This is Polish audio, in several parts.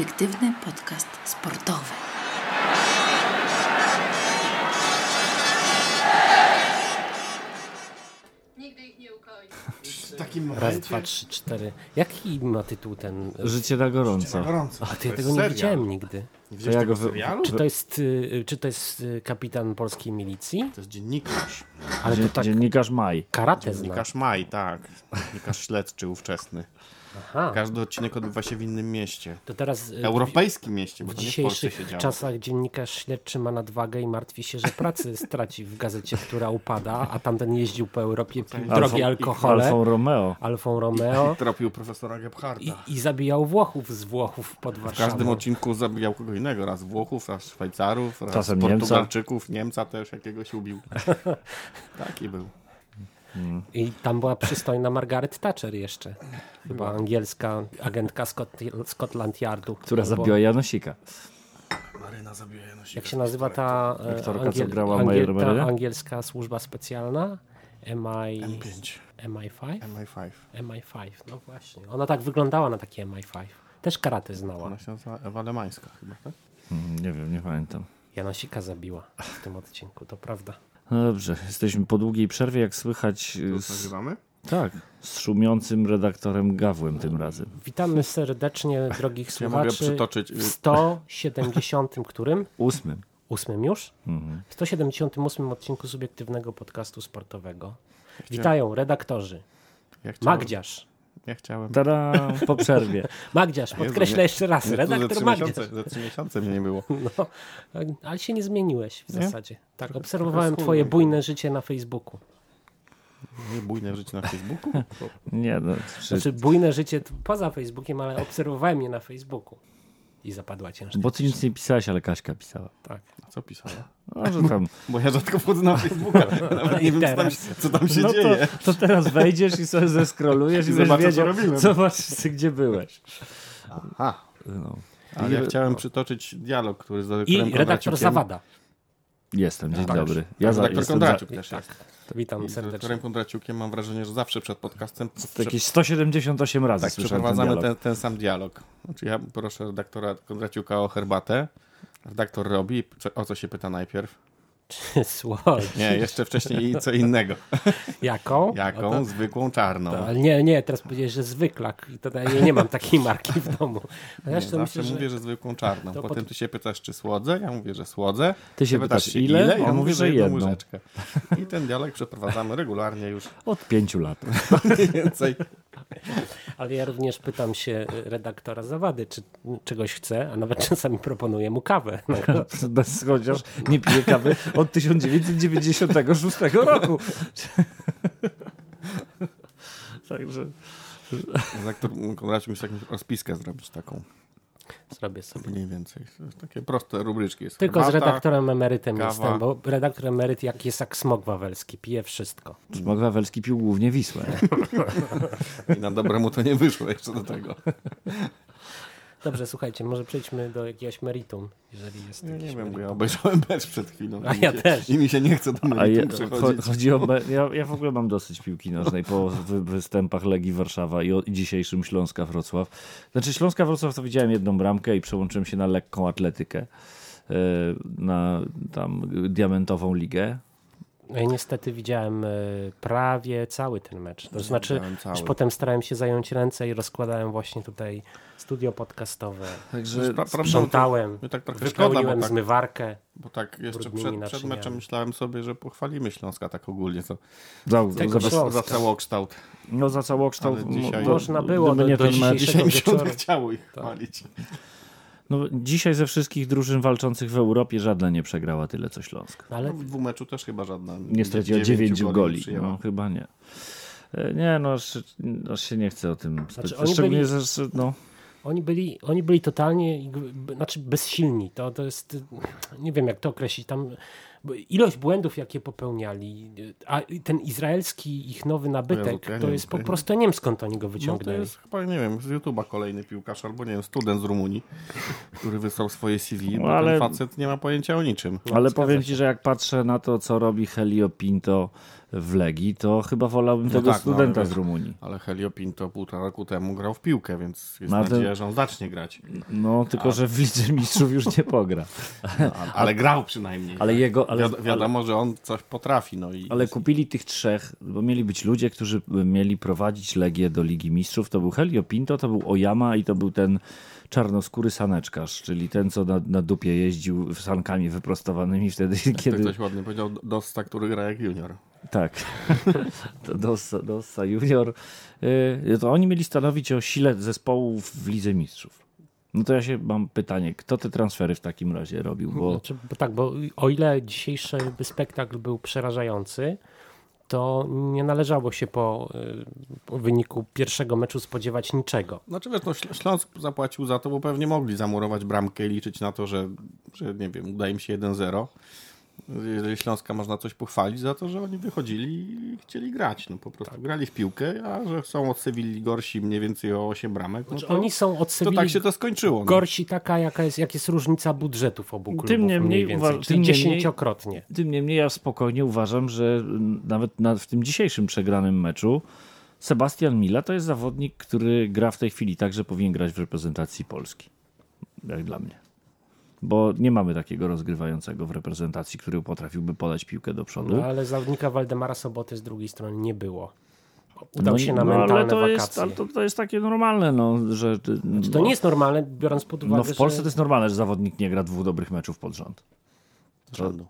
Subiektywny podcast sportowy. Nigdy ich nie. W takim Raz, momencie... dwa, trzy, cztery. Jaki ma tytuł ten? Życie na gorąco. Gorąco. A to ja tego jest nie serial. widziałem nigdy. Nie widziałeś ja tego serialu? Czy to jest, y, czy to jest y, kapitan polskiej milicji? To jest dziennikarz. Ale to tak Dziennikarz Maj. karate zna. Dziennikarz Maj, tak. Dziennikarz śledczy ówczesny. Aha. Każdy odcinek odbywa się w innym mieście. To teraz y, Europejskim mieście, bo w to nie w dzisiejszych czasach dziennikarz śledczy ma nadwagę i martwi się, że pracy straci w gazecie, która upada, a tamten jeździł po Europie, pił drogie alkohole, Alfą Romeo. Alfą Romeo Tropił profesora Gebharda. i, i zabijał Włochów z Włochów pod W Warszawą. każdym odcinku zabijał kogo innego. Raz Włochów, raz Szwajcarów, raz Czasem Portugalczyków, Niemca. też jakiegoś ubił. Taki był. I tam była przystojna Margaret Thatcher jeszcze. Chyba angielska agentka Scot Scotland Yardu. Która Albo- zabiła Janosika. Maryna zabija Janosika. Jak się nazywa ta, e, Aktorka, co grała Maję ta angielska służba specjalna? MI, M5. MI5? MI5. MI5, no właśnie. Ona tak wyglądała na takie MI5. Też karate znała. Ona się nazywa Ewa Lemańska chyba, tak? Mm, Nie wiem, nie pamiętam. Janosika zabiła w tym odcinku, to prawda. No dobrze, jesteśmy po długiej przerwie, jak słychać. Z, Nagrywamy? tak, z szumiącym redaktorem Gawłem tym razem. Witamy serdecznie, drogich Ja mogę słuchaczy. przytoczyć, y- W 170 którym? Ósmym. Ósmym już? Mhm. W 178 odcinku subiektywnego podcastu sportowego. Witają redaktorzy. Ja chciałem, Magdziarz. Ja chciałem. Tada, po przerwie. Magdziarz, podkreślę nie- jeszcze raz. Redaktor Magdziarz. miesiące, za trzy miesiące mnie nie było. No, ale się nie zmieniłeś w Nie? zasadzie. Tak, obserwowałem trochę twoje bujne życie na Facebooku. Nie bujne życie na Facebooku? Nie, no, czy, Znaczy bujne życie poza Facebookiem, ale obserwowałem je na Facebooku. I zapadła ciężka. bo ty nic nie pisałeś, ale Kaśka pisała. Tak. A co pisała? No, że tam. Bo ja rzadko wchodzę na Facebooka. Nawet nie wiem, co tam, co tam się No to, dzieje. to teraz wejdziesz i sobie zeskrolujesz i, I będziesz zobaczę, co wiedział, robiłem. Zobacz, gdzie byłeś. Aha. No. Ale ja chciałem przytoczyć dialog, który z I redaktor Zawada. Jestem, dzień Tak. dobry. Ja za- redaktor jestem Kondraciuk za- też tak. jest. Witam serdecznie. doktorem Kondraciukiem mam wrażenie, że zawsze przed podcastem za jakieś 178 razy tak, ten przeprowadzamy dialog. ten, ten sam dialog. Znaczy ja proszę redaktora Kondraciuka o herbatę. Redaktor robi. O co się pyta najpierw? Słuchaj, Nie, jeszcze wcześniej co innego. jaką? Jaką? No to- Zwykłą czarną. to, ale nie, nie, teraz powiedziałeś, że zwyklak. I to ja nie mam takiej marki w domu. Nie, Zresztą zawsze myślę, mówię, że zwykłą czarną. Potem pod- ty się pytasz, czy słodzę. Ja mówię, że słodzę. Ty się pytasz pytasz, ile? Ja On mówię, że jedną. łyżeczkę. I ten dialog przeprowadzamy regularnie już Od pięciu lat. mniej więcej. Ale ja również pytam się redaktora Zawady, czy czegoś chce, a nawet czasami proponuję mu kawę. Bez, chociaż nie piję kawy od 1996 roku. Także Redaktor Konraciuk musi jakąś rozpiskę zrobić taką. Zrobię sobie. Mniej więcej. Takie proste rubryczki. Jest Tylko z herbata, redaktorem emerytem kawa. jestem, bo redaktor emeryt jak jest jak smog wawelski, pije wszystko. Smok Wawelski pił głównie Wisłę. I na dobremu to nie wyszło jeszcze do tego. Dobrze, słuchajcie, może przejdźmy do jakiegoś meritum, jeżeli jest Ja nie wiem, bo meritum. ja obejrzałem mecz przed chwilą. A i ja mi się, też. I mi się nie chce do meritum cho, przechodzić. chodzi o. me- Ja, ja w ogóle mam dosyć piłki nożnej po wy, występach Legii Warszawa i, o, i dzisiejszym Śląska Wrocław. Znaczy, Śląska Wrocław to widziałem jedną bramkę i przełączyłem się na lekką atletykę. e, Na tam diamentową ligę. Ja niestety widziałem e, prawie cały ten mecz. To znaczy, już potem starałem się zająć ręce i rozkładałem właśnie tutaj studio podcastowe. Także Sprzątałem, Mi tak wypełniłem tak, zmywarkę. bo tak jeszcze przed, przed meczem myślałem sobie, że pochwalimy Śląska tak ogólnie. Za, Tego za, Śląska. za całokształt. no za całokształt. Dzisiaj- to- Można było do- nie do mecz, dzisiejszego- Dzisiaj mi się wieczoru. odechciało ich Tak. chwalić. No, dzisiaj ze wszystkich drużyn walczących w Europie żadna nie przegrała tyle co Śląsk. Ale No, w dwumeczu też chyba żadna. Nie straciła dziewięciu 9 goli goli. No, chyba nie. E, Nie, no aż, aż się nie chce o tym. Znaczy, Szczególnie, byli- że no, Oni byli, oni byli totalnie, znaczy bezsilni. To, to jest, nie wiem jak to określić. Tam ilość błędów, jakie popełniali, a ten izraelski ich nowy nabytek, Jezu, to ja to wiem, jest po prostu, ja nie wiem skąd oni go No to wyciągnęli. jest chyba, nie wiem, z YouTube'a kolejny piłkarz, albo nie wiem, student z Rumunii, który wysłał swoje CV, bo No, ale- ten facet nie ma pojęcia o niczym. Ale powiem ci, że jak patrzę na to, co robi Helio Pinto w Legii, to chyba wolałbym tego tak, no, studenta ale z Rumunii. Ale Helio Pinto półtora roku temu grał w piłkę, więc jest No, a ten- nadzieja, że on zacznie grać. No, tylko że w Lidze Mistrzów już nie pogra. Ale, ale grał przynajmniej. Ale jego, ale, Wiad- wiadomo, że on coś potrafi. No i ale kupili tych trzech, bo mieli być ludzie, którzy mieli prowadzić Legię do Ligi Mistrzów. To był Helio Pinto, to był Oyama i to był ten czarnoskóry saneczkarz, czyli ten, co na, na dupie jeździł sankami wyprostowanymi wtedy, to kiedy... ktoś ładnie powiedział, Dosta, który gra jak junior. Tak. to Dossa, Dossa Junior. Y, To oni mieli stanowić o sile zespołu w Lidze Mistrzów. No to ja się mam pytanie, kto te transfery w takim razie robił? Bo Znaczy, bo tak, bo o ile dzisiejszy spektakl był przerażający, to nie należało się po, y, po wyniku pierwszego meczu spodziewać niczego. Znaczy wiesz, no Śl- Śląsk zapłacił za to, bo pewnie mogli zamurować bramkę i liczyć na to, że, że nie wiem, uda im się 1-0. Jeżeli Śląska można coś pochwalić za to, że oni wychodzili i chcieli grać. No po prostu grali w piłkę, a że są od Sewilli gorsi mniej więcej o 8 bramek, no Znaczy, to, oni są od to Sewilli tak się to skończyło. No. gorsi taka, jaka jest, jak jest różnica budżetów obu klubów Tym niemniej mniej więcej, uwa- czyli tym tym niemniej ja spokojnie uważam, że nawet na, w tym dzisiejszym przegranym meczu Sebastian Mila to jest zawodnik, który gra w tej chwili tak, że powinien grać w reprezentacji Polski. Jak dla mnie. Bo nie mamy takiego rozgrywającego w reprezentacji, który potrafiłby podać piłkę do przodu. No, ale zawodnika Waldemara Soboty z drugiej strony nie było. Udał No się i- na no, ale mentalne to wakacje. Jest, ale to, to jest takie normalne, no, że... To nie jest normalne, biorąc pod uwagę, No w Polsce że... to jest normalne, że zawodnik nie gra dwóch dobrych meczów pod rząd. Rzędu.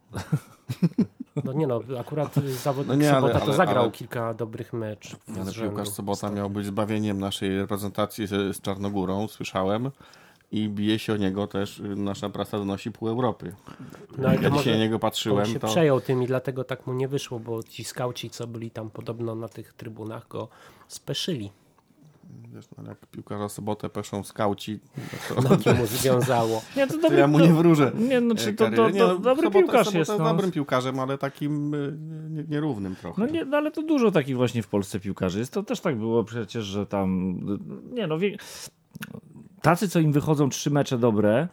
No nie no, akurat zawodnik No nie, ale- Sobota to ale- zagrał ale- kilka dobrych meczów Ale rzędu. piłkarz Sobota miał być zbawieniem naszej reprezentacji z, z Czarnogórą, słyszałem. I bije się o niego też, y, nasza prasa donosi pół Europy. No, ale Ja to dzisiaj na niego On patrzyłem, się to... przejął tym i dlatego tak mu nie wyszło, bo ci skauci, co byli tam podobno na tych trybunach, go speszyli. Wiesz, no, jak piłkarza Sobotę peszą skauci, no to, Nogi mu związało. Nie, to, to dobry, ja mu nie wróżę. Nie, no, czy e, to, to, kariery. to, Nie, no, dobry Sobota- piłkarz Sobota jest. jest No. dobrym piłkarzem, ale takim y, nie- nie- nierównym trochę. No, nie, no ale to dużo takich właśnie w Polsce piłkarzy jest. To też tak było przecież, że tam. Nie no, wie... tacy, co im wychodzą trzy mecze dobre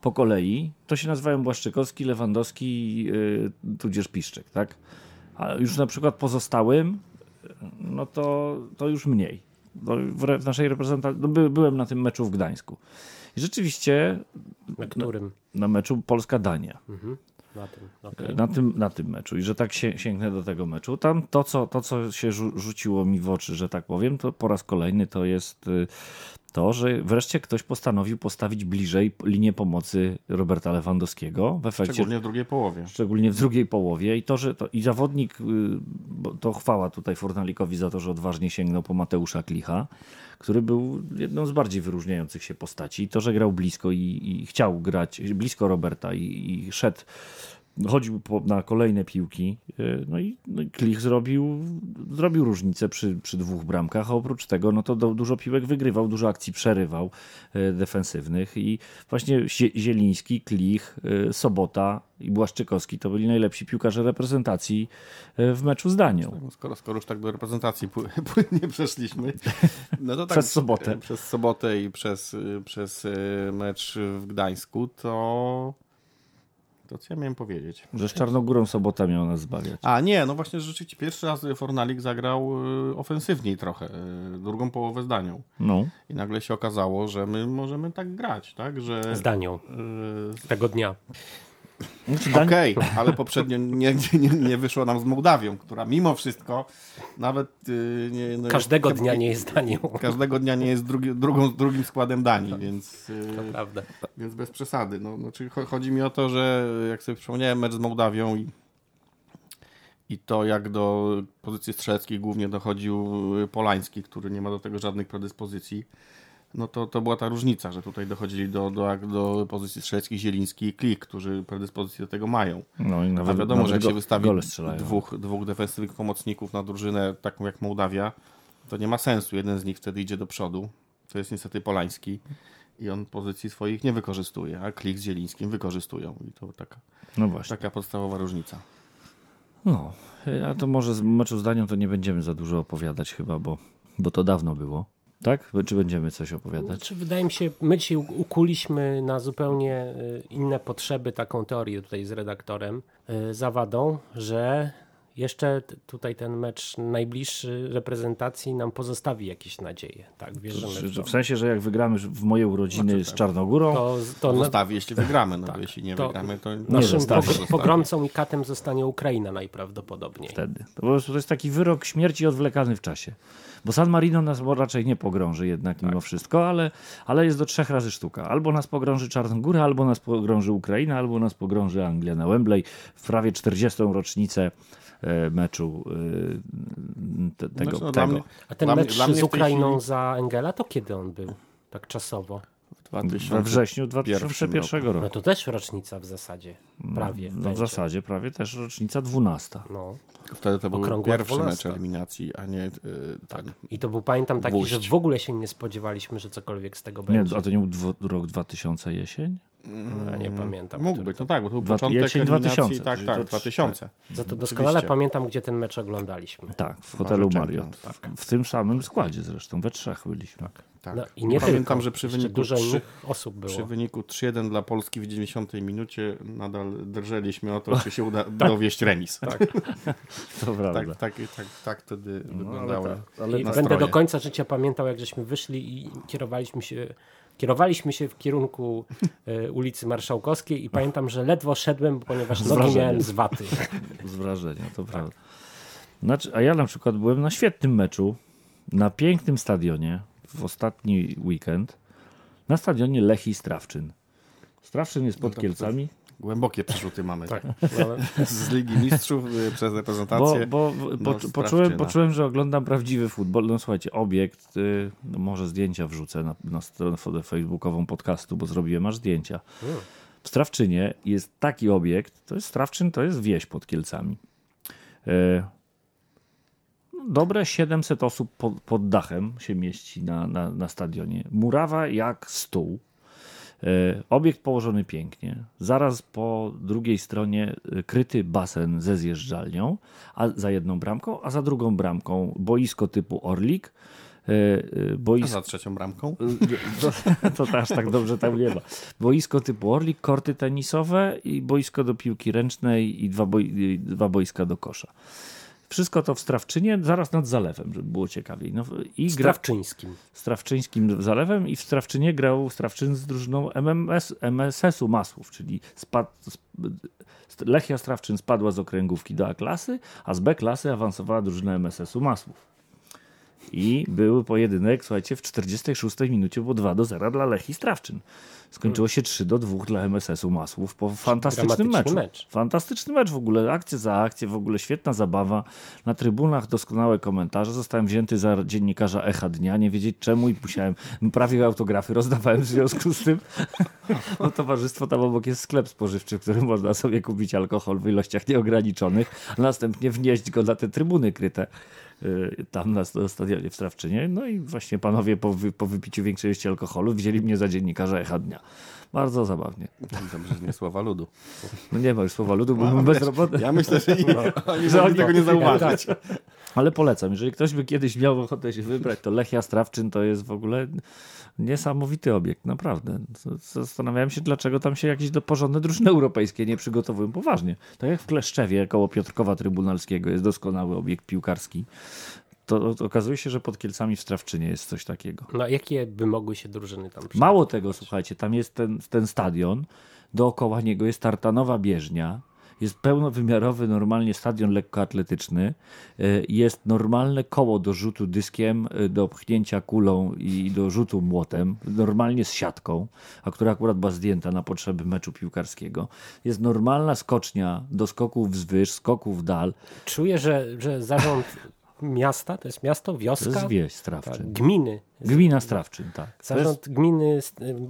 po kolei, to się nazywają Błaszczykowski, Lewandowski, yy, tudzież Piszczek, tak? A już na przykład pozostałym, no to, to już mniej. W, naszej reprezentacji, no, by, byłem na tym meczu w Gdańsku. I rzeczywiście Na którym? na meczu Polska-Dania. Na tym. okej. Na tym, na tym meczu i że tak się, sięgnę do tego meczu. Tam to co, to, co się rzu- rzuciło mi w oczy, że tak powiem, to po raz kolejny to jest y, to, że wreszcie ktoś postanowił postawić bliżej linię pomocy Roberta Lewandowskiego. W efekcie Szczególnie w drugiej połowie. szczególnie w drugiej połowie i to, że to, i zawodnik, y, to chwała tutaj Fornalikowi za to, że odważnie sięgnął po Mateusza Klicha, który był jedną z bardziej wyróżniających się postaci. I to, że grał blisko i, i chciał grać blisko Roberta i, i szedł, chodził po, na kolejne piłki, y, no i, no i Klich zrobił, zrobił różnicę przy, przy dwóch bramkach, a oprócz tego no to do, dużo piłek wygrywał, dużo akcji przerywał y, defensywnych i właśnie Zie- Zieliński, Klich, y, Sobota i Błaszczykowski to byli najlepsi piłkarze reprezentacji w meczu z Danią. No Skoro, skoro już tak do reprezentacji pły- płynnie przeszliśmy, no to tak, Przez sobotę. e, Przez sobotę i przez, e, przez e, mecz w Gdańsku, to. To co ja miałem powiedzieć? Że z Czarnogórą Sobota miał nas zbawiać. A nie, no właśnie rzeczywiście pierwszy raz Fornalik zagrał e, ofensywniej trochę, e, drugą połowę zdanią. No. I nagle się okazało, że my możemy tak grać, tak? Że. Z Danią e, tego dnia. Znaczy, Okej, ale poprzednio nie, nie, nie wyszło nam z Mołdawią, która mimo wszystko nawet y, nie, no, Każdego dnia nie jest Danią. Każdego dnia nie jest drugi, drugą, drugim składem Danii, więc, y, Prawda. więc bez przesady. No, znaczy, cho- chodzi mi o to, że jak sobie przypomniałem mecz z Mołdawią i, i to jak do pozycji strzeleckiej głównie dochodził y, Polański, który nie ma do tego żadnych predyspozycji, no to, to była ta różnica, że tutaj dochodzili do, do, do pozycji strzeleckich Zieliński i Klik, którzy predyspozycje do tego mają. No i A nawet, wiadomo, że nawet jak się go- wystawi gole strzelają. dwóch, dwóch defensywnych pomocników na drużynę taką jak Mołdawia, to nie ma sensu. Jeden z nich wtedy idzie do przodu. To jest niestety Polański. i on pozycji swoich nie wykorzystuje, a Klik z Zielińskim wykorzystują. I to taka, No właśnie. taka podstawowa różnica. No, a to może z meczu z Danią to nie będziemy za dużo opowiadać chyba, bo, bo to dawno było. Tak? Czy będziemy coś opowiadać? Znaczy, wydaje mi się, my dzisiaj ukuliśmy na zupełnie y, inne potrzeby taką teorię tutaj z redaktorem y, Zawadą, że jeszcze tutaj ten mecz najbliższy reprezentacji nam pozostawi jakieś nadzieje. Tak, wierzymy Czy- w. W sensie, że jak wygramy w moje urodziny Znaczy, z tak. Czarnogórą, To, to na, Zostawi, jeśli wygramy, no bo jeśli nie to wygramy, to naszym pogromcą i katem zostanie Ukraina najprawdopodobniej. wtedy. To, po prostu to jest taki wyrok śmierci odwlekany w czasie. Bo San Marino nas raczej nie pogrąży jednak mimo wszystko, ale, ale jest do trzech razy sztuka. Albo nas pogrąży Czarnogóra, albo nas pogrąży Ukraina, albo nas pogrąży Anglia na Wembley w prawie 40. rocznicę meczu e, te, tego. Znaczy, no, tego. mnie- A ten mecz z Ukrainą chwili- za Engela, to kiedy on był? Tak czasowo. W We 2001 wrześniu 2001 roku. No to też rocznica w zasadzie. Prawie. No, w będzie. zasadzie prawie też rocznica 12. No. Wtedy to był pierwszy dwunasta. mecz eliminacji, a nie y, ten. I to był, pamiętam, taki, że w ogóle się nie spodziewaliśmy, że cokolwiek z tego Nie, będzie. a to nie był rok 2000 jesień? Ja nie pamiętam. Mógł być, to- no tak, bo to był Dwa- początek jesień eliminacji, 2000, tak, tak, to- 2000. Za to doskonale Oczywiście. pamiętam, gdzie ten mecz oglądaliśmy. Tak, w hotelu Marriott. tak. W tym samym składzie zresztą, we trzech byliśmy. Tak. No, I nie Pamiętam, tylko. że przy wyniku, dużo 3, innych osób było. przy wyniku 3-1 dla Polski w 90 minucie nadal drżeliśmy o to, czy się uda Tak. dowieść remis. Tak, To prawda. tak, tak, tak, tak wtedy No, ale wyglądały. ale I nastroje. będę do końca życia pamiętał, jak żeśmy wyszli i kierowaliśmy się, kierowaliśmy się w kierunku e, ulicy Marszałkowskiej i pamiętam, że ledwo szedłem, ponieważ nogi miałem z waty. Z wrażenia, to prawda. Znaczy, a ja na przykład byłem na świetnym meczu, na pięknym stadionie w ostatni weekend, na stadionie Lechii Strawczyn. Strawczyn jest pod No to- Kielcami, Głębokie przerzuty mamy. Tak. Z Ligi Mistrzów y, przez bo, reprezentację. bo po, Strawczyna. poczułem, poczułem, że oglądam prawdziwy futbol. No słuchajcie, obiekt, y, no może zdjęcia wrzucę na, na stronę facebookową podcastu, bo zrobiłem aż zdjęcia. W Strawczynie jest taki obiekt, to jest Strawczyn, to jest wieś pod Kielcami. E, Dobre 700 osób pod, pod dachem się mieści na, na, na stadionie. Murawa jak stół. E, Obiekt położony pięknie. Zaraz po drugiej stronie e, kryty basen ze zjeżdżalnią, a za jedną bramką, a za drugą bramką boisko typu Orlik. e, e, A Boisko, za trzecią bramką? to, to aż tak dobrze tam nie ma. Boisko typu Orlik, korty tenisowe i boisko do piłki ręcznej i dwa, boi, i dwa boiska do kosza. Wszystko to w Strawczynie, zaraz nad zalewem, żeby było ciekawiej. No, I gra, Strawczyńskim. Strawczyńskim zalewem i w Strawczynie grał Strawczyn z drużyną MMS, MSS-u Masłów, czyli Lechia Strawczyn spadła z okręgówki do A-klasy, a z B-klasy awansowała drużyna MSS-u Masłów. I był pojedynek, słuchajcie, w 46 minucie było 2 do 0 dla Lechii Strawczyn. Skończyło się 3 do 2 dla MSS-u Masłów po fantastycznym meczu. mecz. Fantastyczny mecz w ogóle, akcja za akcję, w ogóle świetna zabawa. Na trybunach doskonałe komentarze. Zostałem wzięty za dziennikarza Echa Dnia, nie wiedzieć czemu i musiałem, prawie autografy rozdawałem w związku z tym. Bo towarzystwo tam obok jest sklep spożywczy, w którym można sobie kupić alkohol w ilościach nieograniczonych, a następnie wnieść go na te trybuny kryte tam na st- stadionie w Strawczynie. No i właśnie panowie po, po wypiciu większej ilości alkoholu wzięli mnie za dziennikarza Echa Dnia. Bardzo zabawnie. Dobrze, że nie słowa ludu. No nie ma już słowa ludu, byłbym bezrobotny. Ja myślę, że i, oni Że oni tego nie to- zauważyć. Ale polecam, jeżeli ktoś by kiedyś miał ochotę się wybrać, to Lechia Strawczyn to jest w ogóle niesamowity obiekt, naprawdę. Zastanawiałem się, dlaczego tam się jakieś do porządne drużyny europejskie nie przygotowują poważnie. Tak jak w Kleszczewie koło Piotrkowa Trybunalskiego jest doskonały obiekt piłkarski. To, to okazuje się, że pod Kielcami w Strawczynie jest coś takiego. No jakie by mogły się drużyny tam? Mało tego, słuchajcie, tam jest ten, ten stadion, dookoła niego jest tartanowa bieżnia, jest pełnowymiarowy normalnie stadion lekkoatletyczny, y, jest normalne koło do rzutu dyskiem, y, do pchnięcia kulą i do rzutu młotem, normalnie z siatką, a która akurat była zdjęta na potrzeby meczu piłkarskiego. Jest normalna skocznia do skoków wzwyż, skoków w dal. Czuję, że, że zarząd miasta, to jest miasto, wioska? To jest wieś tak, gminy. Gmina Strawczyn, tak. To Zarząd jest, gminy,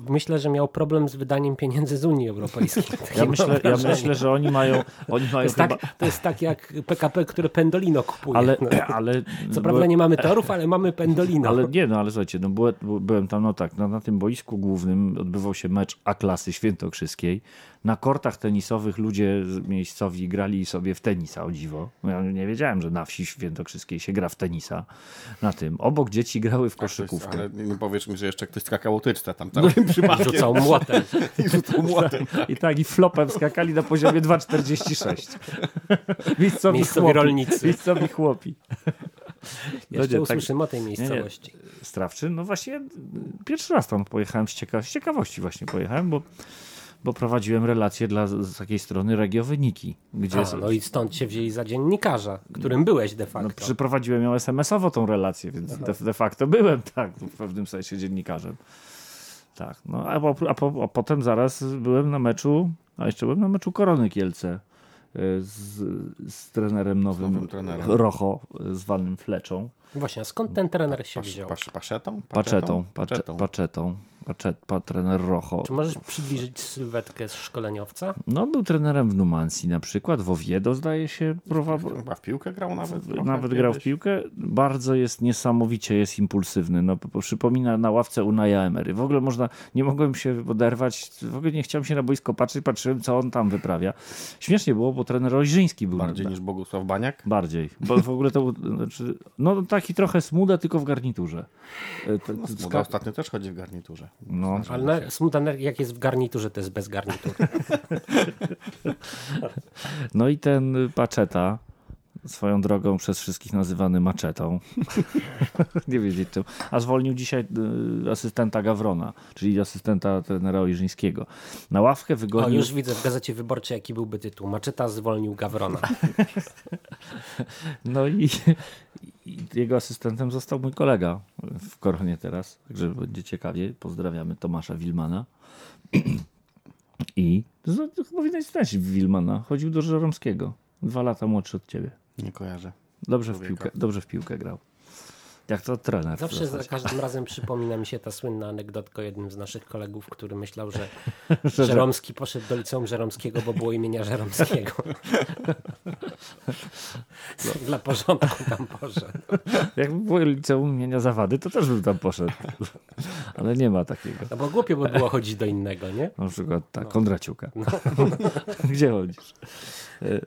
myślę, że miał problem z wydaniem pieniędzy z Unii Europejskiej. Ja, myślę, ja myślę, że oni mają, oni to mają jest, chyba... tak, to jest tak jak PKP, które Pendolino kupuje. Ale, no. ale, Co prawda nie mamy torów, ale mamy Pendolino. Ale nie, no ale słuchajcie, no byłem, byłem tam, no tak, no, na tym boisku głównym odbywał się mecz A-klasy świętokrzyskiej. Na kortach tenisowych ludzie z- miejscowi grali sobie w tenisa, o dziwo. Ja nie wiedziałem, że na wsi świętokrzyskiej się gra w tenisa. Na tym. Obok dzieci grały w Ale nie powiesz mi, że jeszcze ktoś skakał łotyczce tam całym przypadkiem. Rzucał młotem. I rzucał młotem. I tak, i flopem skakali na poziomie 2,46. Miejscowi, Miejscowi chłopi. rolnicy. Miejscowi chłopi. Jeszcze nie, tak- usłyszymy o tej miejscowości. Strawczyn, no właśnie pierwszy raz tam pojechałem z, cieka z ciekawości właśnie pojechałem, bo, bo prowadziłem relacje dla z, z takiej strony Regio Wyniki, gdzie A, no i stąd się wzięli za dziennikarza, którym byłeś de no, facto. przyprowadziłem ją SMS-owo tą relację, więc de, de facto byłem tak w pewnym sensie dziennikarzem. Tak, no a, po, a, po, a potem zaraz byłem na meczu, a jeszcze byłem na meczu Korony Kielce y, z, z trenerem nowym, nowym trenerem. Rocho, zwanym Fleczą. Właśnie, a skąd ten trener się Pasz, wziął? pasz, paszetą? Paczetą, Paczetą. paczetą, paczetą, pa, trener Rocho. Czy możesz przybliżyć sylwetkę z szkoleniowca? No, był trenerem w Numansji na przykład, w Oviedo zdaje się, prowadził. Chyba w piłkę grał nawet. Nawet grał w kiedyś. piłkę. Bardzo jest niesamowicie, jest impulsywny. No, po- przypomina na ławce Unaja Emery. W ogóle można, nie mogłem się oderwać, w ogóle nie chciałem się na boisko patrzeć, patrzyłem co on tam wyprawia. Śmiesznie było, bo trener Ojrzyński był. Bardziej niż Bogusław Baniak. Bardziej, bo w ogóle to był, znaczy, no taki trochę smuda, tylko w garniturze. E, to Smuda ostatnio też chodzi w garniturze. No, Ale na, smuta, jak jest w garniturze, to jest bez garnitury. No i ten Paczeta, swoją drogą przez wszystkich nazywany Maczetą, nie wiedzieć czemu, a zwolnił dzisiaj y, asystenta Gawrona, czyli asystenta trenera Ojrzyńskiego. Na ławkę O, wygonił... już widzę w Gazecie Wyborczej, jaki byłby tytuł. Maczeta zwolnił Gawrona. No i, i jego asystentem został mój kolega w Koronie teraz, także będzie ciekawie. Pozdrawiamy Tomasza Wilmana. I to chyba widać znać Wilmana. Chodził do Żeromskiego. Dwa lata młodszy od ciebie. Nie kojarzę. Dobrze w, piłkę, dobrze w piłkę grał. Jak to trener. Zawsze za każdym razem przypomina mi się ta słynna anegdotka o jednym z naszych kolegów, który myślał, że Że- Żeromski poszedł do liceum Żeromskiego, bo było imienia Żeromskiego. Dla porządku tam poszedł. Jakby było liceum imienia Zawady, to też bym tam poszedł. Ale nie ma takiego. No bo głupio by było chodzić do innego, nie? Na przykład tak, Kondraciuka. Gdzie chodzisz? E,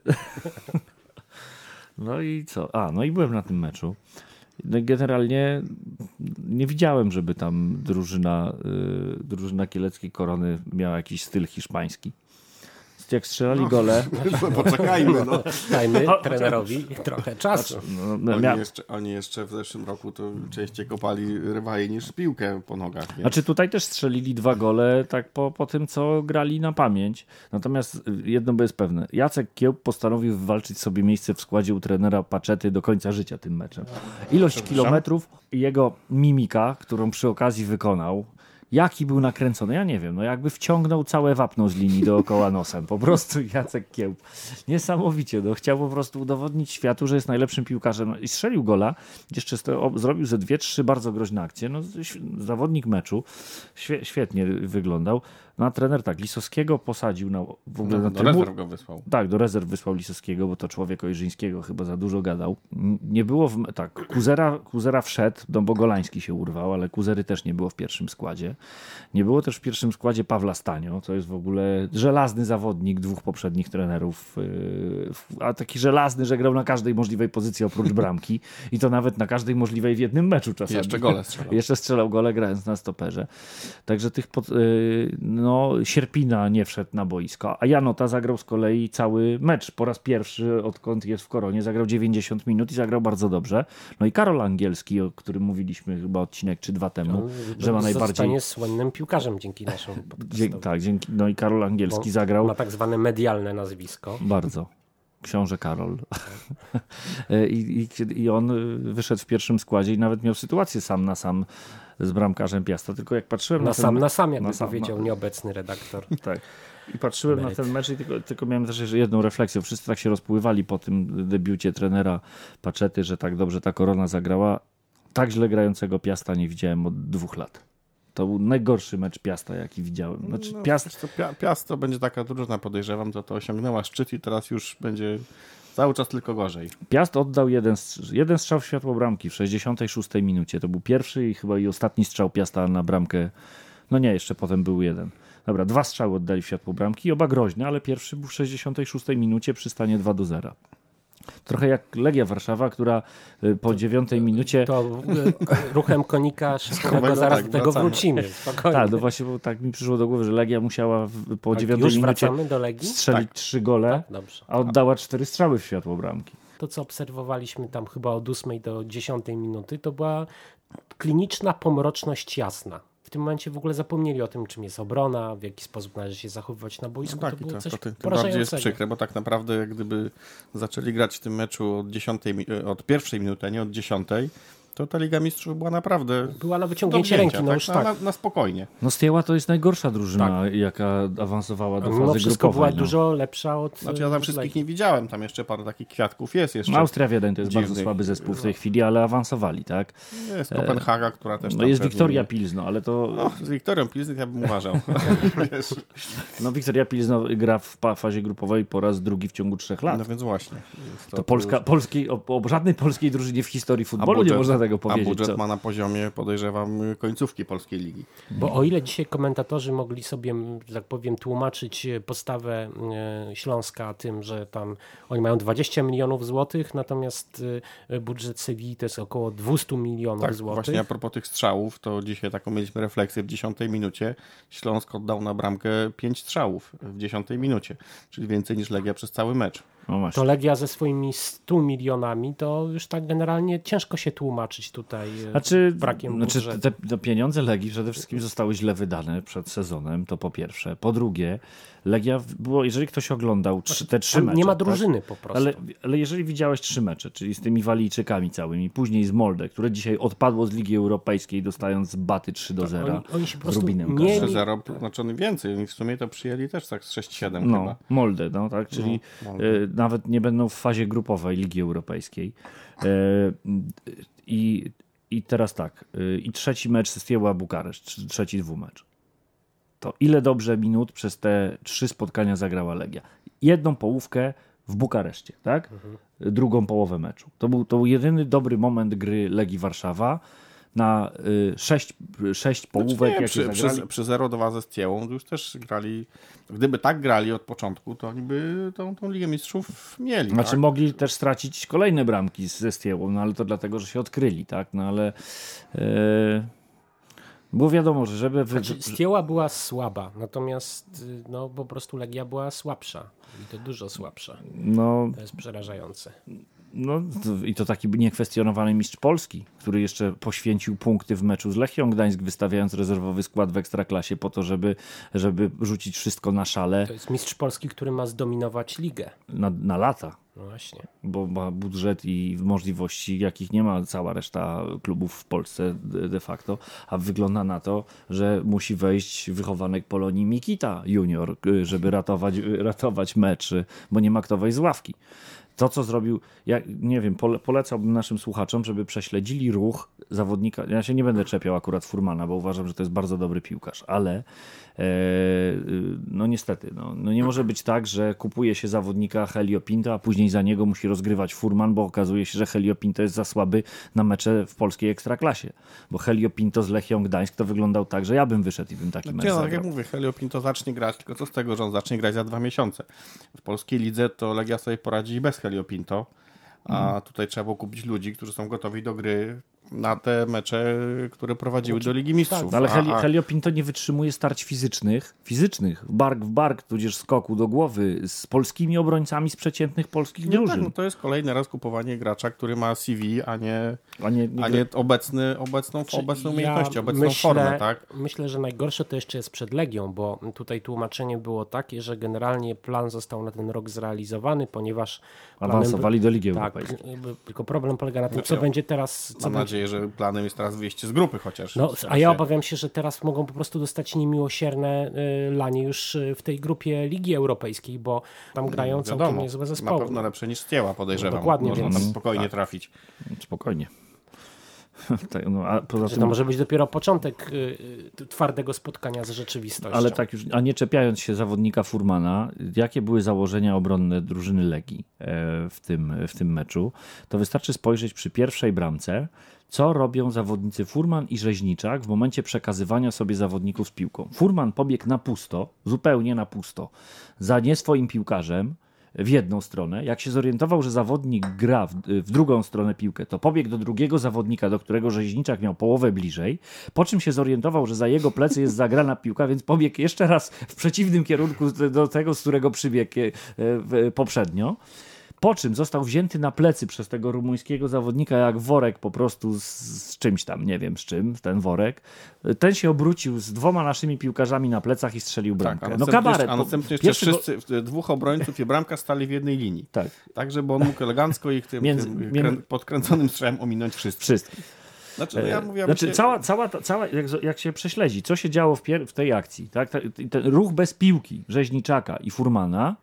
No i co? A, no i byłem na tym meczu. No generalnie nie widziałem, żeby tam drużyna, y, drużyna kieleckiej korony miała jakiś styl hiszpański. Jak strzelali gole, Poczekajmy, no. Dajmy trenerowi trochę czasu. no, no, Oni mia- jeszcze, oni jeszcze w zeszłym roku to częściej kopali rywali niż piłkę po nogach. Więc... Znaczy tutaj też strzelili dwa gole tak po, po tym, co grali na pamięć. Natomiast y, jedno jest pewne. Jacek Kiełb postanowił wywalczyć sobie miejsce w składzie u trenera Paczety do końca życia tym meczem. Ilość kilometrów i jego mimika, którą przy okazji wykonał, jaki był nakręcony, ja nie wiem, no jakby wciągnął całe wapno z linii dookoła nosem. Po prostu Jacek Kiełb. Niesamowicie, no chciał po prostu udowodnić światu, że jest najlepszym piłkarzem i strzelił gola. Jeszcze zrobił ze dwie, trzy bardzo groźne akcje. No, zawodnik meczu świe, świetnie wyglądał. No trener tak, Lisowskiego posadził na, w ogóle do, na do trybu- rezerw go wysłał. tak, do rezerw wysłał Lisowskiego, bo to człowiek Ojrzyńskiego chyba za dużo gadał. Nie było, w, tak, Kuzera, Kuzera wszedł, no bo Golański się urwał, ale Kuzery też nie było w pierwszym składzie. Nie było też w pierwszym składzie Pawła Stanio, to jest w ogóle żelazny zawodnik dwóch poprzednich trenerów, yy, a taki żelazny, że grał na każdej możliwej pozycji oprócz bramki i to nawet na każdej możliwej w jednym meczu czasami. Jeszcze gole strzelał. Jeszcze strzelał gole grając na stoperze. Także tych pod, yy, no, Sierpina nie wszedł na boisko, a Janota zagrał z kolei cały mecz. Po raz pierwszy, odkąd jest w Koronie, zagrał 90 minut i zagrał bardzo dobrze. No i Karol Angielski, o którym mówiliśmy chyba odcinek czy dwa temu, że ma najbardziej... Zostanie słynnym piłkarzem dzięki naszemu podcastowi. tak, dzięki, no i Karol Angielski Bo zagrał Ma tak zwane medialne nazwisko. bardzo. książę Karol. I, i, I on wyszedł w pierwszym składzie i nawet miał sytuację sam na sam z bramkarzem Piasta, tylko jak patrzyłem na, Na ten, sam, na sam, jakby na sam, powiedział no. nieobecny redaktor. tak. I patrzyłem na ten mecz i tylko, tylko miałem też jedną refleksję. Wszyscy tak się rozpływali po tym debiucie trenera Paczety, że tak dobrze ta korona zagrała. Tak źle grającego Piasta nie widziałem od dwóch lat. To był najgorszy mecz Piasta, jaki widziałem. Znaczy, No, Piast to będzie taka drużyna, podejrzewam, to to osiągnęła szczyt i teraz już będzie cały czas tylko gorzej. Piast oddał jeden, jeden strzał w światło bramki w 66 minucie. To był pierwszy i chyba i ostatni strzał Piasta na bramkę. No nie, jeszcze potem był jeden. Dobra, dwa strzały oddali w światło bramki, oba groźne, ale pierwszy był w 66 minucie przy stanie 2 do 0. Trochę jak Legia Warszawa, która y, po dziewiątej minucie... To ruchem konika szybkiego zaraz tak, do tego wracamy. wrócimy. Spokojnie. Tak, no właśnie, bo tak mi przyszło do głowy, że Legia musiała po Tak, dziewiątej minucie wracamy do Legii? strzelić trzy gole, Tak, dobrze. a oddała cztery strzały w światło bramki. To, co obserwowaliśmy tam chyba od 8 do 10 minuty, to była kliniczna pomroczność jasna. W tym momencie w ogóle zapomnieli o tym, czym jest obrona, w jaki sposób należy się zachowywać na boisku. No tak, to było to, coś to tym bardziej jest przykre, bo tak naprawdę jak gdyby zaczęli grać w tym meczu od, 10, mi- od pierwszej minuty, a nie od dziesiątej, to ta Liga Mistrzów była naprawdę Była na wyciągnięcie ręki, no już na, tak. na, na spokojnie. No Stieła to jest najgorsza drużyna, jaka awansowała do fazy wszystko była grupowej. no. dużo lepsza od Znaczy ja tam wszystkich nie widziałem, tam jeszcze parę takich kwiatków jest jeszcze. No, Austria Wiedeń to jest bardzo słaby zespół w tej chwili, ale awansowali, tak? Jest Kopenhaga, która też No jest Wiktoria Pilzno, ale to... No, z Wiktorią Pilznik ja bym uważał. No Wiktoria Pilzno gra w fazie grupowej po raz drugi w ciągu trzech lat. no więc właśnie. Jest To Polska, polskiej, o, o żadnej polskiej drużynie w historii futbolu nie można tego A powiedzieć. budżet co? ma na poziomie, podejrzewam, końcówki polskiej ligi. Bo o ile dzisiaj komentatorzy mogli sobie, że tak powiem, tłumaczyć postawę e, Śląska tym, że tam oni mają 20 milionów złotych, natomiast e, budżet Sewilli to jest około 200 milionów Tak, złotych. właśnie a propos tych strzałów, to dzisiaj taką mieliśmy refleksję w dziesiątej minucie. Śląsk oddał na bramkę pięć strzałów w dziesiątej minucie, czyli więcej niż Legia przez cały mecz. No. To Legia ze swoimi 100 milionami, to już tak generalnie ciężko się tłumaczyć tutaj e, Znaczy, brakiem znaczy budżetu. te, te pieniądze Legii przede wszystkim zostały źle wydane przed sezonem, to po pierwsze. Po drugie, Legia, było, jeżeli ktoś oglądał trzy, te trzy mecze... nie ma tak? drużyny po prostu. Ale, ale jeżeli widziałeś trzy mecze, czyli z tymi Walijczykami całymi, później z Molde, które dzisiaj odpadło z Ligi Europejskiej, dostając baty 3 do 0 Oni, oni się po z prostu Rubinem nie, Kazan. 3-0, znaczy oni więcej, oni w sumie to przyjęli też tak z 6-7 No, chyba. Molde, no tak, czyli No, e, nawet nie będą w fazie grupowej Ligi Europejskiej. E, I, I teraz tak, e, i trzeci mecz Stieła Bukareszt, trz- trzeci dwumecz. To ile dobrze minut przez te trzy spotkania zagrała Legia? Jedną połówkę w Bukareszcie, tak? Drugą połowę meczu. To był, to był jedyny dobry moment gry Legii Warszawa na y, sześć, sześć połówek, Znaczy, nie, jakie przy, zagrali. przy, przy 0-2 ze Stiełą to już też grali, gdyby tak grali od początku, to oni by tą, tą Ligę Mistrzów mieli. Znaczy tak? mogli też stracić kolejne bramki ze Stiełą, no ale to dlatego, że się odkryli, tak? No ale e, było wiadomo, że żeby... Wy... Znaczy, Stieła była słaba, natomiast y, no, po prostu Legia była słabsza. I to dużo słabsza. No, To jest przerażające. No i to taki niekwestionowany mistrz Polski, który jeszcze poświęcił punkty w meczu z Lechią Gdańsk, wystawiając rezerwowy skład w Ekstraklasie po to, żeby, żeby rzucić wszystko na szale To jest mistrz Polski, który ma zdominować ligę. na, na lata. No właśnie. bo ma budżet i możliwości, jakich nie ma cała reszta klubów w Polsce de facto, a wygląda na to, że musi wejść wychowanek Polonii Mikita junior, y, żeby ratować, y, ratować mecz, bo nie ma kto wejść z ławki. To, co zrobił, ja nie wiem, pole, polecałbym naszym słuchaczom, żeby prześledzili ruch zawodnika. Ja się nie będę czepiał akurat Furmana, bo uważam, że to jest bardzo dobry piłkarz, ale no niestety, no, no nie może być tak, że kupuje się zawodnika Helio Pinto, a później za niego musi rozgrywać Furman, bo okazuje się, że Helio Pinto jest za słaby na mecze w polskiej ekstraklasie. Bo Helio Pinto z Lechią Gdańsk to wyglądał tak, że ja bym wyszedł i bym taki mecz Nie, no, tak jak mówię, Helio Pinto zacznie grać, tylko co z tego, że on zacznie grać za dwa miesiące. W polskiej lidze to Legia sobie poradzi bez Helio Pinto, a Mhm. tutaj trzeba było kupić ludzi, którzy są gotowi do gry na te mecze, które prowadziły do Ligi Mistrzów. No ale A- Heli, Pinto nie wytrzymuje starć fizycznych, fizycznych, bark w bark, tudzież skoku do głowy z polskimi obrońcami z przeciętnych polskich Nie, tak, drużyn. no to jest kolejny raz kupowanie gracza, który ma CV, a nie, A nie, nie, a nie obecny, obecną, obecne umiejętności, obecną myślę, formę, tak? Myślę, że najgorsze to jeszcze jest przed Legią, bo tutaj tłumaczenie było takie, że generalnie plan został na ten rok zrealizowany, ponieważ planem awansowali do Ligi tak, Europejskiej. tylko problem polega na tym, co Znaczy, będzie teraz. Co Mam będzie, nadzieję, że planem jest teraz wyjście z grupy chociaż. no, a ja obawiam się, że teraz mogą po prostu dostać niemiłosierne y, lanie już y, w tej grupie Ligi Europejskiej, bo tam grają całkiem Mm, Wiadomo, niezłe na zespoły. pewno lepsze niż Stieła, podejrzewam. No, dokładnie, Można więc- tam spokojnie trafić. Spokojnie. Tak, no, a poza tym, to może być dopiero początek y, y, twardego spotkania z rzeczywistością. ale tak już, a nie czepiając się zawodnika Furmana, jakie były założenia obronne drużyny Legii e, w tym, w tym meczu, to wystarczy spojrzeć przy pierwszej bramce, co robią zawodnicy Furman i Rzeźniczak w momencie przekazywania sobie zawodników z piłką. Furman pobiegł na pusto, zupełnie na pusto, za nie swoim piłkarzem, w jedną stronę. Jak się zorientował, że zawodnik gra w, w drugą stronę piłkę, to pobiegł do drugiego zawodnika, do którego rzeźniczak miał połowę bliżej, po czym się zorientował, że za jego plecy jest zagrana piłka, więc pobiegł jeszcze raz w przeciwnym kierunku do tego, z którego przybiegł e, poprzednio. Po czym został wzięty na plecy przez tego rumuńskiego zawodnika jak worek po prostu z, z czymś tam, nie wiem z czym, ten worek. Ten się obrócił z dwoma naszymi piłkarzami na plecach i strzelił Tak, bramkę. a no kabaret. a następnie jeszcze go- wszyscy, dwóch obrońców i bramka stali w jednej linii. Tak. Tak, żeby on mógł elegancko ich tym, Między- tym krę- podkręconym strzałem ominąć wszystkich. Wszystkich. Znaczy, no ja mówię, Znaczy, się- cała, cała, cała jak, jak się prześledzi, co się działo w, pier- w tej akcji, tak? Ta- Ten ruch bez piłki Rzeźniczaka i Furmana,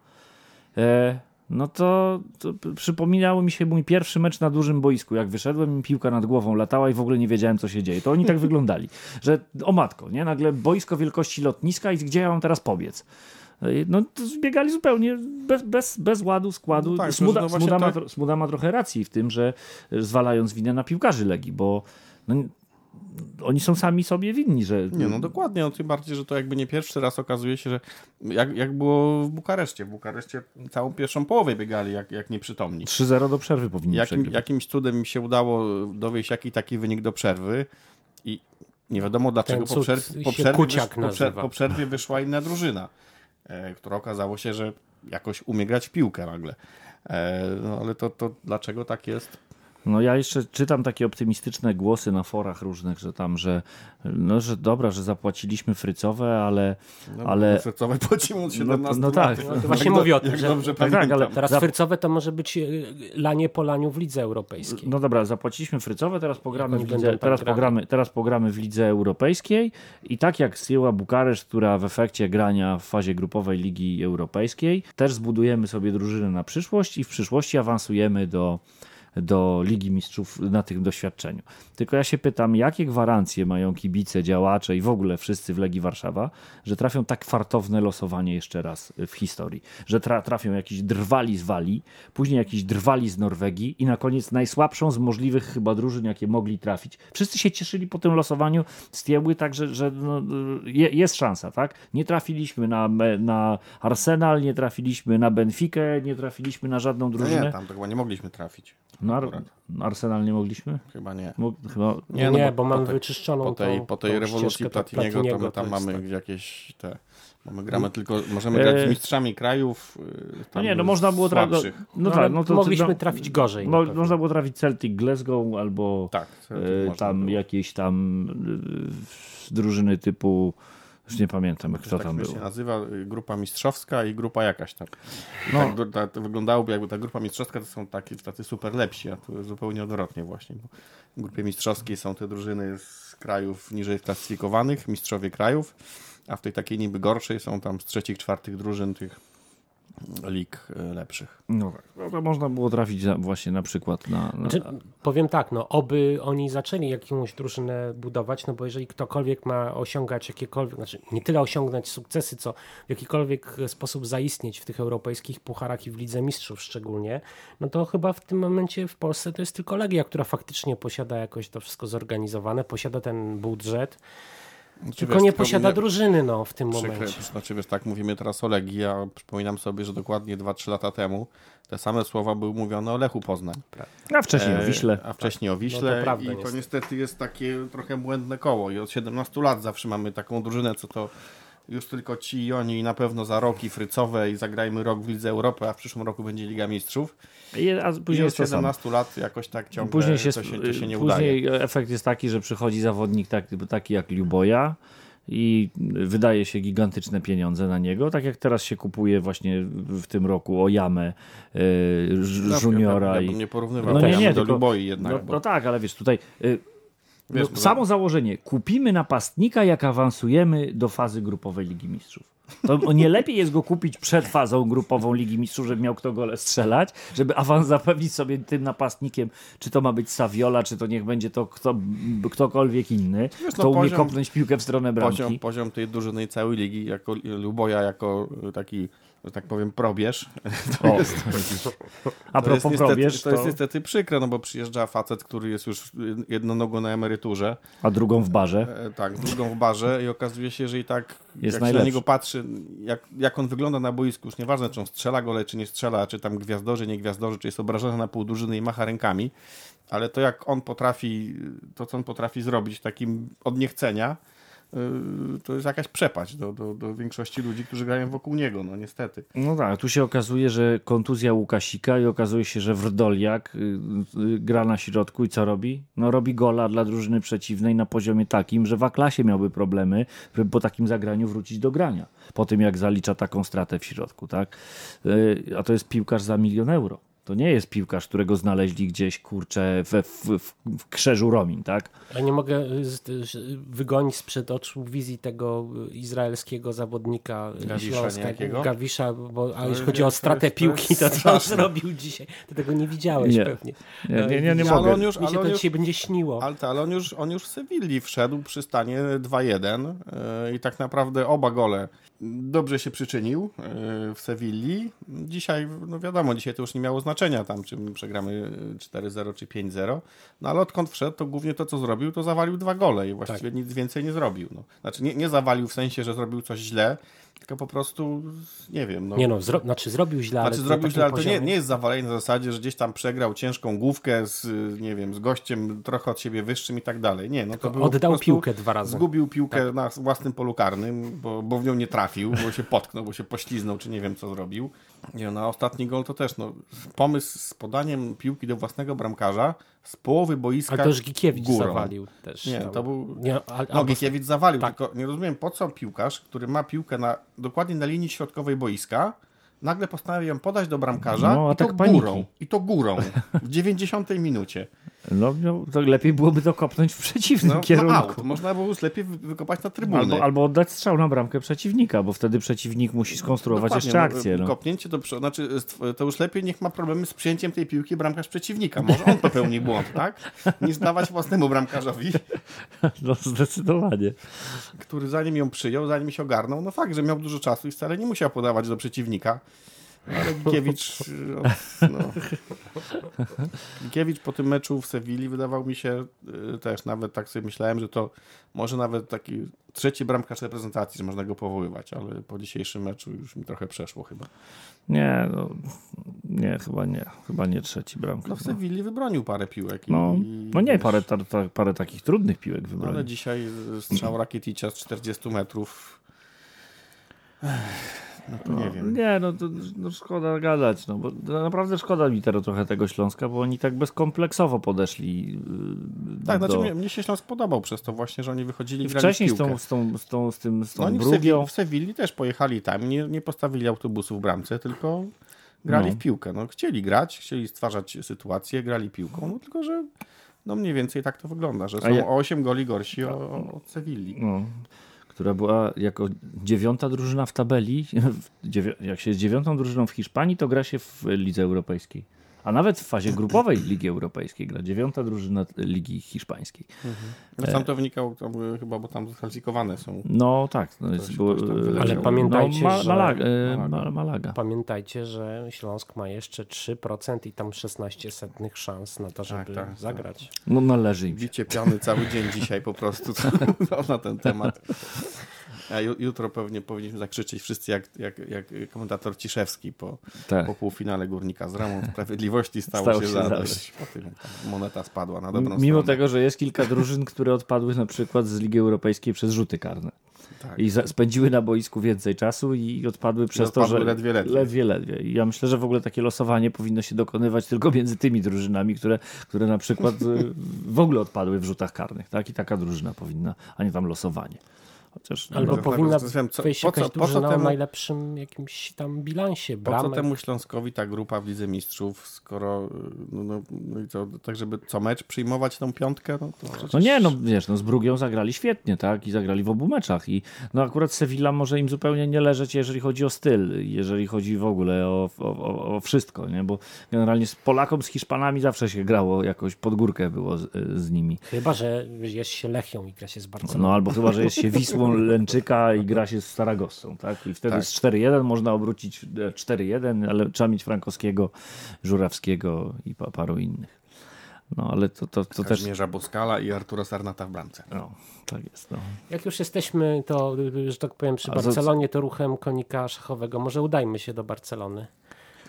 e, no to, to przypominało mi się mój pierwszy mecz na dużym boisku. Jak wyszedłem, piłka nad głową latała i w ogóle nie wiedziałem, co się dzieje. To oni tak wyglądali, że o matko, nie? Nagle boisko wielkości lotniska i gdzie ja mam teraz pobiec? E, No to zbiegali zupełnie bez, bez, bez ładu, składu. No tak, Smuda, no Smuda, ma, tak- tro- Smuda ma trochę racji w tym, że zwalając winę na piłkarzy Legii, bo no, oni są sami sobie winni, że Nie, no dokładnie, no tym bardziej, że to jakby nie pierwszy raz okazuje się, że jak, jak było w Bukareszcie. W Bukareszcie całą pierwszą połowę biegali jak, jak nieprzytomni. 3-0 do przerwy powinni Jakim, przegrywać. jakimś cudem mi się udało dowieść jaki taki wynik do przerwy i nie wiadomo dlaczego po, przerw- po, przerwie, wysz, po, po przerwie wyszła inna drużyna, e, która okazało się, że jakoś umie grać w piłkę nagle. E, no ale to, to dlaczego tak jest? No ja jeszcze czytam takie optymistyczne głosy na forach różnych, że tam, że no, że dobra, że zapłaciliśmy frycowe, ale No, Ale- Sercowe płacimy od 17 no tak. lat. No właśnie mówię o do- tym, jak że- dobrze tak, ale- pamiętam. Teraz Zap- Frycowe to może być y, lanie po laniu w lidze europejskiej. no dobra, zapłaciliśmy frycowe, teraz pogramy, w lidze, teraz, pogramy, teraz pogramy w lidze europejskiej i tak jak Syła Bukareszt, która w efekcie grania w fazie grupowej Ligi Europejskiej, też zbudujemy sobie drużynę na przyszłość i w przyszłości awansujemy do do Ligi Mistrzów na tym doświadczeniu. Tylko ja się pytam, jakie gwarancje mają kibice, działacze i w ogóle wszyscy w Legii Warszawa, że trafią tak fartowne losowanie jeszcze raz w historii. Że tra trafią jakiś drwali z Walii, później jakiś drwali z Norwegii i na koniec najsłabszą z możliwych chyba drużyn, jakie mogli trafić. Wszyscy się cieszyli po tym losowaniu z Tiebły, także że no, je, jest szansa, tak? Nie trafiliśmy na, na Arsenal, nie trafiliśmy na Benfikę, nie trafiliśmy na żadną No drużynę. nie, tam chyba nie mogliśmy trafić. No, Ar. Arsenal nie mogliśmy? Chyba nie. Chyba, Nie, Nie, no nie bo mamy tej- wyczyszczoną Po tej, tą, po tej rewolucji to Platiniego, to my tam to mamy tak. jakieś te... Mamy gramy tylko, możemy grać E, z mistrzami krajów. y, No nie, no można było trafić. No, no No, tak, no to mogliśmy no, trafić gorzej. Mo, można było trafić Celtic Glasgow albo Tak, e, można tam jakieś tam e, drużyny typu już nie pamiętam jak kto tak tam był. się nazywa y, grupa mistrzowska i grupa jakaś tam. No. Tak, ta, to wyglądałoby jakby ta grupa mistrzowska to są taki, tacy super lepsi, a tu zupełnie odwrotnie właśnie. Bo w grupie mistrzowskiej są te drużyny z krajów niżej sklasyfikowanych, mistrzowie krajów, a w tej takiej niby gorszej są tam z trzecich, czwartych drużyn tych lig y, lepszych. No tak, no to można było trafić na, właśnie na przykład na... na Znaczy, powiem tak, no, oby oni zaczęli jakąś drużynę budować, no bo jeżeli ktokolwiek ma osiągać jakiekolwiek, znaczy nie tyle osiągnąć sukcesy, co w jakikolwiek sposób zaistnieć w tych europejskich pucharach i w Lidze Mistrzów szczególnie, no to chyba w tym momencie w Polsce to jest tylko Legia, która faktycznie posiada jakoś to wszystko zorganizowane, posiada ten budżet. Znaczy, Tylko wiesz, nie tylko posiada mnie drużyny no, w tym przykre- momencie. Znaczy wiesz, tak mówimy teraz o Legii, ja przypominam sobie, że dokładnie 2-3 lata temu te same słowa były mówione o Lechu Poznań. A wcześniej o E, Wiśle. A wcześniej o No Wiśle to prawda, i to niestety. niestety jest takie trochę błędne koło i od 17 lat zawsze mamy taką drużynę, co to już tylko ci i oni i na pewno za roki frycowe i zagrajmy rok w Lidze Europy, a w przyszłym roku będzie Liga Mistrzów. I- A I później od to samo. 17 lat jakoś tak ciągle Później się, to się, to się nie udaje. później efekt jest taki, że przychodzi zawodnik taki, taki jak Luboja i wydaje się gigantyczne pieniądze na niego, tak jak teraz się kupuje właśnie w tym roku o Jamę, yy, Ja- Juniora ja, i... nie porównywał no nie, nie, do tylko- Luboi jednak. No, bo... no tak, ale wiesz, tutaj y, Wiesz, no, samo założenie, kupimy napastnika jak awansujemy do fazy grupowej Ligi Mistrzów. To nie lepiej jest go kupić przed fazą grupową Ligi Mistrzów, żeby miał kto gole strzelać, żeby awans zapewnić sobie tym napastnikiem, czy to ma być Saviola, czy to niech będzie to kto, ktokolwiek inny, no, kto umie poziom- kopnąć piłkę w stronę bramki. poziom, poziom tej drużyny całej ligi, jako Luboja, jako taki, że tak powiem, probierz. O. A To jest, propos niestety, probierz, to jest to, niestety przykre, no bo przyjeżdża facet, który jest już jedną nogą na emeryturze, a drugą w barze. e, tak, drugą w barze i okazuje się, że i tak Jest jak się najlepszy. na niego patrzy, jak, jak on wygląda na boisku, już nieważne, czy on strzela gole, czy nie strzela, czy tam gwiazdorzy, nie gwiazdorzy, czy jest obrażony na pół drużyny i macha rękami, ale to jak on potrafi, to co on potrafi zrobić takim od niechcenia, to jest jakaś przepaść do, do, do większości ludzi, którzy grają wokół niego, no niestety. No tak, tu się okazuje, że kontuzja Łukasika i okazuje się, że Wrdoliak y, y, gra na środku i co robi? No robi gola dla drużyny przeciwnej na poziomie takim, że w A-klasie miałby problemy, żeby po takim zagraniu wrócić do grania. Po tym jak zalicza taką stratę w środku, tak? Y, A to jest piłkarz za milion euro. To nie jest piłkarz, którego znaleźli gdzieś, kurczę, we, w, w, w krzeżu Romin, tak? Ja nie mogę z- wygonić sprzed oczu wizji tego izraelskiego zawodnika Gawisza Śląska? Gawisza, bo a jeśli jest- chodzi o stratę piłki, to co on zrobił dzisiaj? Ty tego nie widziałeś Nie. pewnie. Nie, nie, nie, nie Ale mogę. on już, Mi się ale on to już, dzisiaj będzie śniło. ale, ale on już, on już w Sewilli wszedł przy stanie 2-1 yy, i tak naprawdę oba gole dobrze się przyczynił yy, w Sewilli. Dzisiaj, no wiadomo, dzisiaj to już nie miało znaczenia tam, czy my przegramy 4-0 czy 5-0, no ale odkąd wszedł, to głównie to, co zrobił, to zawalił dwa gole i właściwie nic więcej nie zrobił. No. Znaczy nie, nie zawalił w sensie, że zrobił coś źle, tylko po prostu, nie wiem, no. Nie no, zro, znaczy zrobił źle, ale Znaczy na zrobił źle, ale to nie, nie jest zawalenie na zasadzie, że gdzieś tam przegrał ciężką główkę z, nie wiem, z gościem trochę od siebie wyższym i tak dalej. Nie, no to było Oddał piłkę dwa razy. Zgubił piłkę na własnym polu karnym, bo, bo w nią nie trafił, bo się potknął, bo się pośliznął, czy nie wiem co zrobił. Nie, no, a ostatni gol to też, no, pomysł z podaniem piłki do własnego bramkarza z połowy boiska Ale to już Gikiewicz górą. zawalił też. Nie, tam. to był- Nie, ale, No, Gikiewicz zawalił, tak. tylko nie rozumiem po co piłkarz, który ma piłkę na, dokładnie na linii środkowej boiska, nagle postanawia ją podać do bramkarza No, i to atak paniki. górą. I to górą. W 90 minucie. No, no, to lepiej byłoby to kopnąć w przeciwnym No, no kierunku. out. Można było już lepiej wy- wykopać na trybuny. Albo, albo oddać strzał na bramkę przeciwnika, bo wtedy przeciwnik musi skonstruować Dokładnie, jeszcze no, akcję. No. Kopnięcie przodu, znaczy to już lepiej niech ma problemy z przyjęciem tej piłki bramkarz przeciwnika. Może on popełni błąd, tak? Niż dawać własnemu bramkarzowi, no zdecydowanie. który zanim ją przyjął, zanim się ogarnął, no fakt, że miał dużo czasu i wcale nie musiał podawać do przeciwnika. Ale Gikiewicz, y, no. Gikiewicz po tym meczu w Sewilli wydawał mi się y, też, nawet tak sobie myślałem, że to może nawet taki trzeci bramkarz reprezentacji, że można go powoływać, ale po dzisiejszym meczu już mi trochę przeszło chyba. Nie, no, nie, chyba nie. Chyba nie trzeci bramka. No w Sewilli wybronił parę piłek. i- No, no nie, parę, ta, ta, parę takich trudnych piłek no, wybronił. ale dzisiaj strzał Rakieticza z 40 metrów. No to nie wiem. Nie, no to no szkoda gadać, no bo no, naprawdę szkoda mi teraz trochę tego Śląska, bo oni tak bezkompleksowo podeszli yy, Tak, do... znaczy mnie, mnie się Śląsk podobał przez to właśnie, że oni wychodzili i Wcześniej z tą, z, tą, z, tą, z, tym, z tą No oni w Brugią. Sewilli, w Sewilli też pojechali tam, nie, nie postawili autobusu w bramce, tylko grali No. w piłkę. No, chcieli grać, chcieli stwarzać sytuację, grali piłką, no tylko, że no mniej więcej tak to wygląda, że są ja- o 8 goli gorsi o- od Sewilli. No, która była jako dziewiąta drużyna w tabeli. Jak się jest dziewiątą drużyną w Hiszpanii, to gra się w Lidze Europejskiej. A nawet w fazie grupowej Ligi Europejskiej gra dziewiąta drużyna Ligi Hiszpańskiej. No tam to wynikało tam, chyba, bo tam skwalifikowane są. No tak, no jest, było, e. Ale pamiętajcie, no, ma, że- Malaga, e, Malaga. Ma- Malaga. Pamiętajcie, że Śląsk ma jeszcze 3% i tam 16 setnych szans na to, żeby tak, tak. zagrać. No należy im się. Bicie piany cały dzień dzisiaj po prostu na ten temat. A ju, jutro pewnie powinniśmy zakrzyczeć wszyscy jak, jak, jak komentator Ciszewski po, Tak. po półfinale Górnika z Ramą Sprawiedliwości stało, Stało się, się zadość. moneta spadła na dobrą Mimo stronę. tego, że jest kilka drużyn, które odpadły na przykład z Ligi Europejskiej przez rzuty karne. Tak. I spędziły na boisku więcej czasu i odpadły przez to, odpadły że. ledwie, ledwie. ledwie, ledwie. I ja myślę, że w ogóle takie losowanie powinno się dokonywać tylko między tymi drużynami, które, które na przykład y, w ogóle odpadły w rzutach karnych. Tak? I taka drużyna powinna, a nie tam losowanie. Chociaż Albo Dobrze, powinna zastanawiam, co- wyjść po co- jakaś po co temu- najlepszym jakimś tam bilansie Po co bramek. temu Śląskowi ta grupa w Lidze Mistrzów, skoro no, no, no i co, tak żeby co mecz przyjmować tą piątkę? No, to przecież... No nie, no wiesz, no z Brugią zagrali świetnie, tak? I zagrali w obu meczach. I no akurat Sevilla może im zupełnie nie leżeć, jeżeli chodzi o styl, jeżeli chodzi w ogóle o, o, o, o wszystko, nie? Bo generalnie z Polakom, z Hiszpanami zawsze się grało jakoś pod górkę było z, z nimi. Chyba, że jest się Lechią i gra się z Barceloną. No albo chyba, że jest się Wisłą Lęczyka i gra się z Saragossą, tak? I wtedy Tak. z 4-1 można obrócić e, 4-1, ale trzeba mieć Frankowskiego, Żurawskiego i pa- paru innych. No ale to, to, to też... Kazimierza Boskala i Artura Sarnata w bramce. No, tak jest, no. Jak już jesteśmy, to, że tak powiem, przy A Barcelonie, to ruchem konika szachowego. Może udajmy się do Barcelony.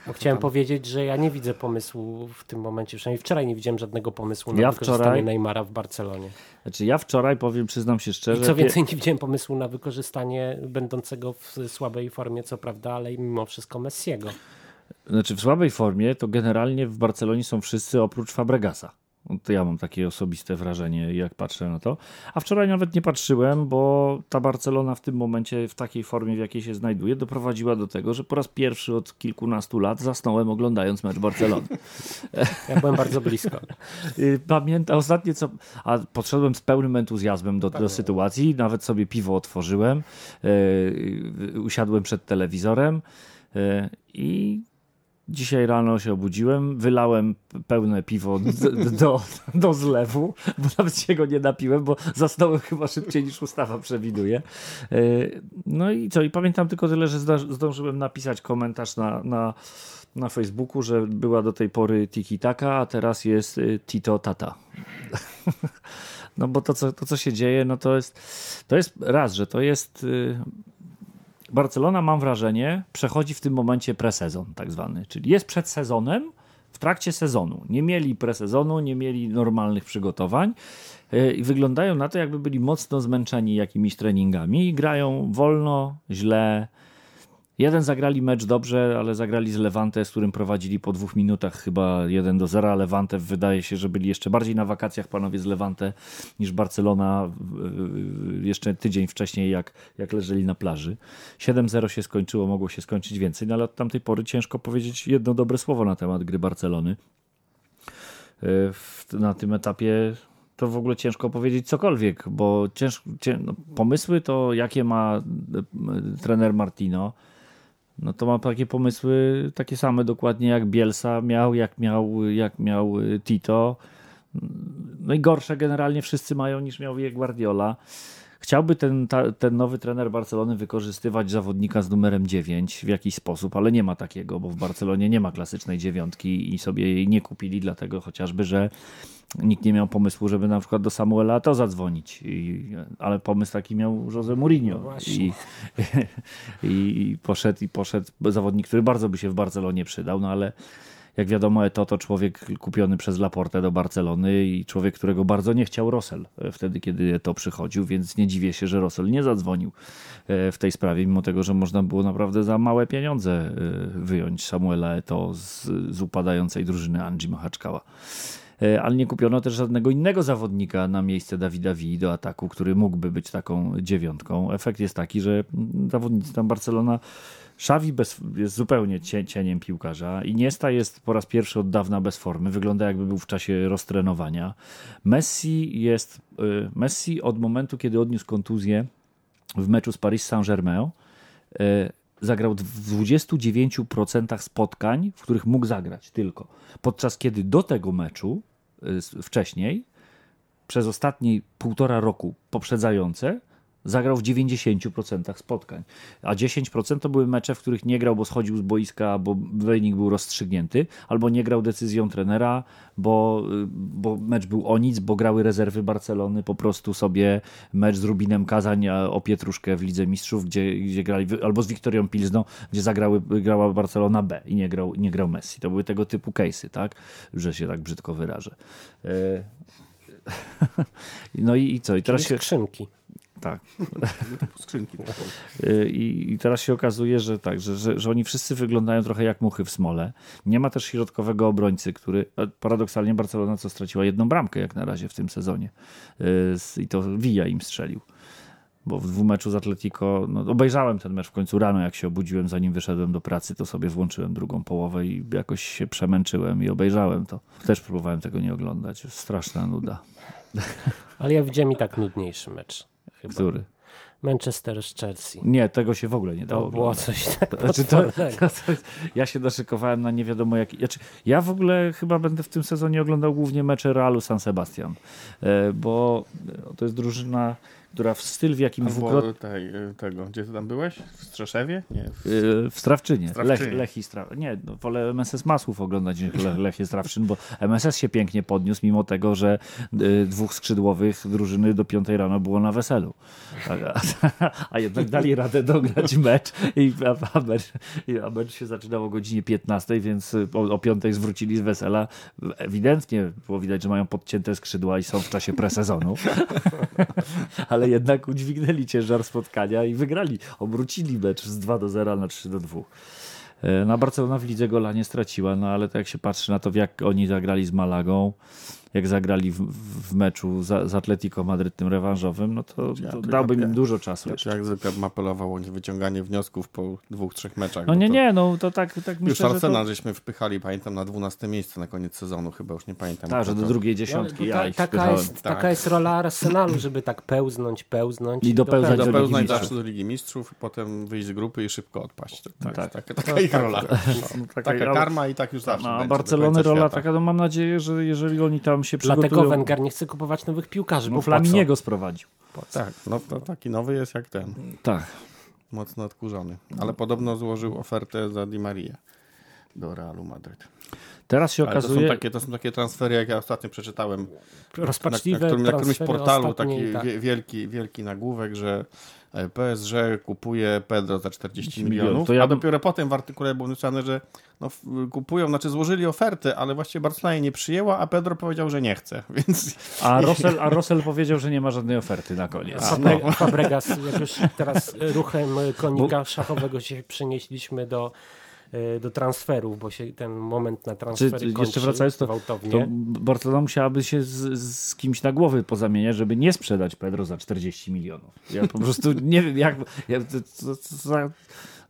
Bo chciałem powiedzieć, że ja nie widzę pomysłu w tym momencie, przynajmniej wczoraj nie widziałem żadnego pomysłu na Ja wykorzystanie wczoraj- Neymara w Barcelonie. Znaczy ja wczoraj, powiem, przyznam się I szczerze... co pie- więcej, nie widziałem pomysłu na wykorzystanie będącego w słabej formie, co prawda, ale i mimo wszystko Messiego. Znaczy w słabej formie to generalnie w Barcelonie są wszyscy oprócz Fabregasa. To ja mam takie osobiste wrażenie, jak patrzę na to. A wczoraj nawet nie patrzyłem, bo ta Barcelona w tym momencie, w takiej formie, w jakiej się znajduje, doprowadziła do tego, że po raz pierwszy od kilkunastu lat zasnąłem oglądając mecz Barcelony. Ja byłem bardzo blisko. Y, Pamiętam ostatnie co. A podszedłem z pełnym entuzjazmem do, do sytuacji, nawet sobie piwo otworzyłem, yy, usiadłem przed telewizorem i dzisiaj rano się obudziłem, wylałem pełne piwo do, do zlewu, bo nawet się go nie napiłem, bo zasnąłem chyba szybciej niż ustawa przewiduje. Yy, No i co? I pamiętam tylko tyle, że zdążyłem napisać komentarz na, na, na Facebooku, że była do tej pory Tiki Taka, a teraz jest y, Tito Tata. No bo to co, to, co się dzieje, no to jest, to jest raz, że to jest. Barcelona, mam wrażenie, przechodzi w tym momencie presezon, tak zwany. Czyli jest przed sezonem, w trakcie sezonu. Nie mieli presezonu, nie mieli normalnych przygotowań y, i wyglądają na to, jakby byli mocno zmęczeni jakimiś treningami i grają wolno, źle. Jeden zagrali mecz dobrze, ale zagrali z Levante, z którym prowadzili po dwóch minutach chyba 1 do 0. Levante wydaje się, że byli jeszcze bardziej na wakacjach panowie z Levante niż Barcelona jeszcze tydzień wcześniej, jak, jak leżeli na plaży. 7-0 się skończyło, mogło się skończyć więcej, no ale od tamtej pory ciężko powiedzieć jedno dobre słowo na temat gry Barcelony. W- Na tym etapie to w ogóle ciężko powiedzieć cokolwiek, bo cię, no, pomysły to jakie ma e, trener Martino, no to ma takie pomysły takie same dokładnie jak Bielsa miał, jak miał, jak miał y, Tito. No i gorsze generalnie wszyscy mają niż miał je Guardiola. Chciałby ten, ta, ten nowy trener Barcelony wykorzystywać zawodnika z numerem 9 w jakiś sposób, ale nie ma takiego, bo w Barcelonie nie ma klasycznej dziewiątki i sobie jej nie kupili, dlatego chociażby, że nikt nie miał pomysłu, żeby na przykład do Samuela to zadzwonić. I, ale pomysł taki miał Jose Mourinho. właśnie. I, i poszedł, i poszedł zawodnik, który bardzo by się w Barcelonie przydał, no ale jak wiadomo, Eto to człowiek kupiony przez Laportę do Barcelony i człowiek, którego bardzo nie chciał Rosell e, wtedy, kiedy Eto przychodził, więc nie dziwię się, że Rosell nie zadzwonił e, w tej sprawie, mimo tego, że można było naprawdę za małe pieniądze e, wyjąć Samuela Eto z, z upadającej drużyny Andrzej Machaczkała. Ale nie kupiono też żadnego innego zawodnika na miejsce Dawida Villa do ataku, który mógłby być taką dziewiątką. Efekt jest taki, że zawodnicy tam Barcelona Bez, jest zupełnie cie, cieniem piłkarza. Iniesta jest po raz pierwszy od dawna bez formy. Wygląda jakby był w czasie roztrenowania. Messi jest... y, Messi od momentu, kiedy odniósł kontuzję w meczu z Paris Saint-Germain y, zagrał w 29% spotkań, w których mógł zagrać tylko. Podczas kiedy do tego meczu y, wcześniej, przez ostatnie półtora roku poprzedzające, zagrał w 90% spotkań. A 10% to były mecze, w których nie grał, bo schodził z boiska, bo wynik był rozstrzygnięty, albo nie grał decyzją trenera, bo, y, bo mecz był o nic, bo grały rezerwy Barcelony, po prostu sobie mecz z Rubinem Kazań o Pietruszkę w Lidze Mistrzów, gdzie, gdzie grali, albo z Wiktorią Pilzną, gdzie zagrały, grała Barcelona B i nie grał, nie grał Messi. To były tego typu case'y, tak? Że się tak brzydko wyrażę. E, No i, i co? I teraz Czyli się... skrzynki. Tak. Skrzynki. Y, I, I teraz się okazuje, że tak, że, że, że oni wszyscy wyglądają trochę jak muchy w smole. Nie ma też środkowego obrońcy, który paradoksalnie Barcelona co straciła jedną bramkę jak na razie w tym sezonie. Y, I to Villa im strzelił. Bo w dwumeczu z Atletico, no obejrzałem ten mecz w końcu rano, jak się obudziłem, zanim wyszedłem do pracy, to sobie włączyłem drugą połowę i jakoś się przemęczyłem i obejrzałem to. Też próbowałem tego nie oglądać. Straszna nuda. Ale ja widziałem i tak nudniejszy mecz. Chyba. Który? Manchester z Chelsea. Nie, tego się w ogóle nie dało To było oglądać. coś tak Znaczy to, to, to, ja się doszykowałem na nie wiadomo jaki. Znaczy, ja w ogóle chyba będę w tym sezonie oglądał głównie mecze Realu San Sebastian, e, bo to jest drużyna, która w styl, w jakim Albo dwukrotnie. tej, y, tego, gdzie ty tam byłeś? W Strzeszewie? Nie. W... W Strawczynie. Strawczynie. Lech, Lech i Stra... Nie, no, wolę MSS Masłów oglądać niż Le, Lech i Strawczyn, bo MSS się pięknie podniósł, mimo tego, że y, dwóch skrzydłowych drużyny do piątej rano było na weselu. A, a, a jednak dali radę dograć mecz i a, mecz, a mecz się zaczynał o godzinie 15, więc y, o, o piątej zwrócili z wesela. Ewidentnie było widać, że mają podcięte skrzydła i są w czasie presezonu. ale jednak udźwignęli ciężar spotkania i wygrali. Obrócili mecz z 2 do 0 na 3 do 2. E, Na Barcelona w lidze gola nie straciła, no ale to jak się patrzy na to, jak oni zagrali z Malagą, jak zagrali w, w meczu z, z Atletico Madryt tym rewanżowym, no to, Ja to dałbym ja- im dużo czasu Ja jeszcze. jak zwykle bym apelował o wyciąganie wniosków po dwóch, trzech meczach. No nie, nie, no to tak, tak Już myślę, że Arsenal to... żeśmy wpychali, pamiętam, na 12 miejsce na koniec sezonu, chyba już nie pamiętam. Tak, że do drugiej No, dziesiątki ja ta, ich taka, jest, Tak. taka jest rola Arsenalu, żeby tak pełznąć, pełznąć I dopełzać. do Do pełnej Mistrzów. zawsze do Ligi Mistrzów i potem wyjść z grupy i szybko odpaść. Tak, tak. Taka, taka ich rola. No, taka- karma i tak już zawsze No, a do Barcelony rola świata. taka, no mam nadzieję, że jeżeli oni tam się Dlatego przygotują... Wenger nie chce kupować nowych piłkarzy, No bo Flaminiego sprowadził. Tak, no to taki nowy jest jak ten. Tak. Mocno odkurzony. Ale podobno złożył ofertę za Di Maria do Realu Madryt. Teraz się Ale to są, okazuje... takie, to są takie transfery, jak ja ostatnio przeczytałem Po, na, rozpaczliwe na, którym, na którymś portalu taki tak. wie- wielki, wielki nagłówek, że e, PSG kupuje Pedro za 40 milionów. milionów, To ja a dopiero potem w artykule było napisane, że no, kupują, znaczy złożyli ofertę, ale właściwie Barcelona jej nie przyjęła, a Pedro powiedział, że nie chce, więc A Russell, a Russell powiedział, że nie ma żadnej oferty na koniec. A, no. Fabregas, jak już teraz ruchem konika szachowego się przenieśliśmy do, do transferów, bo się ten moment na transfery Czy- czy kończy jeszcze wracając, to- gwałtownie. To Barcelona musiałaby się z, z kimś na głowy pozamieniać, żeby nie sprzedać Pedro za 40 milionów. Ja po prostu nie wiem, jak. Ja, to, to, to,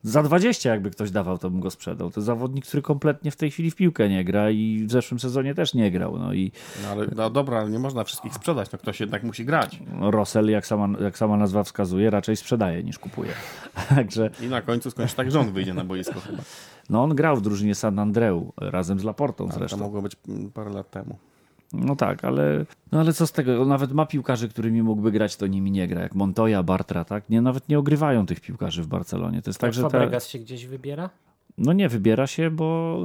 za, za 20 jakby ktoś dawał, to bym go sprzedał. To zawodnik, który kompletnie w tej chwili w piłkę nie gra i w zeszłym sezonie też nie grał. No i no, ale, no dobra, ale nie można wszystkich sprzedać, no ktoś jednak musi grać. Russell, jak sama, jak sama nazwa wskazuje, raczej sprzedaje niż kupuje. Także I na końcu skończy tak, on wyjdzie na boisko chyba. no on grał w drużynie San Andreu razem z Laportą Ale to zresztą. mogło być mm, parę lat temu. No tak, ale, no ale co z tego? On nawet ma piłkarzy, którymi mógłby grać, to nimi nie gra. Jak Montoya, Bartra, tak? Nie, nawet nie ogrywają tych piłkarzy w Barcelonie. To jest tak, tak, że Fabregas się gdzieś wybiera? No nie wybiera się, bo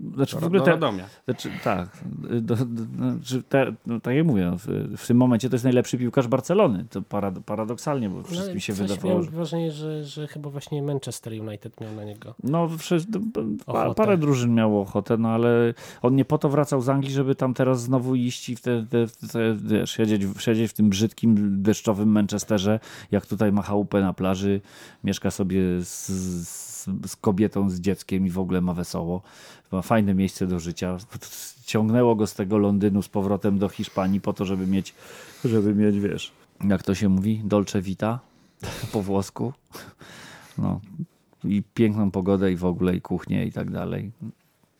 yy, znaczy w Do, ogóle do te, Radomia. znaczy, tak, yy, do, do, znaczy te, no, tak jak mówię, w, w tym momencie to jest najlepszy piłkarz Barcelony. To parad, paradoksalnie, bo wszystkim No, się wydawało, Miałem że wrażenie, że, że chyba właśnie Manchester United miał na niego. No, przecież, pa, parę drużyn miało ochotę, no ale on nie po to wracał z Anglii, żeby tam teraz znowu iść i w te, te, te, wiesz, siedzieć, siedzieć w tym brzydkim, deszczowym Manchesterze, jak tutaj ma chałupę na plaży, mieszka sobie z, z, z kobietą, z dzieckiem i w ogóle ma wesoło. Ma fajne miejsce do życia. Ciągnęło go z tego Londynu z powrotem do Hiszpanii po to, żeby mieć, żeby mieć, wiesz, jak to się mówi, dolce vita po włosku. No, i piękną pogodę i w ogóle i kuchnię i tak dalej.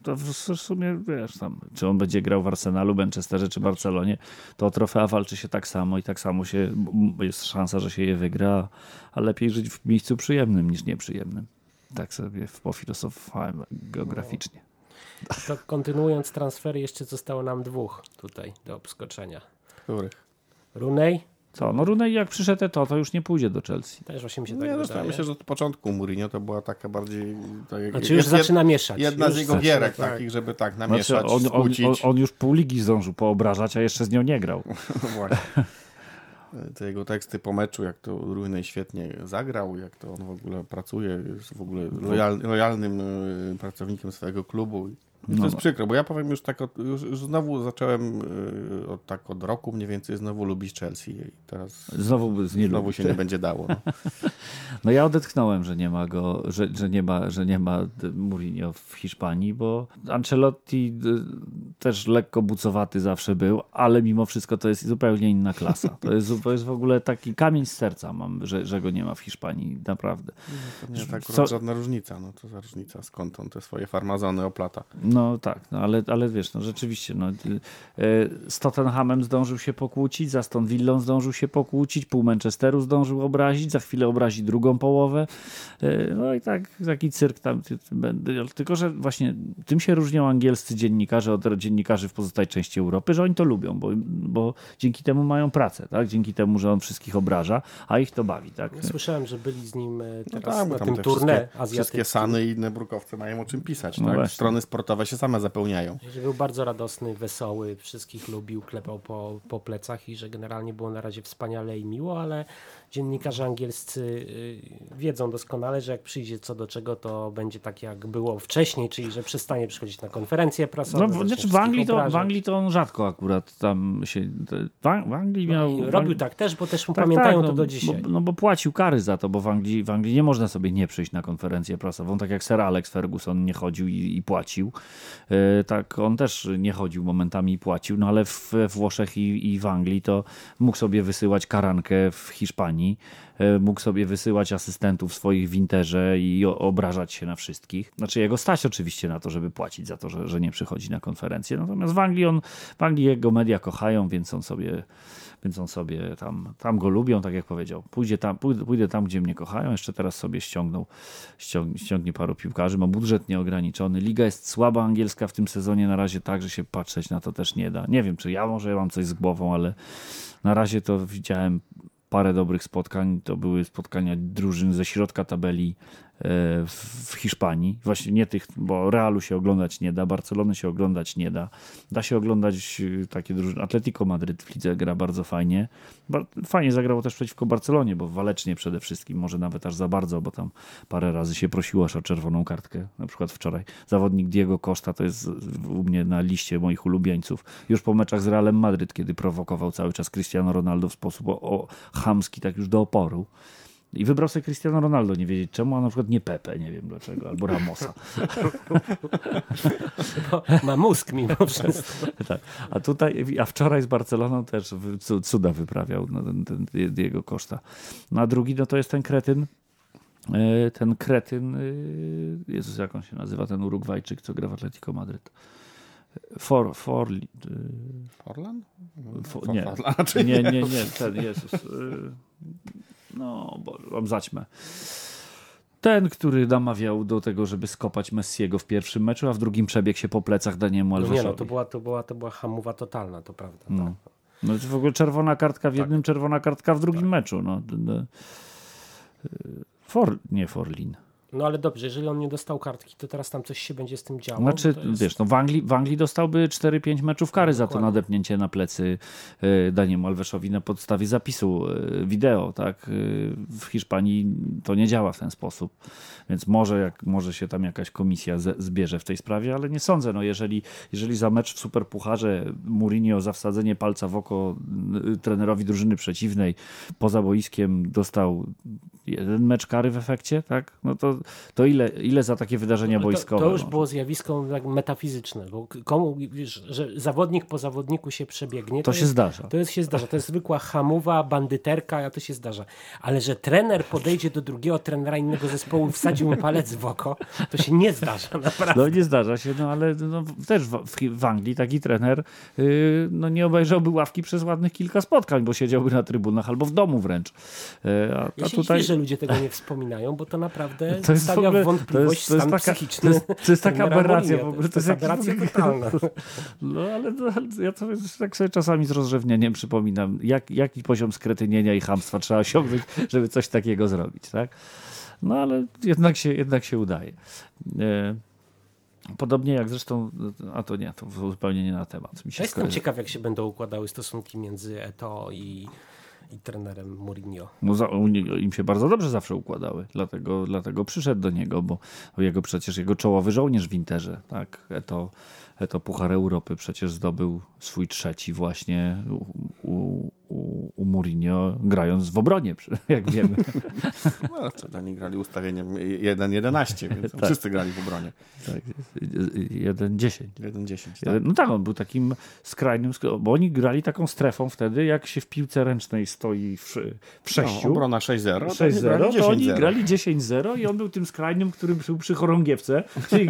To w sumie, wiesz, tam, czy on będzie grał w Arsenalu, Manchesterze czy Barcelonie, to o trofea walczy się tak samo i tak samo się, jest szansa, że się je wygra, a lepiej żyć w miejscu przyjemnym niż nieprzyjemnym. Tak sobie pofilosofowałem geograficznie. To kontynuując transfery, jeszcze zostało nam dwóch tutaj do obskoczenia. Których? Runej? Co, no Runej jak przyszedł to, to już nie pójdzie do Chelsea. Też właśnie mi się Nie, tak wydaje. myślę, że od początku Mourinho to była taka bardziej... Tak, jak- Znaczy już jest zaczyna mieszać. Jedna już z jego gierek tak. takich, żeby tak Znaczy, namieszać, on, on, on, skłócić. on już pół ligi zdążył poobrażać, a jeszcze z nią nie grał. No właśnie. Te jego teksty po meczu, jak to Ruinej świetnie zagrał, jak to on w ogóle pracuje, jest w ogóle lojal, lojalnym y, pracownikiem swojego klubu. I to No. jest przykro, bo ja powiem już tak, od, już, już znowu zacząłem y, od, tak od roku mniej więcej znowu lubić Chelsea i teraz Znowu z nie znowu się nie będzie dało. No. No ja odetchnąłem, że nie ma go, że, że nie ma, że nie ma d- Mourinho w Hiszpanii, bo Ancelotti d- też lekko bucowaty zawsze był, ale mimo wszystko to jest zupełnie inna klasa. To jest, to jest w ogóle taki kamień z serca mam, że, że go nie ma w Hiszpanii, naprawdę. To nie tak Co- żadna różnica. No to za różnica, skąd on te swoje farmazony oplata. No tak, no ale, ale wiesz, no rzeczywiście, no, y, y, z Tottenhamem zdążył się pokłócić, za Aston Villą zdążył się pokłócić, pół Manchesteru zdążył obrazić, za chwilę obrazi drugą połowę. Y, No i tak, taki cyrk tam. ty- ty- będę- Tylko, że właśnie tym się różnią angielscy dziennikarze od dziennikarzy w pozostałej części Europy, że oni to lubią, bo, bo dzięki temu mają pracę, tak? Dzięki temu, że on wszystkich obraża, a ich to bawi, tak? Słyszałem, że byli z nim e, No teraz tak, bo na tam tym te tournée wszystkie, wszystkie. Sany i inne brukowce mają o czym pisać. No tak? właśnie. Strony sportowe się same zapełniają. Że był bardzo radosny, wesoły, wszystkich lubił, klepał po, po plecach i że generalnie było na razie wspaniale i miło, ale dziennikarze angielscy y, wiedzą doskonale, że jak przyjdzie co do czego, to będzie tak jak było wcześniej, czyli że przestanie przychodzić na konferencje prasowe. No, znaczy w Anglii, to, w. Anglii to on rzadko akurat tam się. W Ang- w Anglii miał. No i w robił tak też, bo też mu Tak, pamiętają tak, to no, do dzisiaj. Bo, no bo płacił kary za to, bo w Anglii, w Anglii nie można sobie nie przyjść na konferencję prasową, tak jak Sir Alex Ferguson nie chodził i, i płacił. E, tak on też nie chodził momentami i płacił, no ale w Włoszech i, i w Anglii to mógł sobie wysyłać karankę w Hiszpanii, e, mógł sobie wysyłać asystentów swoich w Interze i obrażać się na wszystkich. Znaczy jego stać oczywiście na to, żeby płacić za to, że, że nie przychodzi na konferencję. Natomiast w Anglii on, w Anglii jego media kochają, więc on sobie więc on sobie tam, tam go lubią, tak jak powiedział. Pójdzie tam, pójdę, pójdę tam, gdzie mnie kochają. Jeszcze teraz sobie ściągnął, ściągnie, ściągnie paru piłkarzy. Ma budżet nieograniczony. Liga jest słaba angielska w tym sezonie na razie tak, że się patrzeć na to też nie da. Nie wiem, czy ja może mam coś z głową, ale na razie to widziałem parę dobrych spotkań. To były spotkania drużyn ze środka tabeli w w Hiszpanii. Właśnie nie tych, bo Realu się oglądać nie da, Barcelony się oglądać nie da. Da się oglądać e, takie drużyny. Atletico Madryt w lidze gra bardzo fajnie. Fajnie zagrało też przeciwko Barcelonie, bo walecznie przede wszystkim, może nawet aż za bardzo, bo tam parę razy się prosiło aż o czerwoną kartkę. Na przykład wczoraj zawodnik Diego Costa to jest u mnie na liście moich ulubieńców. Już po meczach z Realem Madryt, kiedy prowokował cały czas Cristiano Ronaldo w sposób o, o chamski, tak już do oporu. I wybrał sobie Cristiano Ronaldo, nie wiedzieć czemu, a na przykład nie Pepe, nie wiem dlaczego, albo Ramosa. Ma mózg mimo wszystko. tak. A tutaj, a wczoraj z Barceloną też cuda wyprawiał no, ten, ten jego koszta. No a drugi, no to jest ten kretyn, e, ten kretyn, e, Jezus, jak on się nazywa, ten Urugwajczyk, co gra w Atletico Madryt. For, for, e, Forlan? For- nie. Nie, nie, nie, ten Jezus. No, bo mam zaćmę. Ten, który namawiał do tego, żeby skopać Messiego w pierwszym meczu, a w drugim przebiegł się po plecach Daniemu No nie no, to była, to była, to była hamowa totalna, to prawda. No. Tak. No w ogóle czerwona kartka w jednym, czerwona kartka w drugim meczu. No. For, nie Forlin. No ale dobrze, jeżeli on nie dostał kartki, to teraz tam coś się będzie z tym działo. Znaczy, to jest- wiesz, no w Anglii, w Anglii dostałby 4-5 meczów kary za to nadepnięcie na plecy y, Daniemu Alveszowi na podstawie zapisu y, wideo, tak? Y, W Hiszpanii to nie działa w ten sposób. Więc może, jak, może się tam jakaś komisja ze, zbierze w tej sprawie, ale nie sądzę. No jeżeli, jeżeli za mecz w Superpucharze Mourinho za wsadzenie palca w oko trenerowi drużyny przeciwnej poza boiskiem dostał jeden mecz kary w efekcie, tak? No to, to ile, ile za takie wydarzenia to, boiskowe? to już no? było zjawisko tak metafizyczne, bo komu, wiesz, że zawodnik po zawodniku się przebiegnie, To się jest, zdarza. To jest, się zdarza. To jest zwykła hamowa, bandyterka, a to się zdarza. Ale że trener podejdzie do drugiego trenera innego zespołu i wsadził mu palec w oko, to się nie zdarza, naprawdę. No nie zdarza się, no ale no, też w, w, Anglii taki trener yy, no, nie obejrzałby ławki przez ładnych kilka spotkań, bo siedziałby na trybunach albo w domu wręcz. Yy, a, Ja a się tutaj... dziwię, że ludzie tego nie wspominają, bo to naprawdę to jest w ogóle, wątpliwość to jest, to jest taka, psychiczny to jest, to jest taka aberracja w Mourinho. ogóle. To jest aberracja totalna. No ale, no, ja to jest, tak sobie czasami z rozrzewnieniem przypominam, jak, jaki poziom skretynienia i chamstwa trzeba osiągnąć, żeby coś takiego zrobić, tak? No ale jednak się, jednak się udaje. E, Podobnie jak zresztą, a to nie, to zupełnie nie na temat. Mi się Ja jestem ciekaw, jak się będą układały stosunki między Eto i, i trenerem Mourinho. No, za- u nie- im się bardzo dobrze zawsze układały, dlatego, dlatego przyszedł do niego, bo jego przecież jego czołowy żołnierz w Interze, tak, Eto, Eto Puchar Europy przecież zdobył swój trzeci właśnie u, u, u, u Mourinho, grając w obronie, jak wiemy. No, wtedy oni grali ustawieniem 1-11, więc Tak. wszyscy grali w obronie. tak, 1-10. 1-10, tak. No tak, on był takim skrajnym, sk- bo oni grali taką strefą wtedy, jak się w piłce ręcznej stoi w, w sześciu. No, obrona 6-0, to oni 6-0, grali to oni 10-0. grali 10-0 i on był tym skrajnym, który był przy chorągiewce, czyli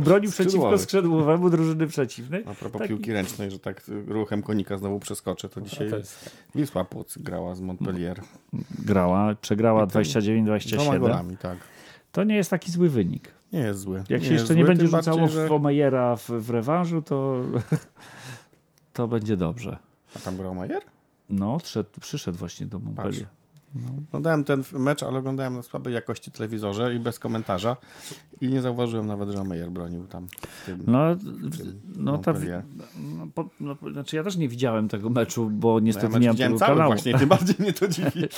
bronił przeciwko skrzydłowemu drużyny przeciwnej. A propos Taki- piłki ręcznej, że tak ruchem konika znowu przeskoczę, to dzisiaj to jest- Wisła Płock grała z Montpellier. Grała, przegrała Dwoma 29-27. golami, tak. To nie jest taki zły wynik. Nie jest zły. Jak się jest jeszcze nie zły, będzie tym rzucało bardziej, że... w Omejera w, w rewanżu, to, to będzie dobrze. A tam grał Majer? No, szedł, przyszedł właśnie do Montpellier. Oglądałem ten mecz, ale oglądałem na słabej jakości telewizorze i bez komentarza i nie zauważyłem nawet, że Meyer bronił tam. Tym, No, no, ta, no, po, no, znaczy ja też nie widziałem tego meczu, bo ja niestety mecz nie mam widziałem tego kanału. właśnie, tym bardziej mnie to dziwi.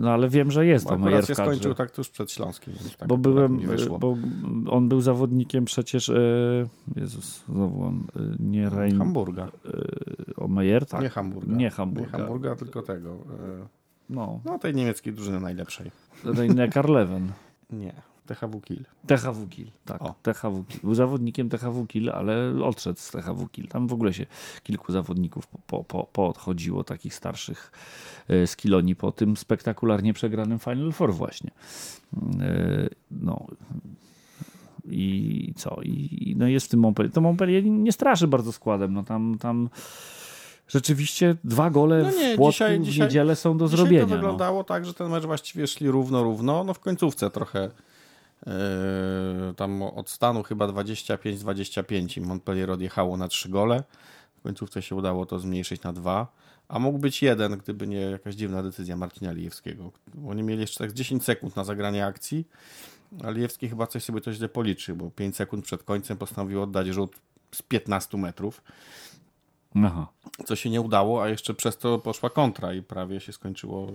No ale wiem, że jest to akurat się skończył tak tuż przed Śląskim. Tak Bo byłem, bo on był zawodnikiem przecież, e, Jezus, znowu on, e, nie Rein, Hamburga. o Meyer, tak? Nie Hamburga. Nie Hamburga. Nie Hamburga, tylko tego. e, No, No, tej niemieckiej drużyny najlepszej. Neckar Leven. Nie. THW Kiel. THW Kiel, tak. O. THW Kiel. Był zawodnikiem THW Kiel, ale odszedł z THW Kiel. Tam w ogóle się kilku zawodników po, po, po, poodchodziło, takich starszych e, z Kilonii po tym spektakularnie przegranym Final Four właśnie. E, No i co? I no jest w tym Montpellier. To Montpellier nie straszy bardzo składem. No tam, tam rzeczywiście dwa gole No nie, w Płocku dzisiaj- w dzisiaj- niedzielę są do Dzisiaj zrobienia. to no. wyglądało tak, że ten mecz właściwie szli równo, równo. No w końcówce trochę tam od stanu chyba 25-25 i Montpellier odjechało na trzy gole. W końcówce się udało to zmniejszyć na dwa. A mógł być jeden, gdyby nie jakaś dziwna decyzja Marcina Lijewskiego. Oni mieli jeszcze tak 10 sekund na zagranie akcji, Lijewski chyba coś sobie to źle policzy, bo 5 sekund przed końcem postanowił oddać rzut z 15 metrów Aha. co się nie udało, a jeszcze przez to poszła kontra i prawie się skończyło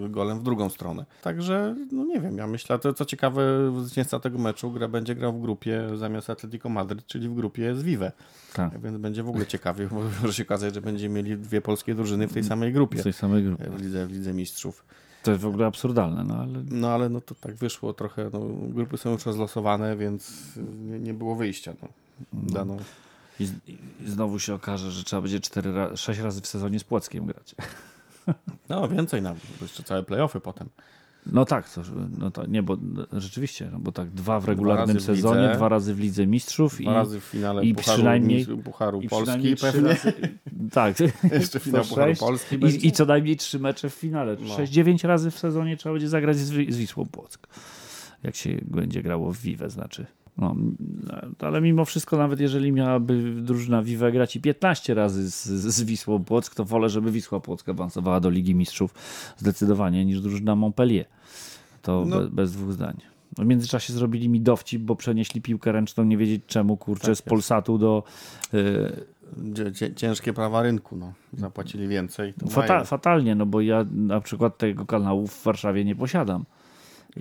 yy, golem w drugą stronę. Także, no nie wiem, ja myślę, to co ciekawe, zwycięzca tego meczu gra, będzie grał w grupie zamiast Atletico Madryt, czyli w grupie z Vive. Tak. Więc będzie w ogóle ciekawie, bo może się okazać, że będziemy mieli dwie polskie drużyny w tej samej grupie. Z tej samej grupy. W lidze, w lidze Mistrzów. To jest w ogóle absurdalne, no ale No ale no to tak wyszło trochę, no, grupy są już rozlosowane, więc nie, nie było wyjścia. No. Dano, I, z- I znowu się okaże, że trzeba będzie 4 ra 6 razy w sezonie z Płockiem grać. no więcej nawet, bo jeszcze całe playoffy potem. No tak, to, no to nie, bo rzeczywiście, no bo tak dwa w regularnym w sezonie, lidze. dwa razy w Lidze Mistrzów Dwa i, razy w finale i Pucharu, przynajmniej- Pucharu i Polski pewnie. razy, tak, Jeszcze finał Pucharu. Polski. I, I co najmniej trzy mecze w finale. No. 6-9 razy w sezonie trzeba będzie zagrać z, z Wisłą Płock. Jak się będzie grało w Vive, znaczy. No, ale mimo wszystko, nawet jeżeli miałaby drużyna Vive grać i 15 razy z, z Wisłą Płock, to wolę, żeby Wisła Płock awansowała do Ligi Mistrzów zdecydowanie niż drużyna Montpellier. To No. be, bez dwóch zdań. W międzyczasie zrobili mi dowcip, bo przenieśli piłkę ręczną, nie wiedzieć czemu, kurczę, Tak z. Polsatu do... Ciężkie prawa rynku, no. Zapłacili więcej. Fata, mają. fatalnie, no bo ja na przykład tego kanału w Warszawie nie posiadam.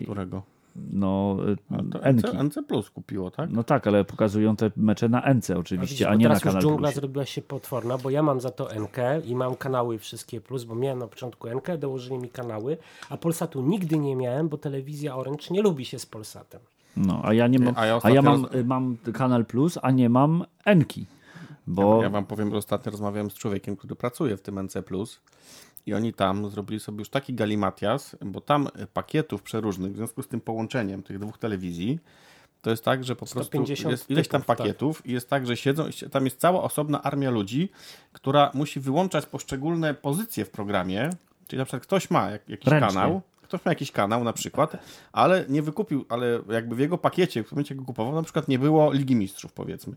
Którego? No, Enki. NC, NC Plus kupiło, tak? No tak, ale pokazują te mecze na NC oczywiście, widzisz, a nie na teraz już dżungla Plus. zrobiła się potworna, bo ja mam za to NK i mam kanały wszystkie plus, bo miałem na początku NK, dołożyli mi kanały, a Polsatu nigdy nie miałem, bo telewizja Orange nie lubi się z Polsatem. No, a ja nie mam, A ja a ja mam, roz- mam Kanal Plus, a nie mam Enki. Bo Ja wam powiem, że ostatnio rozmawiałem z człowiekiem, który pracuje w tym NC Plus i oni tam zrobili sobie już taki galimatias, bo tam pakietów przeróżnych w związku z tym połączeniem tych dwóch telewizji to jest tak, że po prostu 150 jest ileś tam tak. pakietów i jest tak, że siedzą, tam jest cała osobna armia ludzi, która musi wyłączać poszczególne pozycje w programie, czyli na przykład ktoś ma jak, jakiś Ręcznie. kanał, Ktoś ma jakiś kanał na przykład, ale nie wykupił, ale jakby w jego pakiecie, w którym go kupował, na przykład nie było Ligi Mistrzów, powiedzmy.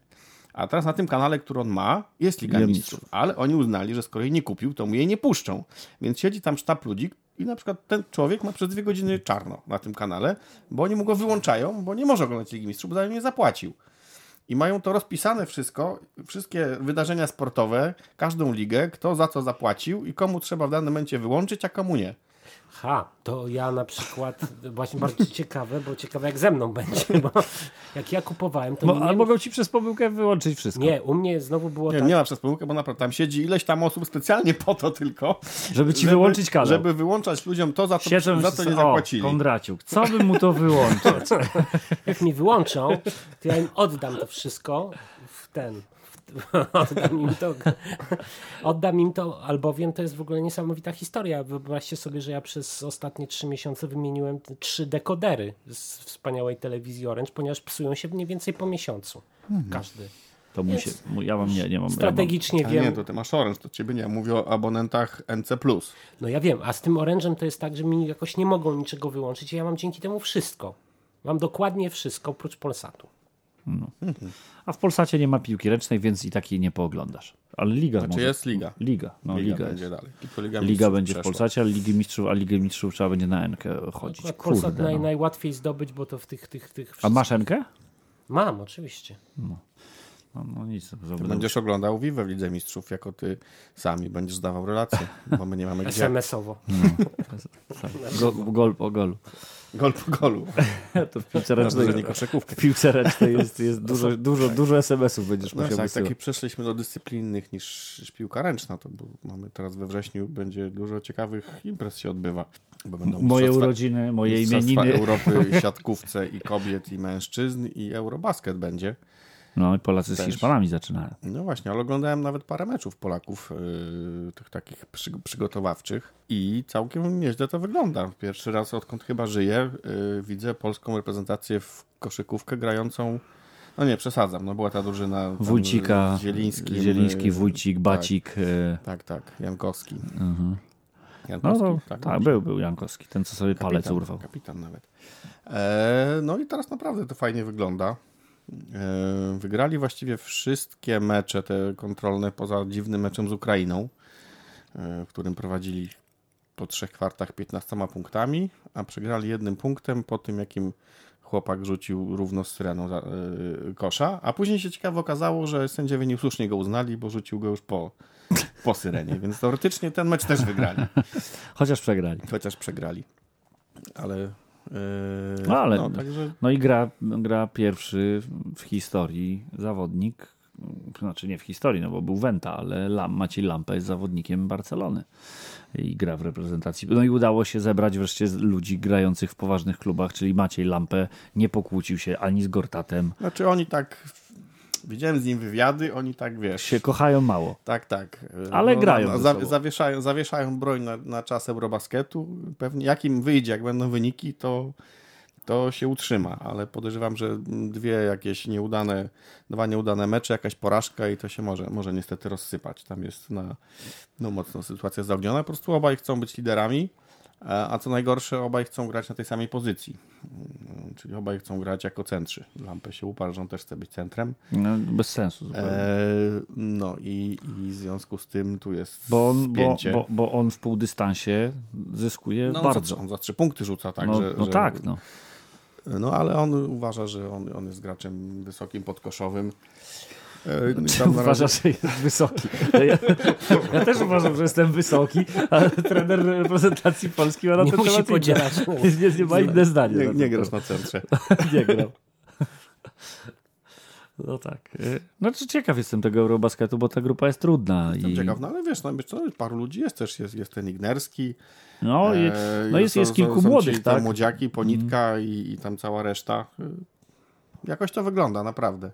A teraz na tym kanale, który on ma, jest Liga Liga Mistrzów, ale oni uznali, że skoro jej nie kupił, to mu jej nie puszczą. Więc siedzi tam sztab ludzi i na przykład ten człowiek ma przez dwie godziny czarno na tym kanale, bo oni mu go wyłączają, bo nie może oglądać Ligi Mistrzów, bo za nie zapłacił. I mają to rozpisane wszystko, wszystkie wydarzenia sportowe, każdą ligę, kto za co zapłacił i komu trzeba w danym momencie wyłączyć, a komu nie. Ha, to ja na przykład, właśnie bardzo ciekawe, bo ciekawe jak ze mną będzie, bo jak ja kupowałem, to Mo, nie, a mogą ci przez pomyłkę wyłączyć wszystko. nie, u mnie znowu było Nie, tak, nie ma przez pomyłkę, bo naprawdę tam siedzi ileś tam osób specjalnie po to tylko, Żeby ci wyłączyć kanał. Żeby wyłączać ludziom to, za co, Siedzą za co nie o, zapłacili. Kondraciuk, co by mu to wyłączyć? jak mi wyłączą, to ja im oddam to wszystko w ten. Oddam im to, oddam im to, albowiem to jest w ogóle niesamowita historia. Wyobraźcie sobie, że ja przez ostatnie trzy miesiące wymieniłem trzy dekodery z wspaniałej telewizji Orange, ponieważ psują się mniej więcej po miesiącu. Każdy. To mu się, mu- ja mam nie, nie mam. Strategicznie A wiem. nie, to ty masz Orange, to ciebie nie. Mówię o abonentach NC+. No ja wiem, a z tym Orange'em to jest tak, że mi jakoś nie mogą niczego wyłączyć i ja mam dzięki temu wszystko. Mam dokładnie wszystko oprócz Polsatu. Mam, a w Polsacie nie ma piłki ręcznej, więc i takiej nie pooglądasz. Ale liga Znaczy może. jest liga. Liga, no liga, Liga, jest. będzie dalej. Tylko Liga, Liga będzie w. Polsacie, ale Ligi Mistrzów, a Ligę Mistrzów trzeba będzie na Enkę chodzić. Akurat Polsat Kurde, naj, no. najłatwiej zdobyć, bo to w tych, tych, tych A wszystkich- masz Enkę? Mam, oczywiście. No, no nic. Ty będziesz oglądał Vive w Lidze Mistrzów, jako ty sami będziesz zdawał relacje, bo my nie mamy gdzie. SMS-owo. Go, gol po golu. Gol po golu. To w piłce ręcznej, koszykówkę. w piłce ręcznej jest, jest dużo, dużo, dużo SMS-ów będziesz No musiał tak, wysyłać. takie przeszliśmy do dyscyplin innych niż piłka ręczna, to bo mamy teraz we wrześniu będzie dużo ciekawych imprez się odbywa. Bo będą Moje urodziny, moje imieniny. Europy, siatkówce i kobiet i mężczyzn i Eurobasket będzie. No i Polacy z Też. Hiszpanami zaczynają. No właśnie, ale oglądałem nawet parę meczów Polaków, yy, tych takich przy, przygotowawczych i całkiem nieźle to wygląda. Pierwszy raz odkąd chyba żyję, yy, widzę polską reprezentację w koszykówkę grającą, no nie, przesadzam, no była ta drużyna tam, Wójcika, z Zielińskim, Zieliński, yy, Wójcik, Bacik. e, Tak, tak, Jankowski. mhm. No Jankowski, to, tak, dobrze. był, był Jankowski, ten co sobie palec Kapitan, urwał. Kapitan nawet. E, no i teraz naprawdę to fajnie wygląda. E, wygrali właściwie wszystkie mecze te kontrolne poza dziwnym meczem z Ukrainą, e, w którym prowadzili po trzech kwartach 15 punktami, a przegrali jednym punktem po tym, jakim chłopak rzucił równo z syreną za, e, kosza, a później się ciekawe okazało, że sędziowie niesłusznie go uznali, bo rzucił go już po, po syrenie, więc teoretycznie ten mecz też wygrali Chociaż przegrali. chociaż przegrali. Ale. Yy, No, ale- No, także No i gra, gra pierwszy w historii zawodnik, znaczy nie w historii, no bo był Wenta, ale Lam, Maciej Lampa jest zawodnikiem Barcelony i gra w reprezentacji. No i udało się zebrać wreszcie ludzi grających w poważnych klubach, czyli Maciej Lampę nie pokłócił się ani z Gortatem. Znaczy oni tak. Widziałem z nim wywiady, oni tak wiesz. Się kochają mało. Tak, tak. Ale grają no, ze za, sobą. zawieszają, zawieszają broń na, na czas Eurobasketu. Pewnie jak im wyjdzie, jak będą wyniki, to, to się utrzyma. Ale podejrzewam, że dwie jakieś nieudane, dwa nieudane mecze, jakaś porażka i to się może, może niestety rozsypać. Tam jest na, no, mocno sytuacja zaogniona. Po prostu obaj chcą być liderami. A a co najgorsze, obaj chcą grać na tej samej pozycji. Mm, Czyli obaj chcą grać jako centrzy. Lampę się uparł, że on też chce być centrem. No, bez sensu zupełnie. E, no i, i w związku z tym tu jest Bo on, bo, bo, bo on w półdystansie zyskuje no, on za, bardzo. on za trzy punkty rzuca, tak? no, że, no że, tak, no. No ale on uważa, że on, on jest graczem wysokim, podkoszowym. I razie- Uważasz, że jest wysoki. Ja, ja też uważam, że jestem wysoki, ale trener reprezentacji Polski ma na Nie ten musi temat podzielać. Nie, nie, nie ma inne zdanie. Nie, nie grasz na centrze. Nie grał. No tak. Znaczy ciekaw jestem tego Eurobasketu, bo ta grupa jest trudna. Jestem I, ciekaw, no ale wiesz, no, wiesz co, paru ludzi jest też, jest, jest ten Ignerski. no, i, e, no jest, są- jest kilku są ci młodych, tam tak? młodziaki, Ponitka i, i tam cała reszta. E, Jakoś to wygląda, naprawdę.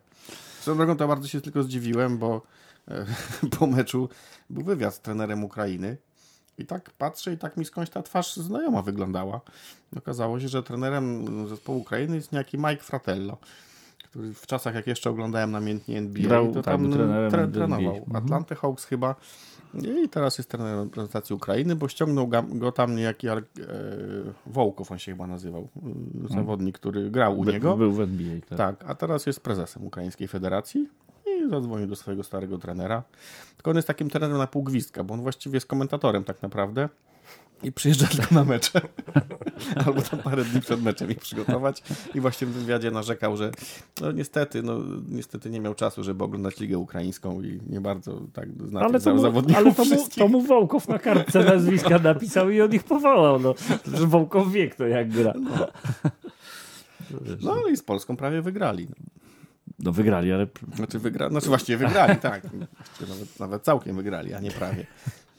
Swoją drogą to bardzo się tylko zdziwiłem, bo e, po meczu był wywiad z trenerem Ukrainy i tak patrzę i tak mi skądś ta twarz znajoma wyglądała. Okazało się, że trenerem zespołu Ukrainy jest niejaki Mike Fratello, który w czasach jak jeszcze oglądałem namiętnie NBA, Grał, to tam był trenerem tre, trenował. Mhm. Atlanta Hawks chyba i teraz jest trenerem reprezentacji Ukrainy, bo ściągnął go tam niejaki e, Wołkow, on się chyba nazywał, e, zawodnik, który grał u By- niego. Był w NBA. Tak. Tak, a teraz jest prezesem Ukraińskiej Federacji i zadzwonił do swojego starego trenera. Tylko on jest takim trenerem na pół gwizdka, bo on właściwie jest komentatorem tak naprawdę i przyjeżdża tylko na mecze. Albo tam parę dni przed meczem ich przygotować i właśnie w wywiadzie narzekał, że no niestety, no niestety nie miał czasu, żeby oglądać Ligę Ukraińską i nie bardzo tak zna Ale to, mu, zawodników ale to, mu, to mu Wołkow na kartce nazwiska napisał i on ich powołał. No. Że Wołkow wie, kto jak gra. No ale i z Polską prawie wygrali. No. No wygrali, ale Znaczy, wygra... znaczy właściwie wygrali, tak. Właściwie Nawet, nawet całkiem wygrali, a nie prawie.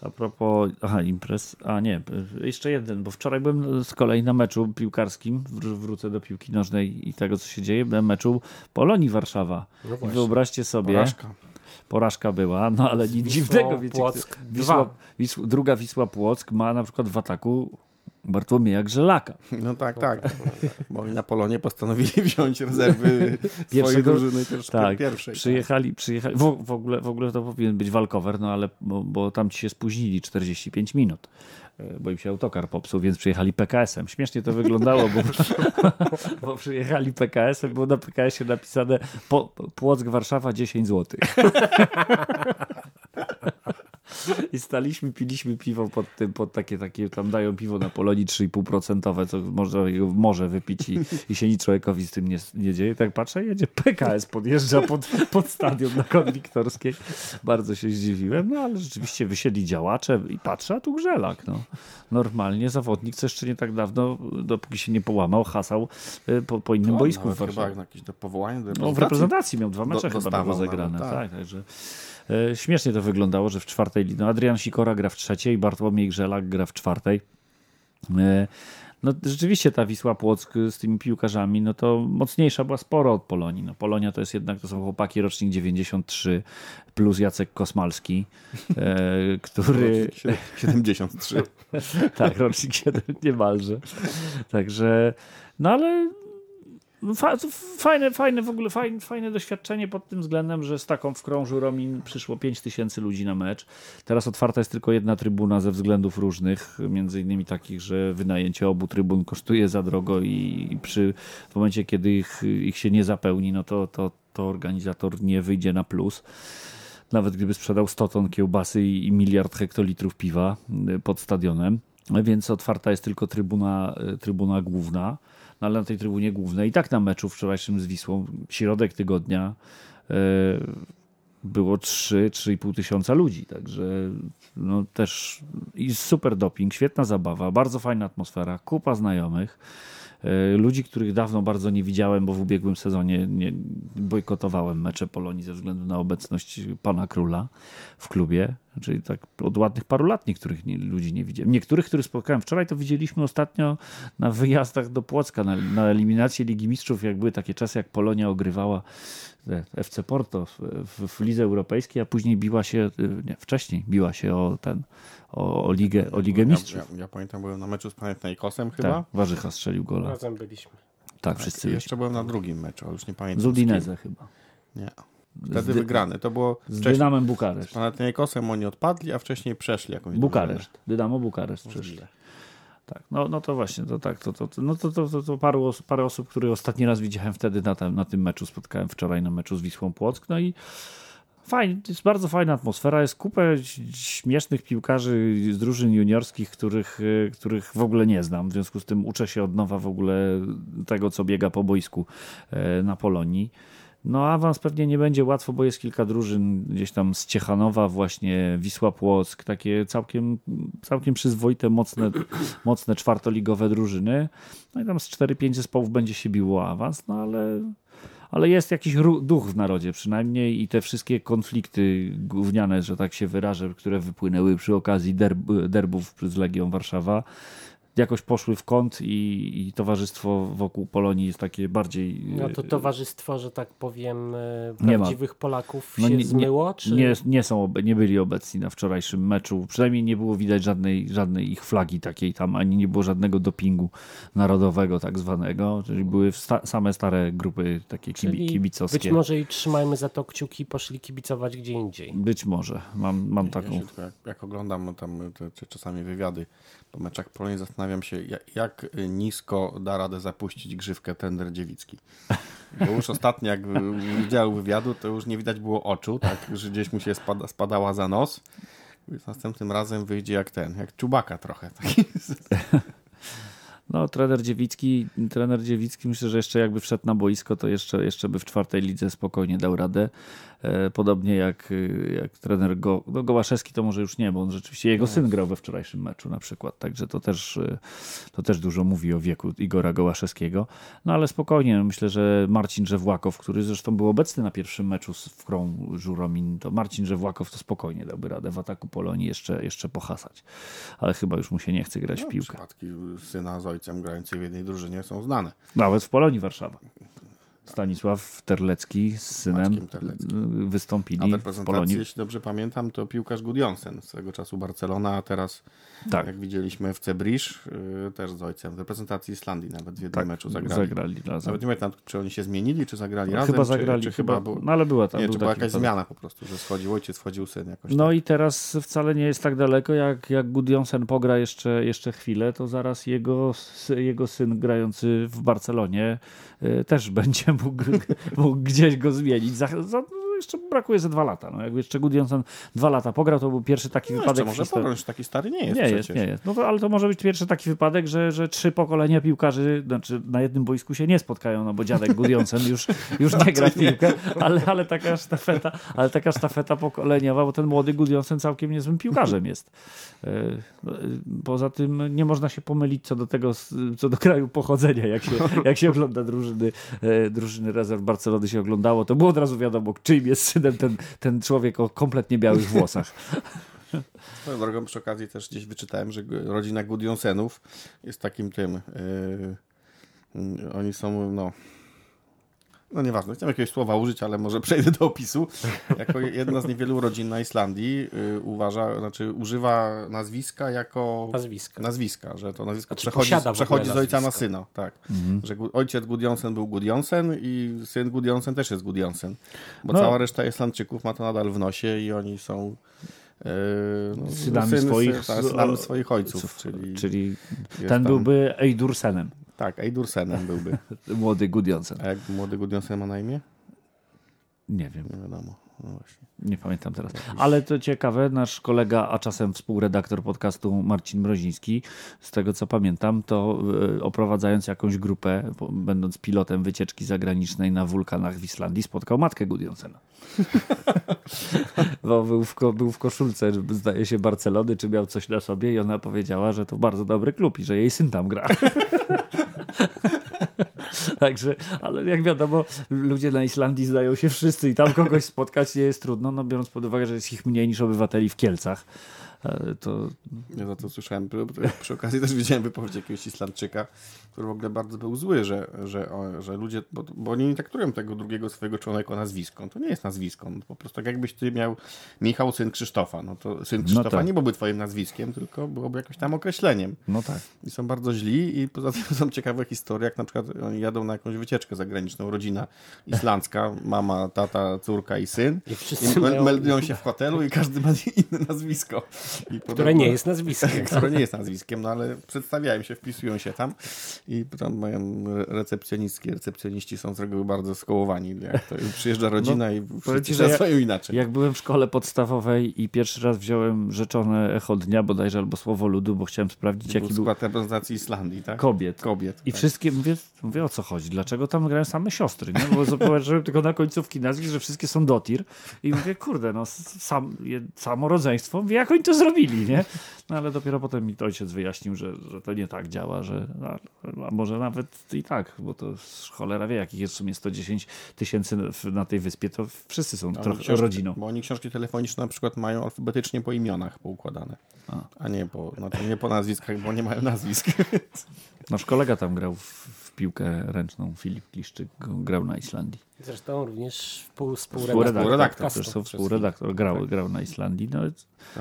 A propos, aha, imprez, a nie, jeszcze jeden, bo wczoraj byłem z kolei na meczu piłkarskim, wr- wrócę do piłki nożnej i tego, co się dzieje, byłem meczu Polonii Warszawa. No I wyobraźcie sobie, Porażka. porażka była, no ale nic Wisło dziwnego, wiecie. Płock Wisła. Wisła, druga Wisła Płock ma na przykład w ataku Bartłomieja Grzelaka. No tak, tak. Bo oni na Polonie postanowili wziąć rezerwy swojej drużyny pierwszej. Tak, pierwszej przyjechali, przyjechali w, w, ogóle, w ogóle to powinien być walkover, no ale, bo, bo tam ci się spóźnili 45 minut, e, bo im się autokar popsuł, więc przyjechali PKS-em. Śmiesznie to wyglądało, bo, bo przyjechali PKS-em, było na PKS-ie napisane po, Płock Warszawa 10 zł. I staliśmy, piliśmy piwo pod tym, pod takie, takie tam dają piwo na Polonii 3,5%, co można może wypić i, i się nic człowiekowi z tym nie, nie dzieje. Tak patrzę, jedzie PKS, podjeżdża pod, pod stadion na Konwiktorskiej. Bardzo się zdziwiłem, no ale rzeczywiście wysiedli działacze i patrzę, a tu grzelak. No. Normalnie zawodnik, co jeszcze nie tak dawno, dopóki się nie połamał, hasał y, po, po innym No, boisku chyba jakieś do powołania do No, w reprezentacji miał dwa mecze Do- chyba było zagrane. nawet, tak. tak. także śmiesznie to wyglądało, że w czwartej no Adrian Sikora gra w trzeciej, Bartłomiej Grzelak gra w czwartej. E, no rzeczywiście ta Wisła Płock z tymi piłkarzami, no to mocniejsza była sporo od Polonii. No, Polonia to jest jednak, to są chłopaki rocznik 93 plus Jacek Kosmalski, e, który... 73. tak, rocznik 7 niemalże. Także, no ale fajne, fajne w ogóle, fajne, fajne doświadczenie pod tym względem, że z taką w krążu Romin przyszło 5 tysięcy ludzi na mecz. Teraz otwarta jest tylko jedna trybuna ze względów różnych, między innymi takich, że wynajęcie obu trybun kosztuje za drogo i, i przy, w momencie, kiedy ich, ich się nie zapełni, no to, to, to organizator nie wyjdzie na plus nawet gdyby sprzedał 100 ton kiełbasy i, i miliard hektolitrów piwa y, pod stadionem. Więc otwarta jest tylko trybuna, y, trybuna główna. No ale na tej trybunie głównej i tak na meczu wczorajszym z Wisłą, środek tygodnia, y, było 3-3,5 tysiąca ludzi. Także no też i super doping, świetna zabawa, bardzo fajna atmosfera, kupa znajomych. Y, Ludzi, których dawno bardzo nie widziałem, bo w ubiegłym sezonie nie, bojkotowałem mecze Polonii ze względu na obecność pana króla w klubie. Czyli tak od ładnych paru lat niektórych nie, ludzi nie widziałem. Niektórych, których spotkałem wczoraj, to widzieliśmy ostatnio na wyjazdach do Płocka, na, na eliminację Ligi Mistrzów, jak były takie czasy, jak Polonia ogrywała e, FC Porto w, w, w Lidze Europejskiej, a później biła się, e, nie, wcześniej biła się o ten, o, o Ligę, o Ligę Ja, Mistrzów. ja, ja pamiętam, byłem na meczu z Panathinaikosem chyba. Tak, Warzycha strzelił gola. Razem byliśmy. Tak, Tak, wszyscy i jeszcze. byłem na drugim meczu, ale już nie pamiętam. Z. Udinese chyba. Nie. Wtedy Z wygrany. To było Z wcześniej. Dynamem Bukareszt. Z Panathinaikosem oni odpadli, a wcześniej przeszli jakąś Bukareszt. Dynamo Bukareszt przeszli. Tak, no, no to właśnie, to tak, to, to, to, no to, to, to, to paru, os- parę osób, które ostatni raz widziałem wtedy na, tym- na tym meczu, spotkałem wczoraj na meczu z Wisłą Płock, no i fajnie, jest bardzo fajna atmosfera, jest kupę śmiesznych piłkarzy z drużyn juniorskich, których, y, których w ogóle nie znam, w związku z tym uczę się od nowa w ogóle tego, co biega po boisku e, na Polonii. No awans pewnie nie będzie łatwo, bo jest kilka drużyn gdzieś tam z Ciechanowa, właśnie Wisła Płock, takie całkiem, całkiem przyzwoite, mocne, mocne czwartoligowe drużyny. No i tam z 4-5 zespołów będzie się biło awans, no ale, ale jest jakiś duch w narodzie przynajmniej i te wszystkie konflikty gówniane, że tak się wyrażę, które wypłynęły przy okazji derb, derbów z Legią Warszawa, jakoś poszły w kąt i, i towarzystwo wokół Polonii jest takie bardziej... No to towarzystwo, że tak powiem, e, prawdziwych Polaków No się nie- zmyło? Czy... Nie, nie, są, obe- nie byli obecni na wczorajszym meczu. Przynajmniej nie było widać żadnej, żadnej ich flagi takiej tam, ani nie było żadnego dopingu narodowego tak zwanego. Czyli były sta same stare grupy takie kibi Czyli kibicowskie. Być może i trzymajmy za to kciuki, poszli kibicować gdzie indziej. Być może. Mam, mam Ja taką... się tylko jak, jak oglądam tam te, te czasami wywiady po meczach Polonii, zastanawiam się, jak, jak nisko da radę zapuścić grzywkę tender dziewicki. Bo już ostatnio, jak widział wywiadu, to już nie widać było oczu, tak, że gdzieś mu się spada, spadała za nos. Następnym razem wyjdzie jak ten, jak czubaka trochę. Taki. No, trener Dziewicki, trener Dziewicki myślę, że jeszcze jakby wszedł na boisko, to jeszcze, jeszcze by w czwartej lidze spokojnie dał radę. E, podobnie jak, jak trener Go, no Gołaszewski to może już nie, bo on rzeczywiście, jego syn grał we wczorajszym meczu na przykład, także to też, y, to też dużo mówi o wieku Igora Gołaszewskiego. No ale spokojnie, myślę, że Marcin Żewłakow, który zresztą był obecny na pierwszym meczu z Wkrą Żuromin, to Marcin Żewłakow to spokojnie dałby radę w ataku Polonii jeszcze, jeszcze pohasać. Ale chyba już mu się nie chce grać w No, piłkę. przypadki syna z ojcem grający w jednej drużynie są znane. Nawet w Polonii Warszawa. Stanisław Terlecki z synem Terleckim. y, A wystąpili w w reprezentacji, Polonii. jeśli dobrze pamiętam, to piłkarz Gudjonsen, swego czasu Barcelona, a teraz, Tak. jak widzieliśmy w Cebrisz, yy, też z ojcem. W reprezentacji Islandii nawet w jednym Tak, meczu zagrali. zagrali razem. Nawet nie pamiętam, czy oni się zmienili, czy zagrali razem. Chyba czy, zagrali, czy chyba, był, no ale była tam. nie, był czy była jakaś zmiana po prostu, że schodził ojciec, wchodził syn jakoś. No tak. i teraz wcale nie jest tak daleko, jak, jak Gudjonsen pogra jeszcze, jeszcze chwilę, to zaraz jego, jego syn grający w Barcelonie y, też będzie mógł, mógł gdzieś go zmienić. Za, za, jeszcze brakuje ze dwa lata. No, jakby jeszcze Gudjonsen dwa lata pograł, to był pierwszy taki no wypadek może pogląd, taki stary nie jest Nie przecież. jest, nie jest. No to, ale to może być pierwszy taki wypadek, że, że trzy pokolenia piłkarzy znaczy na jednym boisku się nie spotkają, no bo dziadek Gudjonsen już, już nie gra w piłkę, ale, ale taka sztafeta, ale taka sztafeta pokoleniowa, bo ten młody Gudjonsen całkiem niezłym piłkarzem jest. E, no, e, Poza tym nie można się pomylić co do tego, co do kraju pochodzenia, jak się, jak się ogląda drużyny, e, drużyny rezerw Barcelony się oglądało, to było od razu wiadomo, czyim jest synem ten, ten człowiek o kompletnie białych włosach. Swoją drogą przy okazji też gdzieś wyczytałem, że rodzina Gudjonsenów jest takim tym. Yy, oni są, no. No nieważne, chciałem jakiegoś słowa użyć, ale może przejdę do opisu. Jako jedna z niewielu rodzin na Islandii yy, uważa, znaczy używa nazwiska jako Nazwiska. nazwiska, że to nazwisko Znaczy przechodzi, przechodzi z ojca na syna. Tak. Że gu- ojciec Gudjonsen był Gudjonsen i syn Gudjonsen też jest Gudjonsen. Bo No. cała reszta Islandczyków ma to nadal w nosie i oni są yy, no, Synami syny- swoich- tak, synami swoich ojców, czyli, Czyli ten tam- byłby Eidursenem, Tak, Eidursenem byłby. młody Gudjonsen. A jak młody Gudjonsen ma na imię? Nie wiem, Nie wiadomo. No właśnie. nie pamiętam teraz. Ale to ciekawe, nasz kolega, a czasem współredaktor podcastu Marcin Mroziński, z tego co pamiętam, to e, oprowadzając jakąś grupę, będąc pilotem wycieczki zagranicznej na wulkanach w Islandii, spotkał matkę Gudjonsena. Bo był w, był w koszulce, zdaje się, Barcelony, czy miał coś na sobie i ona powiedziała, że to bardzo dobry klub i że jej syn tam gra. Także, ale jak wiadomo, ludzie na Islandii zdają się wszyscy i tam kogoś spotkać nie jest trudno, no biorąc pod uwagę, że jest ich mniej niż obywateli w Kielcach. To Ja za to słyszałem. Przy, przy okazji też widziałem wypowiedź jakiegoś Islandczyka, który w ogóle bardzo był zły, że, że, o, że ludzie, bo, bo oni nie traktują tego drugiego swojego człowieka nazwisko. To nie jest nazwisko. No, po prostu tak jakbyś ty miał Michał, syn Krzysztofa. No to syn Krzysztofa tak. nie byłby twoim nazwiskiem, tylko byłoby jakimś tam określeniem. no tak. I są bardzo źli i poza tym są ciekawe historie, jak na przykład oni jadą na jakąś wycieczkę zagraniczną, rodzina islandzka, mama, tata, córka i syn. I wszyscy I meldują się w hotelu i każdy ma inne nazwisko. I Które podobno- nie jest nazwiskiem. które nie jest nazwiskiem, no ale przedstawiają się, wpisują się tam i tam mają re- recepcjonistki. Recepcjoniści są z reguły bardzo skołowani. Jak to przyjeżdża rodzina i powiem wszyscy ci, że ja- inaczej. Jak byłem w szkole podstawowej i pierwszy raz wziąłem rzeczone echo dnia, bodajże albo słowo ludu, bo chciałem sprawdzić, Był jaki był skład reprezentacji Islandii, tak? kobiet. Kobiet. I tak. wszystkie, mówię, mówię, o co chodzi, dlaczego tam grają same siostry, nie? Bo zobaczyłem tylko na końcówki nazwisk, że wszystkie są dotir i mówię, kurde, no sam, samo rodzeństwo, mówię, jak oni to zrobili, nie? No ale dopiero potem mi ojciec wyjaśnił, że, że to nie tak działa, że a, a może nawet i tak, bo to cholera wie, jakich jest w sumie 110 tysięcy na- tej wyspie, to wszyscy są Ale trochę książki- rodziną. Bo oni książki telefoniczne na przykład mają alfabetycznie po imionach poukładane. A, nie po, znaczy nie po nazwiskach, bo nie mają nazwisk. Nasz kolega tam grał w piłkę ręczną, Filip Kliszczyk, grał na Islandii. Zresztą również współ, Współredaktor, współredaktor podcastu. zresztą współredaktor, grał, grał na Islandii. No,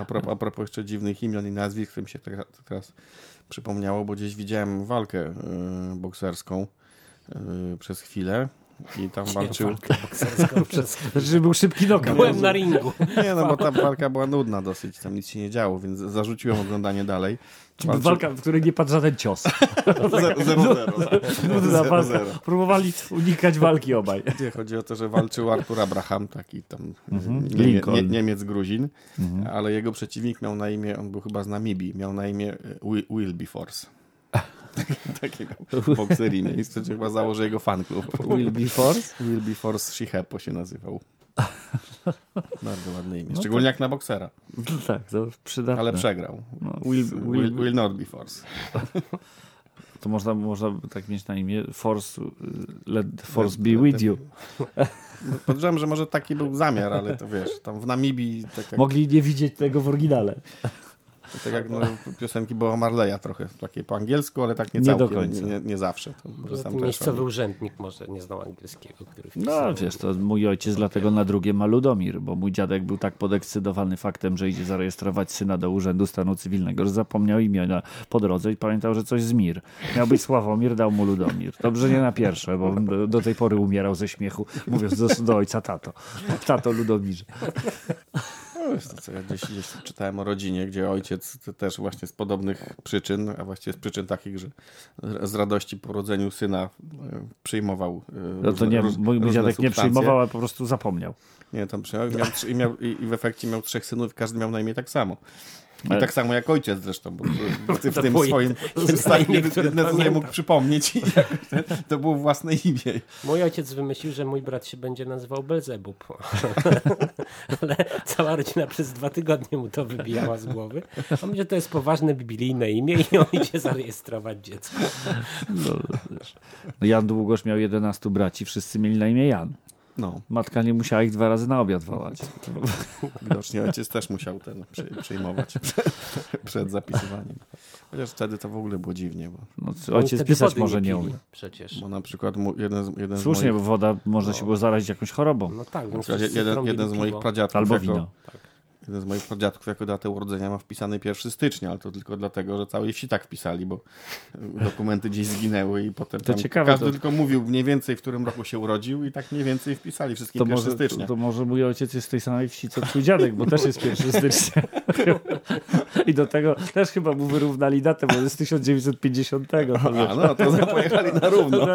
A propos, a propos jeszcze dziwnych imion i nazwisk, to mi się teraz, teraz przypomniało, bo gdzieś widziałem walkę y, bokserską y, przez chwilę i tam walczył... Bokserską przez... znaczy, że był szybki knockout. Byłem na ringu. Nie, no bo ta walka była nudna dosyć, tam nic się nie działo, więc zarzuciłem oglądanie dalej. Walczył... Walka, w której nie padł żaden cios. 0-0. Nudna walka. Próbowali unikać walki obaj. Nie, chodzi o to, że walczył Artur Abraham, taki tam Mhm. Lincoln. nie, Niemiec Gruzin, ale jego przeciwnik miał na imię, on był chyba z Namibii, miał na imię e, Wi- Wilberforce. Taki miał bokser imię i wtedy chyba założył jego fanklub. Wilberforce? Wilberforce Shihepo się nazywał. Bardzo ładne imię, szczególnie jak na boksera, No tak, to przydatne. ale przegrał. No, Will, Will, Will, will not be force. to można, można by tak mieć na imię Force, y, let the force be with you. Podejrzewam, że może taki był zamiar, ale to wiesz, tam w Namibii, tak jak, Mogli nie widzieć tego w oryginale. Tak jak no, piosenki Boba Marleya trochę, takie po angielsku, ale tak nie Nie całkiem, do końca. Nie, nie zawsze. To może Poza sam tym też miejscowy urzędnik może nie znał angielskiego, który No wiesz, to mój ojciec dlatego na drugie ma Ludomir, bo mój dziadek był tak podekscytowany faktem, że idzie zarejestrować syna do Urzędu Stanu Cywilnego, że zapomniał imienia po drodze i pamiętał, że coś z Mir. Miał być Sławomir, dał mu Ludomir. Dobrze nie na pierwsze, bo do, do tej pory umierał ze śmiechu, mówiąc do, do ojca tato. Tato Ludomirze. To ja gdzieś, gdzieś czytałem o rodzinie, gdzie ojciec te- też właśnie z podobnych przyczyn, a właściwie z przyczyn takich, że z radości po urodzeniu syna e, przyjmował e, No to nie, mój, mój dziadek nie substancje. przyjmował, ale po prostu zapomniał. Nie, tam miał, trzy- i, miał, i, i w efekcie miał trzech synów, każdy miał na imię tak samo. I Ale- tak samo jak ojciec zresztą, bo w, tym- w swoim jedyne stanie, jedne co mógł przypomnieć i to było własne imię. Mój ojciec wymyślił, że mój brat się będzie nazywał Belzebub. Ale cała rodzina przez dwa tygodnie mu to wybijała z głowy. A mówi, że to jest poważne biblijne imię i on idzie zarejestrować dziecko. No, wiesz. no Jan Długosz miał 11 braci, wszyscy mieli na imię Jan. No, Matka nie musiała ich dwa razy na obiad wołać. widocznie ojciec też musiał ten przy, przyjmować przed, przed zapisywaniem. Chociaż wtedy to w ogóle było dziwnie, bo, No, ojciec pisać może nie umie. Przecież. bo na przykład jeden, z- jeden z Słusznie, moich, bo woda można się było zarazić jakąś chorobą. No tak, przykład wszyscy jeden, jeden z moich pradziadków Albo jako, wino. Jeden z moich pradziadków jako datę urodzenia ma wpisany 1 stycznia, ale to tylko dlatego, że całej wsi tak wpisali, bo dokumenty gdzieś zginęły i potem To ciekawe, każdy to- tylko mówił mniej więcej, w którym roku się urodził i tak mniej więcej wpisali wszystkim To 1 może, to, stycznia. to może mój ojciec jest z tej samej wsi co twój dziadek, bo też jest 1 stycznia. I do tego też chyba mu wyrównali datę, bo jest z 1950. To A no, to pojechali na równo.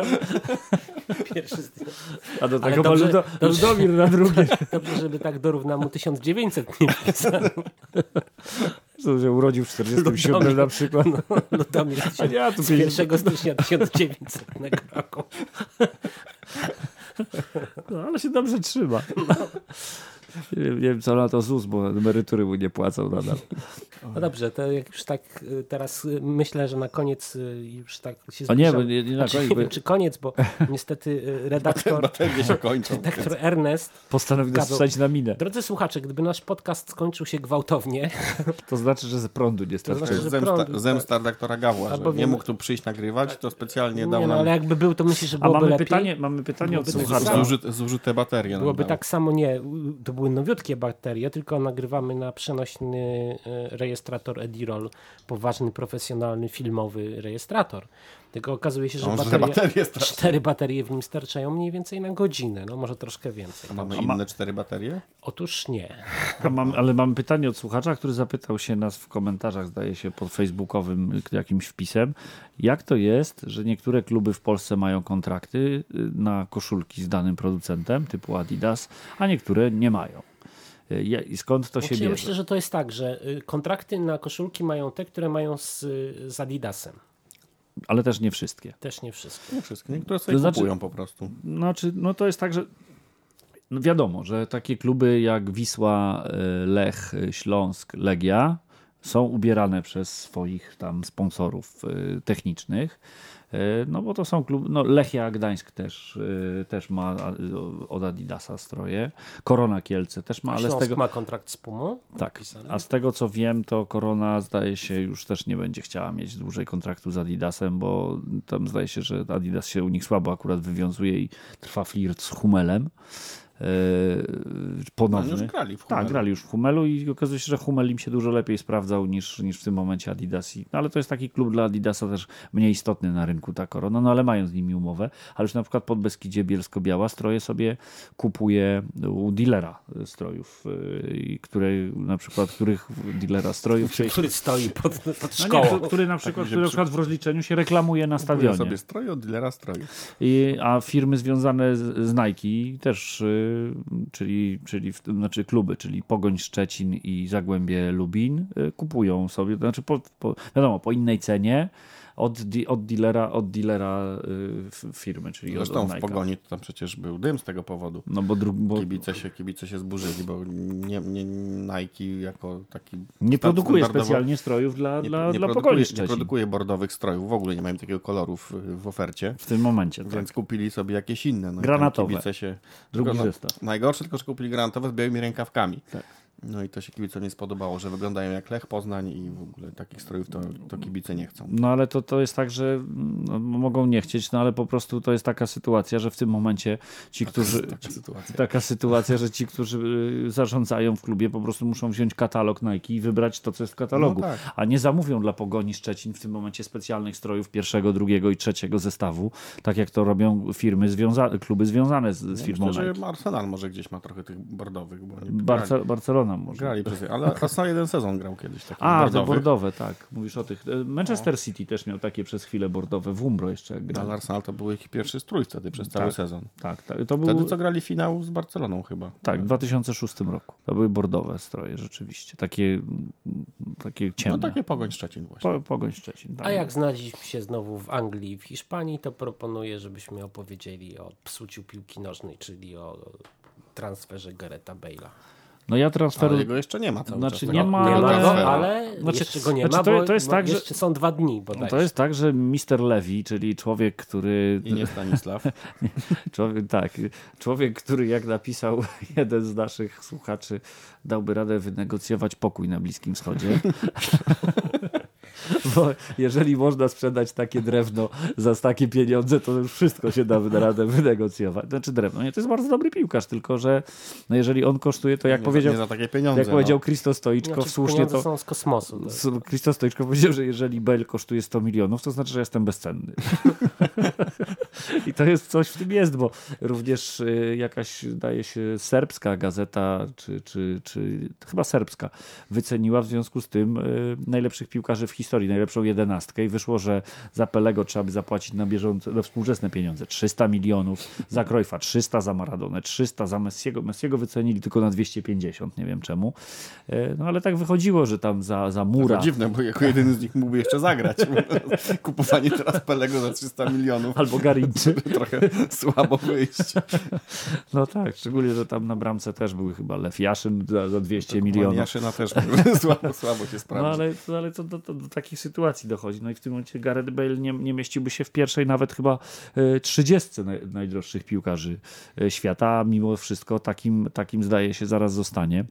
Pierwszy stycznia. A do tego dobrze- Ludo, dobrze- Ludomir na drugie. Dobrze, żeby tak dorównał mu 1900 nie wpisano. Co się urodził w 47 na przykład. Ludomir A nie, a tu z 1 stycznia 1900 roku. No, ale się dobrze trzyma. Nie, wiem, nie wiem, co na to ZUS, bo emerytury mu nie płacą nadal. No dobrze, to jak już tak y, teraz y, myślę, że na koniec y, już tak się A nie, zbliżam. bo nie, nie na Znaczy, koniec, nie bo wiem, czy koniec, bo niestety redaktor, Baterie się kończą. redaktor Ernest postanowił nas wstać na minę. Drodzy słuchacze, gdyby nasz podcast skończył się gwałtownie, To znaczy, że z prądu nie starczy. znaczy, że Zemsta, prądu, zemsta redaktora Gawła, że nie mógł tu przyjść nagrywać, to specjalnie nie dał no, nam ale jakby był, to myślę, że A byłoby mamy lepiej. pytanie, mamy pytanie od Byłoby tak słuchacza. samo. zużyte, zużyte baterie. Byłoby tak samo, nie, to były nowiutkie baterie, tylko nagrywamy na przenośny e, rejestrator Edirol, poważny, profesjonalny, filmowy rejestrator. Tylko okazuje się, że że baterie, cztery baterie w nim starczają mniej więcej na godzinę, no może troszkę więcej. A mamy inne cztery baterie? Otóż nie. A mam, ale mam pytanie od słuchacza, który zapytał się nas w komentarzach, zdaje się, pod facebookowym jakimś wpisem. Jak to jest, że niektóre kluby w Polsce mają kontrakty y, na koszulki z danym producentem, typu Adidas, a niektóre nie mają? Y, I skąd to się Znaczy, ja bierze? myślę, że to jest tak, że y, kontrakty na koszulki mają te, które mają z, z Adidasem. Ale też nie wszystkie. Też nie wszystkie. Nie wszystkie. Niektóre sobie To znaczy- kupują po prostu. Znaczy, no to jest tak, że no wiadomo, że takie kluby jak Wisła, y, Lech, y, Śląsk, Legia są ubierane przez swoich tam sponsorów y, technicznych. Y, No bo to są kluby, no Lechia Gdańsk też, y, też ma od Adidasa stroje. Korona Kielce też ma, ale z tego... ma kontrakt z Pumą? Tak, a z tego co wiem, to Korona zdaje się już też nie będzie chciała mieć dłużej kontraktu z Adidasem, bo tam zdaje się, że Adidas się u nich słabo akurat wywiązuje i trwa flirt z Humelem. Yy, ponowny. Oni już grali w Tak, Hummelu. grali już w Humelu i okazuje się, że Hummel im się dużo lepiej sprawdzał niż, niż w tym momencie Adidas. I, no, ale to jest taki klub dla Adidasa też mniej istotny na rynku ta Korona, no ale mają z nimi umowę. Ale już na przykład pod Beskidzie Bielsko-Biała stroje sobie kupuje u dealera strojów, yy, i które na przykład, których dealera strojów Który stoi pod, pod no szkołą. nie, który na przykład, który na przykład w rozliczeniu się reklamuje na stadionie. sobie stroje od dealera stroju. I, a firmy związane z, z Nike też, y, czyli, czyli w, znaczy kluby, czyli Pogoń Szczecin i Zagłębie Lubin y, kupują sobie, znaczy po, po, wiadomo, po innej cenie od, di, od dealera, od dealera y, firmy, czyli od, Zresztą od w Nike'a. Pogoni to tam przecież był dym z tego powodu. No bo, bo Kibice się, kibice się zburzyli, bo nie, nie Nike jako taki... nie produkuje specjalnie strojów dla, nie, dla, nie dla Pogoni nie produkuje bordowych strojów, w ogóle nie mają takiego koloru w, w ofercie. w tym momencie. Tak. Więc kupili sobie jakieś inne. No Granatowe. Kibice się, Drugi no, zestaw. Najgorsze tylko, że kupili granatowe z białymi rękawkami. Tak. No i to się kibicom nie spodobało, że wyglądają jak Lech Poznań i w ogóle takich strojów to, to kibice nie chcą. No ale to, to jest tak, że no, mogą nie chcieć, no ale po prostu to jest taka sytuacja, że w tym momencie ci, którzy... Taka sytuacja. Taka sytuacja, że ci, którzy y, zarządzają w klubie, po prostu muszą wziąć katalog Nike i wybrać to, co jest w katalogu. No tak. A nie zamówią dla Pogoni Szczecin w tym momencie specjalnych strojów pierwszego, drugiego i trzeciego zestawu, tak jak to robią firmy, związa- kluby związane z, z firmą Myślę, Nike. Arsenal może gdzieś ma trochę tych bordowych, bo Barce- grali, Barcelona może. grali przez... Ale Arsenal jeden sezon grał kiedyś taki A, te bordowych. bordowe, tak. Mówisz o tych. E, Manchester City też miał takie przez chwilę bordowe. W Umbro jeszcze grał. Ale Arsenal to był ich pierwszy strój wtedy przez cały Tak. sezon. Tak, tak. To był, Wtedy co grali finał z Barceloną chyba. tak, w 2006 roku. To były bordowe stroje rzeczywiście. Takie, mm, takie No ciemne. takie Pogoń Szczecin właśnie. Po, Pogoń Szczecin. Tak. A jak znaleźliśmy się znowu w Anglii i w Hiszpanii, to proponuję, żebyśmy opowiedzieli o psuciu piłki nożnej, czyli o transferze Gareta Bale'a. No ja transferu... Ale jego jeszcze nie ma cały Znaczy, czas. nie ma, nie ale- ma go, ale Znaczy- jeszcze go nie znaczy ma, to- bo, to jest tak, że- jeszcze są dwa dni bodajże. To jest tak, że Mister Levy, czyli człowiek, który... I nie Stanisław. Człowiek, tak, człowiek, który jak napisał jeden z naszych słuchaczy, dałby radę wynegocjować pokój na Bliskim Wschodzie. Bo jeżeli można sprzedać takie drewno za takie pieniądze, to już wszystko się da radę wynegocjować. Znaczy drewno, nie, to jest bardzo dobry piłkarz, tylko że no jeżeli on kosztuje, to jak nie, powiedział, za, nie za takie pieniądze. jak powiedział no. Christo Stoiczko Znaczy, słusznie, to są z kosmosu. To S- Christos Stoiczko powiedział, że jeżeli Bale kosztuje 100 milionów, to znaczy, że jestem bezcenny. I to jest coś w tym jest, bo również y, jakaś, daje się, serbska gazeta, czy, czy, czy chyba serbska, wyceniła w związku z tym y, najlepszych piłkarzy w historii, najlepszą jedenastkę i wyszło, że za Pelego trzeba by zapłacić na bieżące, na współczesne pieniądze 300 milionów, za Cruyffa 300, za Maradonę 300, za Messiego, Messiego wycenili tylko na 250, nie wiem czemu. Y, No ale tak wychodziło, że tam za, za Mura... To dziwne, bo jako jedyny z nich mógłby jeszcze zagrać. Kupowanie teraz Pelego za 300 milionów. Albo Garinczy. Trochę słabo wyjść. No tak, szczególnie, że tam na bramce też były chyba Lew Jaszyn za, za 200 milionów. Jaszyna też słabo, słabo się No sprawdzi. ale, no, ale to do, to do takich sytuacji dochodzi. No i w tym momencie Gareth Bale nie, nie mieściłby się w pierwszej nawet chyba e, 30 naj, najdroższych piłkarzy e, świata, a mimo wszystko takim, takim zdaje się zaraz zostanie.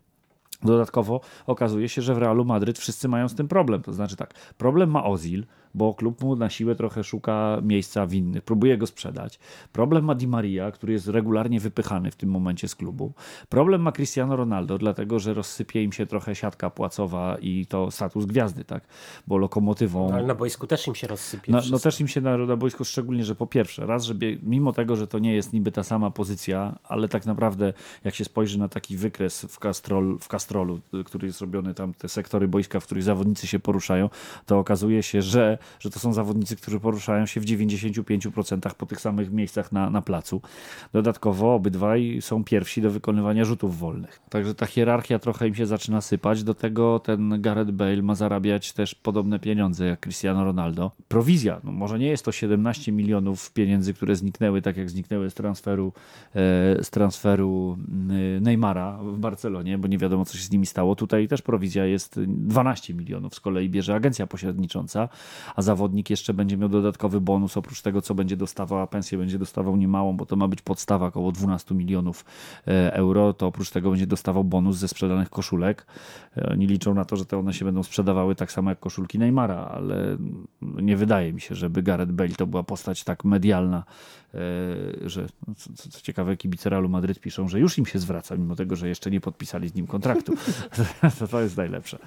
Dodatkowo okazuje się, że w Realu Madryt wszyscy mają z tym problem. To znaczy tak, problem ma Ozil, bo klub mu na siłę trochę szuka miejsca w innych, próbuje go sprzedać. Problem ma Di Maria, który jest regularnie wypychany w tym momencie z klubu. Problem ma Cristiano Ronaldo, dlatego że rozsypie im się trochę siatka płacowa i to status gwiazdy, tak? Bo lokomotywą... No, ale na boisku też im się rozsypie No, no też im się na, na boisku szczególnie, że po pierwsze, raz, żeby mimo tego, że to nie jest niby ta sama pozycja, ale tak naprawdę jak się spojrzy na taki wykres w, Castrol, w Castrolu, y, który jest robiony tam, te sektory boiska, w których zawodnicy się poruszają, to okazuje się, że, że to są zawodnicy, którzy poruszają się w 95% po tych samych miejscach na, na placu. Dodatkowo obydwaj są pierwsi do wykonywania rzutów wolnych. Także ta hierarchia trochę im się zaczyna sypać. Do tego ten Gareth Bale ma zarabiać też podobne pieniądze jak Cristiano Ronaldo. Prowizja, no może nie jest to 17 milionów pieniędzy, które zniknęły, tak jak zniknęły z transferu, e, z transferu mm, Neymara w Barcelonie, bo nie wiadomo co się z nimi stało. Tutaj też prowizja jest 12 milionów, z kolei bierze agencja pośrednicząca, a zawodnik jeszcze będzie miał dodatkowy bonus, oprócz tego, co będzie dostawał, a pensję będzie dostawał niemałą, bo to ma być podstawa około 12 milionów e, euro, to oprócz tego będzie dostawał bonus ze sprzedanych koszulek. E, oni liczą na to, że te one się będą sprzedawały tak samo jak koszulki Neymara, ale nie wydaje mi się, żeby Gareth Bale to była postać tak medialna, e, że no, co, co ciekawe, kibice Realu Madryt piszą, że już im się zwraca, mimo tego, że jeszcze nie podpisali z nim kontraktu. to, to jest najlepsze.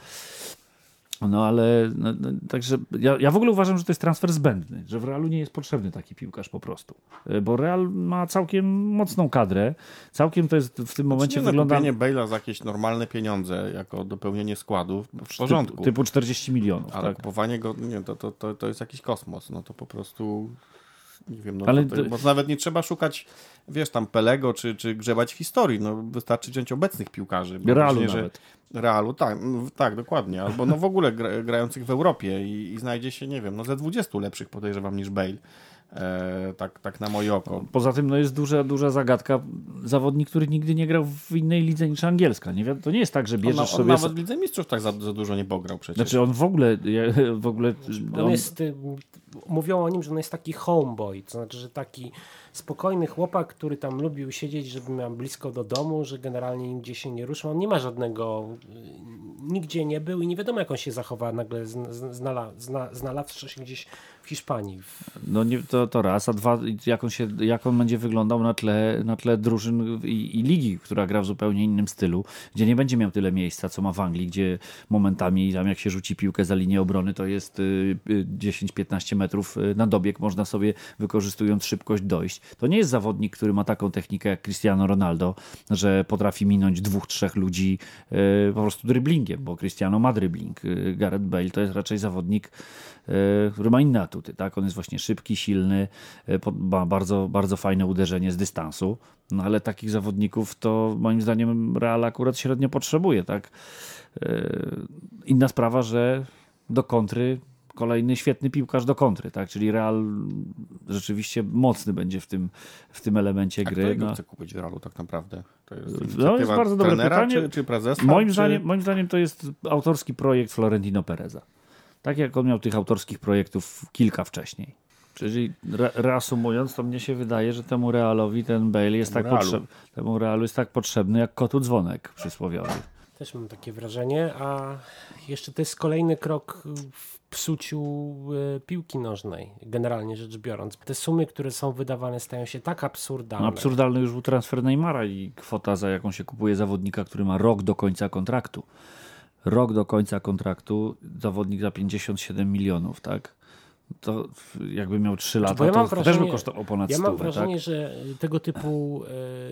No ale no, no, także ja, ja w ogóle uważam, że to jest transfer zbędny, że w Realu nie jest potrzebny taki piłkarz po prostu. E, bo Real ma całkiem mocną kadrę. Całkiem to jest w tym momencie nie, wygląda. Kupienie Bale'a za jakieś normalne pieniądze jako dopełnienie składu w porządku. Typu, typu 40 milionów. Ale tak? kupowanie go, nie, to, to, to, to jest jakiś kosmos. No to po prostu nie wiem, no Ale to, to- bo nawet nie trzeba szukać, wiesz, tam Pelego czy, czy grzebać w historii. No, wystarczy wziąć obecnych piłkarzy. Realu że- nawet. Realu, tak, no, tak, dokładnie. Albo no w ogóle gra, grających w Europie i, i znajdzie się, nie wiem, no ze 20 lepszych podejrzewam niż Bale. E, tak, tak na moje oko. Poza tym no jest duża, duża zagadka. Zawodnik, który nigdy nie grał w innej lidze niż angielska. Nie, to nie jest tak, że On, bierzesz on sobie... nawet w Lidze Mistrzów tak za, za dużo nie pograł przecież. Znaczy on w ogóle, ja- w ogóle On jest, y, mówią o nim, że on jest taki homeboy, to znaczy, że taki spokojny chłopak, który tam lubił siedzieć, żeby miał blisko do domu, że generalnie nigdzie się nie ruszał. On nie ma żadnego, y, nigdzie nie był i nie wiadomo jak on się zachowa nagle zna, znala, zna, znalazłszy się gdzieś w Hiszpanii. No nie, to, to raz, a dwa, jak on, się, jak on będzie wyglądał na tle, na tle drużyn i, i ligi, która gra w zupełnie innym stylu, gdzie nie będzie miał tyle miejsca, co ma w Anglii, gdzie momentami tam jak się rzuci piłkę za linię obrony, to jest y, y, 10-15 metrów y, na dobieg, można sobie wykorzystując szybkość dojść. To nie jest zawodnik, który ma taką technikę jak Cristiano Ronaldo, że potrafi minąć dwóch, trzech ludzi y, po prostu dribblingiem, bo Cristiano ma dribbling. Y, Gareth Bale to jest raczej zawodnik, y, który ma inne atuty. Tak? On jest właśnie szybki, silny, ma bardzo, bardzo fajne uderzenie z dystansu, no ale takich zawodników to moim zdaniem Real akurat średnio potrzebuje. Tak? Inna sprawa, że do kontry kolejny świetny piłkarz do kontry, tak? czyli Real rzeczywiście mocny będzie w tym, w tym elemencie A kto gry. jego No. chce kupić w Realu tak naprawdę? To jest, No, jest bardzo dobre trenera, pytanie. Czy, czy prezesa? Moim, czy... zdaniem, moim zdaniem to jest autorski projekt Florentino Pereza. Tak jak on miał tych autorskich projektów kilka wcześniej. Czyli re, reasumując, to mnie się wydaje, że temu Realowi ten Bale jest tak Realu. potrzebny. Temu Realu jest tak potrzebny jak kotu dzwonek przysłowiowy. Też mam takie wrażenie, a jeszcze to jest kolejny krok w psuciu y, piłki nożnej, generalnie rzecz biorąc. Te sumy, które są wydawane stają się tak absurdalne. No, absurdalny już był transfer Neymara i kwota, za jaką się kupuje zawodnika, który ma rok do końca kontraktu. Rok do końca kontraktu, zawodnik za 57 milionów, tak? To jakby miał 3 lata, bo ja to też wrażenie- by kosztował ponad Ja 100, mam wrażenie, tak? że tego typu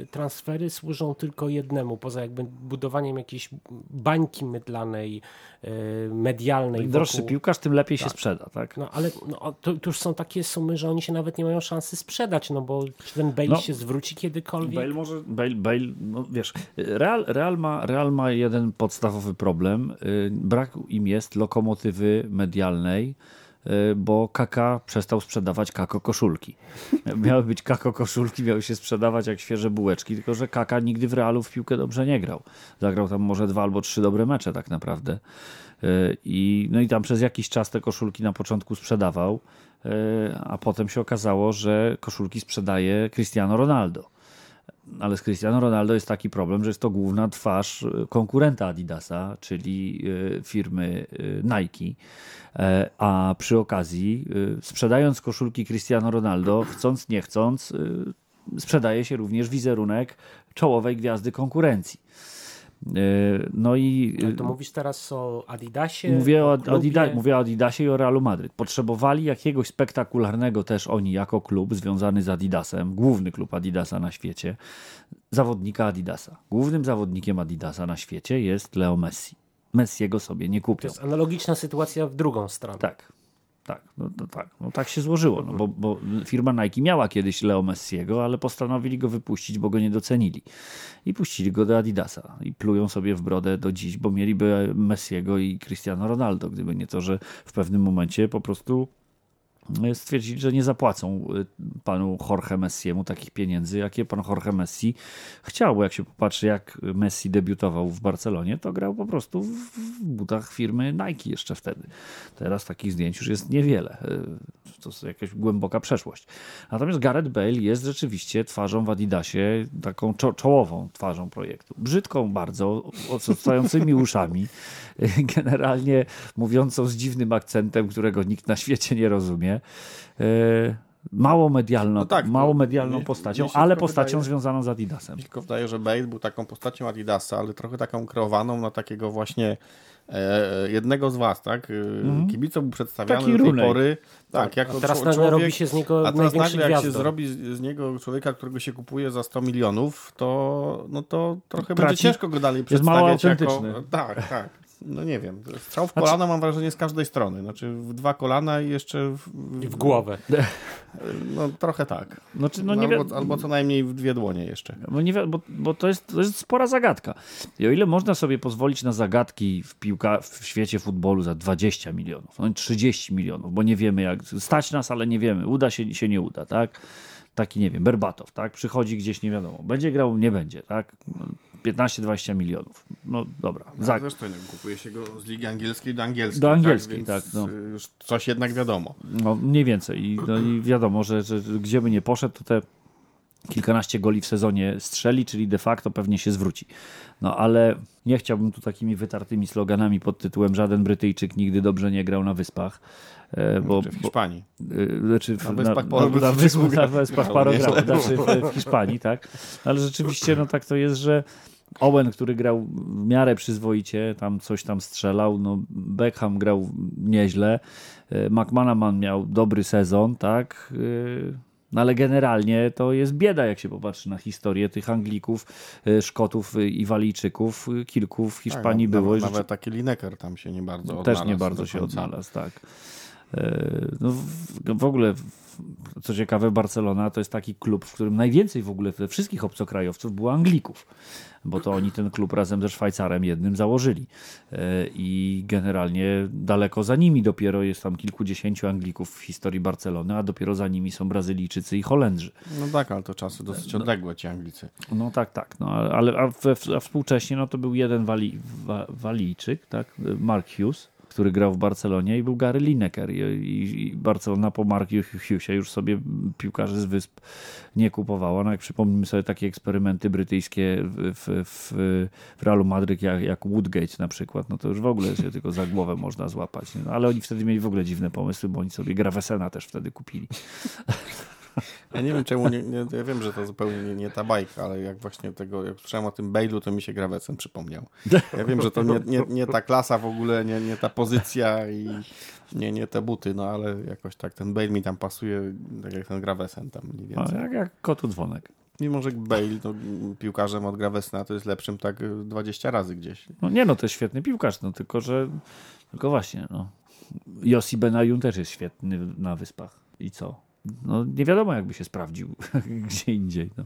e, transfery służą tylko jednemu, poza jakby budowaniem jakiejś bańki mydlanej, e, medialnej. Im droższy wokół- piłkarz, tym lepiej się Tak. sprzeda, tak? No ale no, to, to już są takie sumy, że oni się nawet nie mają szansy sprzedać, no bo czy ten Bale No. się zwróci kiedykolwiek? Bale może, Bale, Bale, no wiesz, Real, Real, ma, Real ma jeden podstawowy problem. Y, Brak im jest lokomotywy medialnej, bo Kaka przestał sprzedawać Kako koszulki. Miały być Kako koszulki, miały się sprzedawać jak świeże bułeczki, tylko że Kaka nigdy w Realu w piłkę dobrze nie grał. Zagrał tam może dwa albo trzy dobre mecze tak naprawdę. Y, I, no i tam przez jakiś czas te koszulki na początku sprzedawał, y, a potem się okazało, że koszulki sprzedaje Cristiano Ronaldo. Ale z Cristiano Ronaldo jest taki problem, że jest to główna twarz y, konkurenta Adidasa, czyli y, firmy y, Nike. E, A przy okazji, sprzedając koszulki Cristiano Ronaldo, chcąc nie chcąc, sprzedaje się również wizerunek czołowej gwiazdy konkurencji. Y, No i Ale y, to mówisz teraz o Adidasie? Mówię o, klubie? Adida, mówię o Adidasie i o Realu Madryt. Potrzebowali jakiegoś spektakularnego też oni jako klub związany z Adidasem, główny klub Adidasa na świecie, zawodnika Adidasa. Głównym zawodnikiem Adidasa na świecie jest Leo Messi. Messiego sobie nie To kupią. jest analogiczna sytuacja w drugą stronę. Tak. Tak, no, no tak, no tak się złożyło, no, bo, bo firma Nike miała kiedyś Leo Messiego, ale postanowili go wypuścić, bo go nie docenili. I puścili go do Adidasa i plują sobie w brodę do dziś, bo mieliby Messiego i Cristiano Ronaldo, gdyby nie to, że w pewnym momencie po prostu stwierdzili, że nie zapłacą e, panu Jorge Messiemu takich pieniędzy, jakie pan Jorge Messi chciał. Bo jak się popatrzy, jak Messi debiutował w Barcelonie, to grał po prostu w butach firmy Nike jeszcze wtedy. Teraz takich zdjęć już jest niewiele. E, To jest jakaś głęboka przeszłość. Natomiast Gareth Bale jest rzeczywiście twarzą w Adidasie, taką czo czołową twarzą projektu. Brzydką bardzo, odstającymi uszami, generalnie mówiącą z dziwnym akcentem, którego nikt na świecie nie rozumie. E, Mało medialną, No tak, mało medialną mnie- postacią, się ale postacią wydaje- związaną z Adidasem. Mi tylko wydaje, że Bale był taką postacią Adidasa, ale trochę taką kreowaną na takiego właśnie e, jednego z was, tak? Kibicom był przedstawiany Taki do tej Rooney. pory. Tak, jako A teraz nagle robi się z niego a teraz nagle jak się zrobi z, z niego człowieka, którego się kupuje za 100 milionów, to, no to trochę Traci- będzie ciężko go dalej jest mało przedstawiać jako... autentyczny. Tak, tak. No nie wiem. Strzał w Znaczy- kolano mam wrażenie z każdej strony. Znaczy w dwa kolana i jeszcze w, W głowę. No trochę tak. Znaczy, no nie wi- albo, albo co najmniej w dwie dłonie jeszcze. Bo, nie, wi- bo, bo to, jest, to jest spora zagadka. I o ile można sobie pozwolić na zagadki w, piłka, w świecie futbolu za 20 milionów, no 30 milionów, bo nie wiemy jak, stać nas, ale nie wiemy, uda się, się nie uda, tak? Taki, nie wiem, Berbatow, tak? Przychodzi gdzieś, nie wiadomo, będzie grał, nie będzie, tak? No, 15-20 milionów. No dobra. Za... Za, Zresztą nie, kupuje się go z ligi angielskiej do angielskiej. Do angielskiej, więc tak, no. Już coś jednak wiadomo. no, mniej więcej. I, no, i wiadomo, że, że gdzie by nie poszedł, to te kilkanaście goli w sezonie strzeli, czyli de facto pewnie się zwróci. No ale nie chciałbym tu takimi wytartymi sloganami pod tytułem żaden Brytyjczyk nigdy dobrze nie grał na wyspach. e, Bo, w bo, Hiszpanii. y, znaczy w, Na Wyspach na, na, wyspach, na znaczy w, w Hiszpanii, tak. Ale rzeczywiście no tak to jest, że Owen, który grał w miarę przyzwoicie, tam coś tam strzelał, no Beckham grał nieźle, e, McManaman miał dobry sezon, tak, e, no ale generalnie to jest bieda, jak się popatrzy na historię tych Anglików, e, Szkotów i Walijczyków. Kilku w Hiszpanii tak, było. Nawet, nawet taki Lineker tam się nie bardzo też odnalazł nie bardzo się odnalazł, tak. No w, ogóle, co ciekawe, Barcelona to jest taki klub, w którym najwięcej w ogóle we wszystkich obcokrajowców było Anglików, bo to oni ten klub razem ze Szwajcarem jednym założyli. E, I generalnie daleko za nimi dopiero jest tam kilkudziesięciu Anglików w historii Barcelony, a dopiero za nimi są Brazylijczycy i Holendrzy. No tak, ale to czasy dosyć odległe ci Anglicy. No tak, tak. No, ale a, we, a współcześnie no, to był jeden Wali, wa, Walijczyk, tak? Mark Hughes, który grał w Barcelonie i był Gary Lineker. I, i, i Barcelona po Marku Hughesie już sobie piłkarzy z wysp nie kupowała. No jak przypomnimy sobie takie eksperymenty brytyjskie w, w, w, Realu Madryt jak, jak Woodgate na przykład, no to już w ogóle się tylko za głowę można złapać. No, ale oni wtedy mieli w ogóle dziwne pomysły, bo oni sobie Gravesena też wtedy kupili. Ja nie wiem czemu, nie, nie, ja wiem, że to zupełnie nie, nie ta bajka, ale jak właśnie tego, jak słyszałem o tym Bale'u, to mi się Gravesen przypomniał. Ja wiem, że to nie, nie, nie ta klasa w ogóle, nie, nie ta pozycja i nie, nie te buty, no ale jakoś tak ten Bale mi tam pasuje, tak jak ten Gravesen tam mniej No, więcej. jak, jak kotu dzwonek. Mimo, że Bale no, piłkarzem od Gravesena to jest lepszym tak y, 20 razy gdzieś. No nie no, to jest świetny piłkarz, no tylko, że tylko właśnie, no. Yossi Benayoun też jest świetny na wyspach. I co? No nie wiadomo, jakby się sprawdził gdzie indziej. No.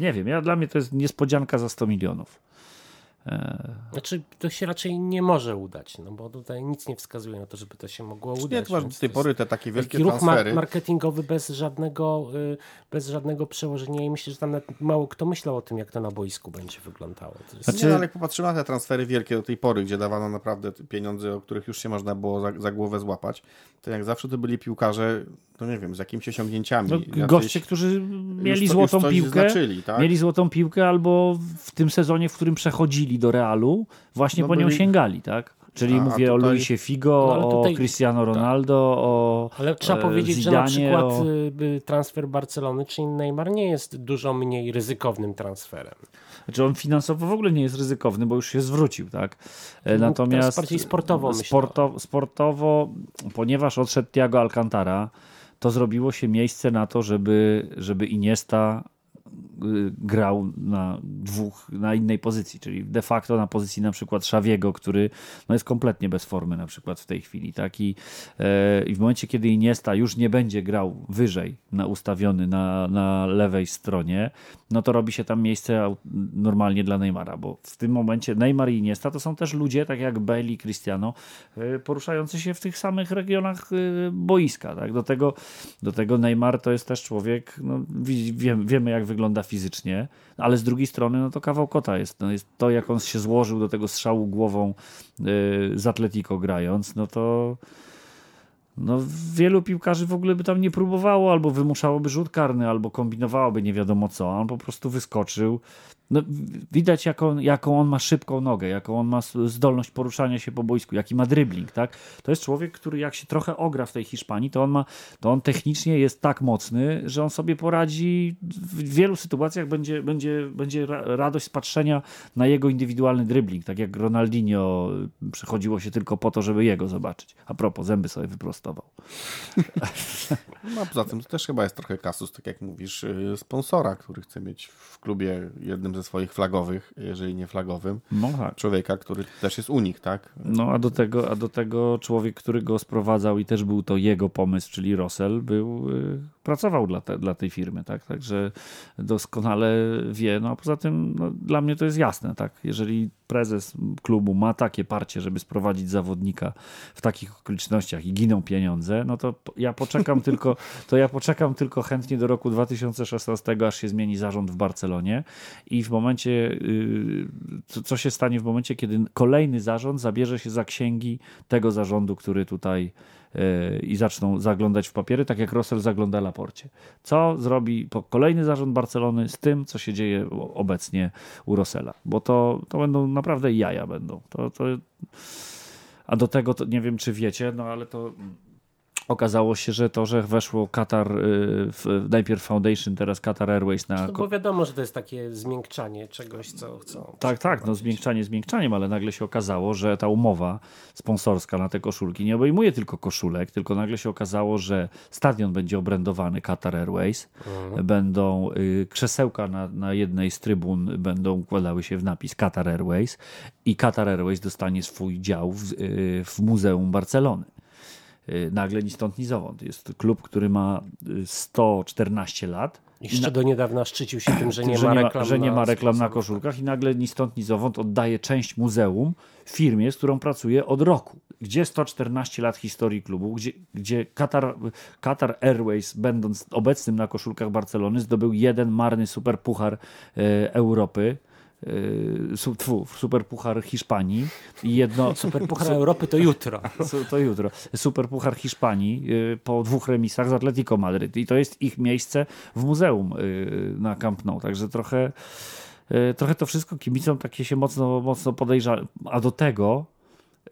Nie wiem, ja, dla mnie to jest niespodzianka za 100 milionów. E, Znaczy, to się raczej nie może udać, no bo tutaj nic nie wskazuje na to, żeby to się mogło udać. Nie, to masz do tej pory te takie wielkie Taki ruch transfery. marketingowy bez żadnego, y, bez żadnego przełożenia i myślę, że tam nawet mało kto myślał o tym, jak to na boisku będzie wyglądało. To jest... Znaczy- Nie, no, ale jak popatrzymy na te transfery wielkie do tej pory, gdzie dawano naprawdę te pieniądze, o których już się można było za, za głowę złapać, to jak zawsze to byli piłkarze, no nie wiem, z jakimiś osiągnięciami. no, Jacyś- goście, którzy mieli to- złotą już piłkę, Znaczyli, tak? mieli złotą piłkę albo w tym sezonie, w którym przechodzili do Realu, właśnie No po nią byli- sięgali, tak? Czyli A, mówię o tutaj- Luisie Figo, No, tutaj- o Cristiano Ronaldo, o Ale trzeba e, powiedzieć, że na Zidanie, przykład o... y, y, transfer Barcelony, czyli Neymar nie jest dużo mniej ryzykownym transferem. Znaczy on finansowo w ogóle nie jest ryzykowny, bo już się zwrócił, tak? E, No, Natomiast bardziej sportowo myślę. sporto, sportowo, ponieważ odszedł Thiago Alcantara, to zrobiło się miejsce na to, żeby, żeby Iniesta grał na dwóch, na innej pozycji, czyli de facto na pozycji na przykład Szawiego, który no jest kompletnie bez formy na przykład w tej chwili, tak? I, e, i w momencie, kiedy Iniesta już nie będzie grał wyżej, na, ustawiony na, na lewej stronie, no to robi się tam miejsce normalnie dla Neymara, bo w tym momencie Neymar i Iniesta to są też ludzie, tak jak Bale i Cristiano, e, poruszający się w tych samych regionach e, boiska, tak? Do tego, do tego Neymar to jest też człowiek, no, wi- wiem, wiemy jak wygląda fizycznie, ale z drugiej strony no to kawał kota jest, no, jest to jak on się złożył do tego strzału głową e, z Atletico grając, no to no, wielu piłkarzy w ogóle by tam nie próbowało, albo wymuszałoby rzut karny, albo kombinowałoby nie wiadomo co. a On po prostu wyskoczył. No, widać, jaką, jaką on ma szybką nogę, jaką on ma zdolność poruszania się po boisku, jaki ma dribbling. Tak? To jest człowiek, który jak się trochę ogra w tej Hiszpanii, to on, ma, to on technicznie jest tak mocny, że on sobie poradzi w wielu sytuacjach. Będzie, będzie, będzie ra- radość z patrzenia na jego indywidualny dribbling. Tak jak Ronaldinho y, przychodziło się tylko po to, żeby jego zobaczyć. A propos, zęby sobie wyprostował. No a poza tym to też chyba jest trochę kasus, tak jak mówisz, y, sponsora, który chce mieć w klubie jednym ze swoich flagowych, jeżeli nie flagowym, No tak. człowieka, który też jest u nich, tak? No a do tego, a do tego człowiek, który go sprowadzał i też był to jego pomysł, czyli Russell, był, y, pracował dla, te, dla tej firmy, tak? Także doskonale wie. No a poza tym no, dla mnie to jest jasne, tak? Jeżeli prezes klubu ma takie parcie, żeby sprowadzić zawodnika w takich okolicznościach i giną pieniądze, no to ja poczekam tylko, to ja poczekam tylko chętnie do roku 2016, aż się zmieni zarząd w Barcelonie i w momencie, y, co, się stanie w momencie, kiedy kolejny zarząd zabierze się za księgi tego zarządu, który tutaj i zaczną zaglądać w papiery, tak jak Russell zagląda Laporcie. Co zrobi kolejny zarząd Barcelony z tym, co się dzieje obecnie u Rossella? Bo to, to będą naprawdę jaja będą. To, to, a do tego, to nie wiem czy wiecie, no ale to okazało się, że to, że weszło Qatar, y, najpierw Foundation, teraz Qatar Airways na... No bo wiadomo, że to jest takie zmiękczanie czegoś, co chcą. Tak, tak, no zmiękczanie zmiękczaniem, ale nagle się okazało, że ta umowa sponsorska na te koszulki nie obejmuje tylko koszulek, tylko nagle się okazało, że stadion będzie obrędowany Qatar Airways, będą y, krzesełka na, na jednej z trybun będą układały się w napis Qatar Airways i Qatar Airways dostanie swój dział w, y, w Muzeum Barcelony. Y, Nagle ni stąd, ni zowąd. Jest klub, który ma y, 114 lat. Jeszcze do niedawna szczycił się tym, że nie ma reklam, że nie na ma reklam na koszulkach i nagle ni stąd, ni zowąd oddaje część muzeum firmie, z którą pracuje od roku. Gdzie 114 lat historii klubu, gdzie, gdzie Qatar, Qatar Airways, będąc obecnym na koszulkach Barcelony, zdobył jeden marny superpuchar e, Europy, tfu, superpuchar Hiszpanii i jedno... Superpuchar Europy to jutro. Su- To jutro. Superpuchar Hiszpanii y, po dwóch remisach z Atletico Madryt. I to jest ich miejsce w muzeum y, na Camp Nou. Także trochę, y, trochę to wszystko kibicom takie się mocno, mocno podejrza. A do tego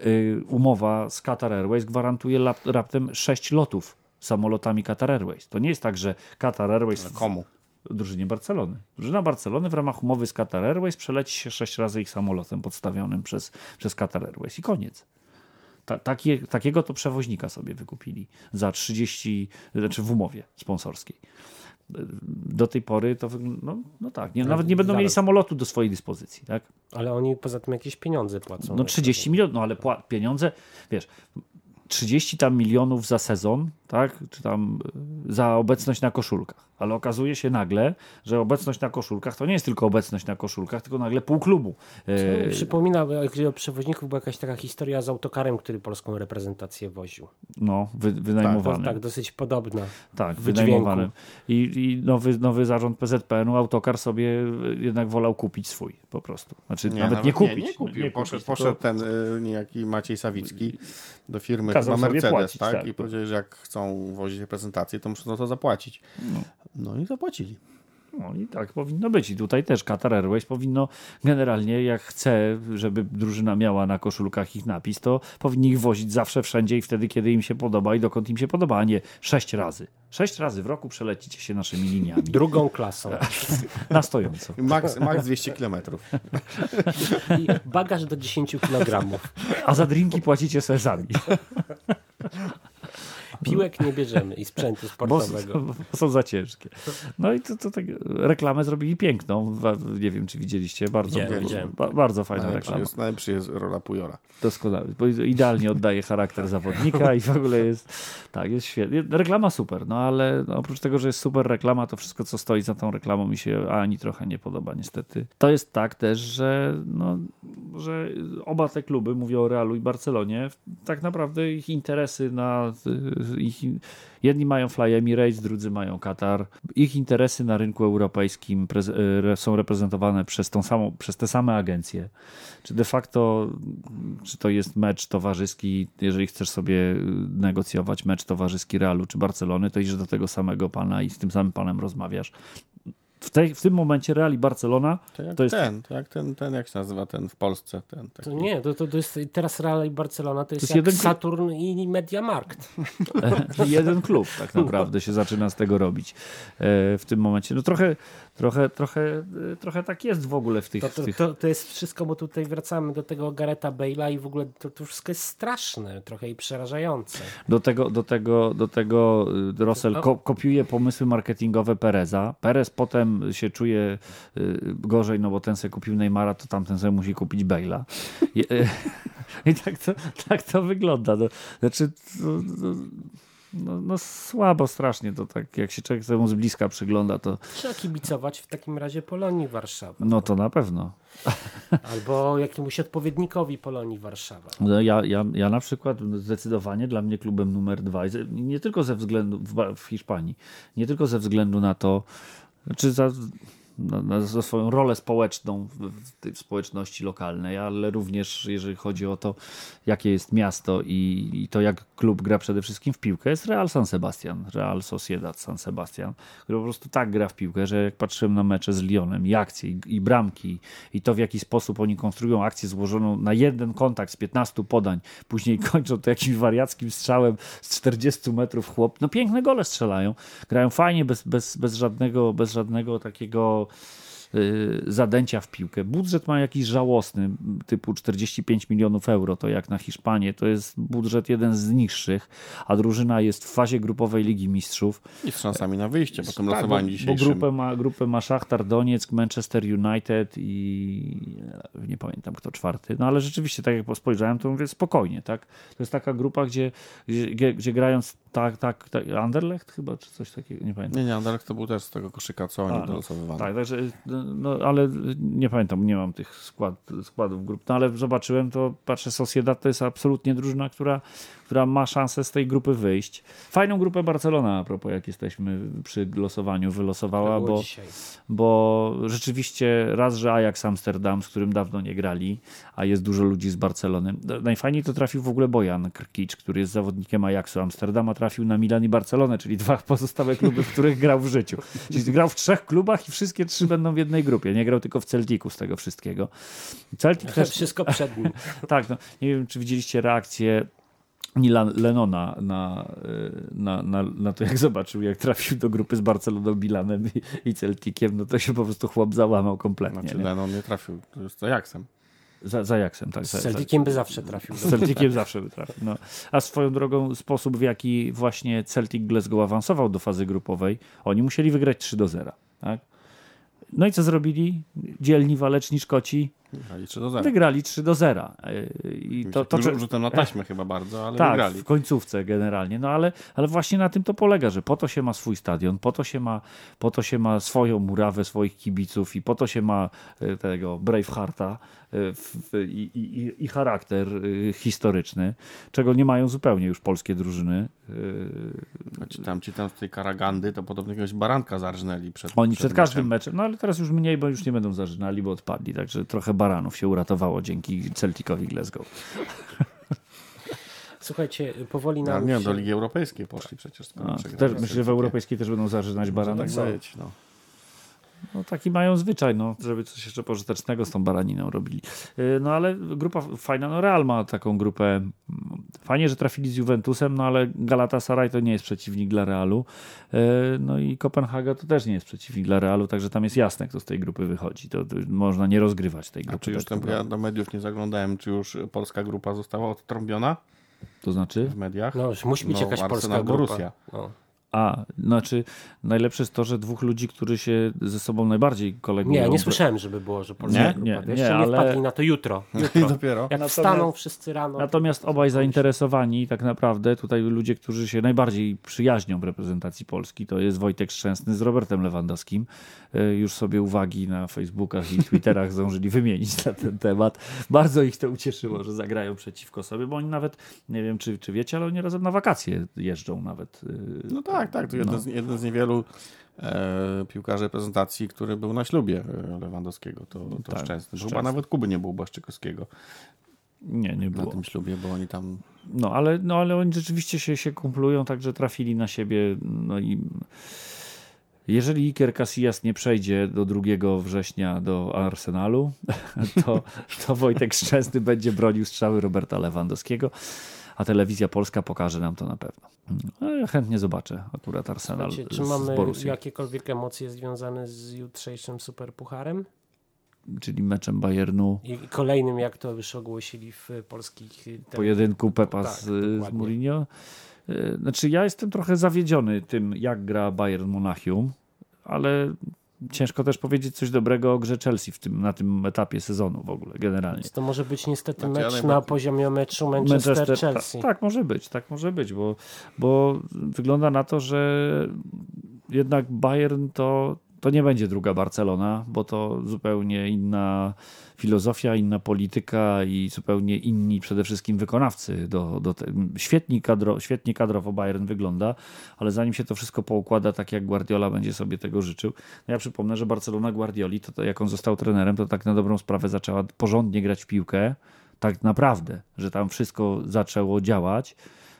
y, umowa z Qatar Airways gwarantuje lap, raptem sześć lotów samolotami Qatar Airways. To nie jest tak, że Qatar Airways Komu? Drużynie Barcelony. Drużyna Barcelony w ramach umowy z Qatar Airways przeleci się sześć razy ich samolotem podstawionym przez, przez Qatar Airways i koniec. Ta, takie, takiego to przewoźnika sobie wykupili za 30, znaczy w umowie sponsorskiej. Do tej pory to no, no tak, nie, nawet nie będą mieli zaraz. samolotu do swojej dyspozycji, tak? Ale oni poza tym jakieś pieniądze płacą. No 30 milionów, no ale pieniądze, wiesz, 30 tam milionów za sezon, tak? Czy tam y, za obecność na koszulkach. Ale okazuje się nagle, że obecność na koszulkach to nie jest tylko obecność na koszulkach, tylko nagle pół klubu. E, Przypomina, jak chodzi o przewoźników, była jakaś taka historia z autokarem, który polską reprezentację woził. No, wy, wynajmowany. tak dosyć podobna. Tak, wynajmowany. I, I nowy, nowy zarząd PZPN-u, autokar sobie jednak wolał kupić swój po prostu. Znaczy nawet, nie kupić. Nie, nie kupił. nie poszedł, kupić, poszedł tylko- ten y, niejaki Maciej Sawicki do firmy Kazał sobie Mercedes, płacić, tak? tak. I powiedzieli, że jak chcą wozić reprezentację, to muszą za to zapłacić. No, i zapłacili. No i tak powinno być. I tutaj też Qatar Airways powinno generalnie, jak chce, żeby drużyna miała na koszulkach ich napis, to powinni ich wozić zawsze, wszędzie i wtedy, kiedy im się podoba i dokąd im się podoba, a nie sześć razy. Sześć razy w roku przelecicie się naszymi liniami. Drugą klasą. Na stojąco. Max, max 200 kilometrów. I bagaż do 10 kg. A za drinki płacicie sobie sami. Piłek nie bierzemy i sprzętu bo, sportowego. bo są za ciężkie. No i to, to tak, reklamę zrobili piękną. Nie wiem, czy widzieliście. Bardzo, widziałem. ba, bardzo fajna Najlepszy reklama. jest, najlepszy jest rola Pujora. Doskonały. Bo idealnie oddaje charakter zawodnika i w ogóle jest, tak, jest świetnie. Reklama super, no ale no, oprócz tego, że jest super reklama, to wszystko, co stoi za tą reklamą mi się ani trochę nie podoba niestety. To jest tak też, że, no, że oba te kluby, mówię o Realu i Barcelonie, tak naprawdę ich interesy na y, ich, jedni mają Fly Emirates, drudzy mają Katar. Ich interesy na rynku europejskim są reprezentowane przez, tą samą, przez te same agencje. Czy de facto, czy to jest mecz towarzyski, jeżeli chcesz sobie negocjować mecz towarzyski Realu czy Barcelony, to idziesz do tego samego pana i z tym samym panem rozmawiasz. W, tej, w tym momencie Real i Barcelona To jak To jest- ten, to jak ten, ten, jak się nazywa ten w Polsce, ten taki. To nie, to, to, to jest teraz Real i Barcelona, to jest, jest jak jeden. Saturn i Mediamarkt. jeden klub tak naprawdę się zaczyna z tego robić e, w tym momencie. No trochę, trochę, trochę, e, trochę tak jest w ogóle w tych... To, to, to, to jest wszystko, bo tutaj wracamy do tego Gareta Bale'a i w ogóle to, to wszystko jest straszne, trochę i przerażające. Do tego, do tego, do tego y, Russell A- ko kopiuje pomysły marketingowe Pereza. Perez potem się czuje y, gorzej, no bo ten sobie kupił Neymara, to tamten sobie musi kupić Bale'a. I, y, i tak, to, tak to wygląda. No, znaczy, no, no, no, słabo strasznie to tak, jak się człowiek temu z bliska przygląda, to Trzeba kibicować w takim razie Polonii Warszawa. no to na pewno. Albo jakiemuś odpowiednikowi Polonii Warszawa. No ja, ja, ja na przykład zdecydowanie dla mnie klubem numer dwa, nie tylko ze względu w, w Hiszpanii, nie tylko ze względu na to, czy za, na, na, za swoją rolę społeczną w, w tej społeczności lokalnej, ale również jeżeli chodzi o to, jakie jest miasto i, i to, jak klub gra przede wszystkim w piłkę, jest Real San Sebastian, Real Sociedad San Sebastian, który po prostu tak gra w piłkę, że jak patrzyłem na mecze z Lyonem i akcje, i, i bramki, i to w jaki sposób oni konstruują akcję złożoną na jeden kontakt z 15 podań, później kończą to jakimś wariackim strzałem z 40 metrów chłop, no piękne gole strzelają, grają fajnie, bez, bez, bez, żadnego, bez żadnego takiego y, zadęcia w piłkę. Budżet ma jakiś żałosny, typu 45 milionów euro, to jak na Hiszpanię, to jest budżet jeden z niższych, a drużyna jest w fazie grupowej Ligi Mistrzów. I z szansami na wyjście po tym Tak, losowaniu bo, bo dzisiejszym. grupę ma, grupę ma Szachtar Donieck, Manchester United i e, nie pamiętam kto czwarty. No ale rzeczywiście, tak jak spojrzałem, to mówię spokojnie, tak? To jest taka grupa, gdzie, gdzie, gdzie grając tak, tak, tak, Anderlecht chyba, czy coś takiego, nie pamiętam. Nie, nie, Anderlecht to był też z tego koszyka, co oni no. dolosowywali. Tak, także, no, ale nie pamiętam, nie mam tych skład, składów grup, no ale zobaczyłem, to patrzę, Sociedad to jest absolutnie drużyna, która, która ma szansę z tej grupy wyjść. Fajną grupę Barcelona, a propos, jak jesteśmy przy losowaniu, wylosowała, bo, dzisiaj. bo rzeczywiście raz, że Ajax Amsterdam, z którym dawno nie grali, a jest dużo ludzi z Barcelony. Najfajniej to trafił w ogóle Bojan Krkic, który jest zawodnikiem Ajaxu Amsterdam, a trafił na Milan i Barcelonę, czyli dwa pozostałe kluby, w których grał w życiu. Czyli grał w trzech klubach i wszystkie trzy będą w jednej grupie. Nie grał tylko w Celticu z tego wszystkiego. Celtic też Wszystko przed nim. tak, no, nie wiem, czy widzieliście reakcję Nila Lenona na, y, na, na, na to, jak zobaczył, jak trafił do grupy z Barceloną, Milanem i, i Celticiem, no to się po prostu chłop załamał kompletnie. Znaczy nie? Lennon nie trafił, to jest za Jaksem. Za, za Jaksem, tak. Z Celticiem by zawsze trafił. z Celticiem zawsze by trafił. No. A swoją drogą sposób, w jaki właśnie Celtic Glasgow awansował do fazy grupowej, oni musieli wygrać 3 do 0. Tak? No i co zrobili? Dzielni, waleczni Szkoci Grali 3 do 0. wygrali 3 do 0. Y, I to, to, to, Rzutem na taśmę chyba bardzo, ale tak, wygrali. w końcówce generalnie. No ale, ale właśnie na tym to polega, że po to się ma swój stadion, po to się ma, po to się ma swoją murawę swoich kibiców i po to się ma e, tego Bravehearta e, i, i, i charakter e, historyczny, czego nie mają zupełnie już polskie drużyny. E, A ci tam, ci tam z tej Karagandy to podobno jakiegoś baranka zarżnęli przed Oni przed każdym meczem. meczem, no ale teraz już mniej, bo już nie będą zażynali, bo odpadli, także trochę baranów się uratowało dzięki Celticowi Glasgow. Słuchajcie, powoli No, nam nie, się... do Ligi Europejskiej poszli przecież. myślę, że w europejskiej też będą zażynać barany. Tak być, no. No, taki mają zwyczaj, no, żeby coś jeszcze pożytecznego z tą baraniną robili. Yy, No ale grupa fajna, no Real ma taką grupę. Fajnie, że trafili z Juventusem, no ale Galatasaray to nie jest przeciwnik dla Realu. Yy, No i Kopenhaga to też nie jest przeciwnik dla Realu, także tam jest jasne, kto z tej grupy wychodzi. To, to można nie rozgrywać tej A grupy. czy już tam, ja do mediów nie zaglądałem, czy już polska grupa została odtrąbiona? To znaczy? w mediach. No, musi być No, jakaś Arsenal, polska grupa. Borussia. No. A, znaczy najlepsze jest to, że dwóch ludzi, którzy się ze sobą najbardziej kolegują. Nie, nie słyszałem, żeby było, że polska Nie, grupa. nie, Jeszcze nie, nie ale- wpadli na to jutro. jutro. Dopiero. Jak Natomiast- wstaną wszyscy rano. Natomiast obaj zainteresowani, tak naprawdę, tutaj ludzie, którzy się najbardziej przyjaźnią w reprezentacji Polski, to jest Wojtek Szczęsny z Robertem Lewandowskim. E, Już sobie uwagi na Facebookach i Twitterach zdążyli wymienić na ten temat. Bardzo ich to ucieszyło, że zagrają przeciwko sobie, bo oni nawet, nie wiem czy, czy wiecie, ale oni razem na wakacje jeżdżą nawet. e, No tak, tak. To jeden, No. z, jeden z niewielu e, piłkarzy reprezentacji, który był na ślubie e, Lewandowskiego. To, to Tak, szczęsny. Chyba nawet Kuby nie był Błaszczykowskiego Nie, nie na było. tym ślubie, bo oni tam No ale, no, ale oni rzeczywiście się, się kumplują, także trafili na siebie. No i jeżeli Iker Casillas nie przejdzie do 2 września do Arsenalu, to, to Wojtek Szczęsny będzie bronił strzały Roberta Lewandowskiego, a telewizja polska pokaże nam to na pewno. No, ja chętnie zobaczę akurat Arsenal Słuchajcie, z, czy z mamy Borussią, jakiekolwiek emocje związane z jutrzejszym Superpucharem? czyli meczem Bayernu, I kolejnym, jak to już ogłosili w polskich... pojedynku Pepa Tak, z, z. Mourinho. E, Znaczy ja jestem trochę zawiedziony tym, jak gra Bayern Monachium, ale ciężko też powiedzieć coś dobrego o grze Chelsea w tym, na tym etapie sezonu w ogóle, generalnie. To może być niestety Znaczy, mecz na poziomie meczu Manchester-Chelsea. tak, tak, może być, tak może być, bo, bo wygląda na to, że jednak Bayern to, to nie będzie druga Barcelona, bo to zupełnie inna filozofia, inna polityka i zupełnie inni przede wszystkim wykonawcy. Do, do te, świetnie, kadro, świetnie kadrowo Bayern wygląda, ale zanim się to wszystko poukłada tak, jak Guardiola będzie sobie tego życzył. No ja przypomnę, że Barcelona Guardioli, to, to jak on został trenerem, to tak na dobrą sprawę zaczęła porządnie grać w piłkę. Tak naprawdę, że tam wszystko zaczęło działać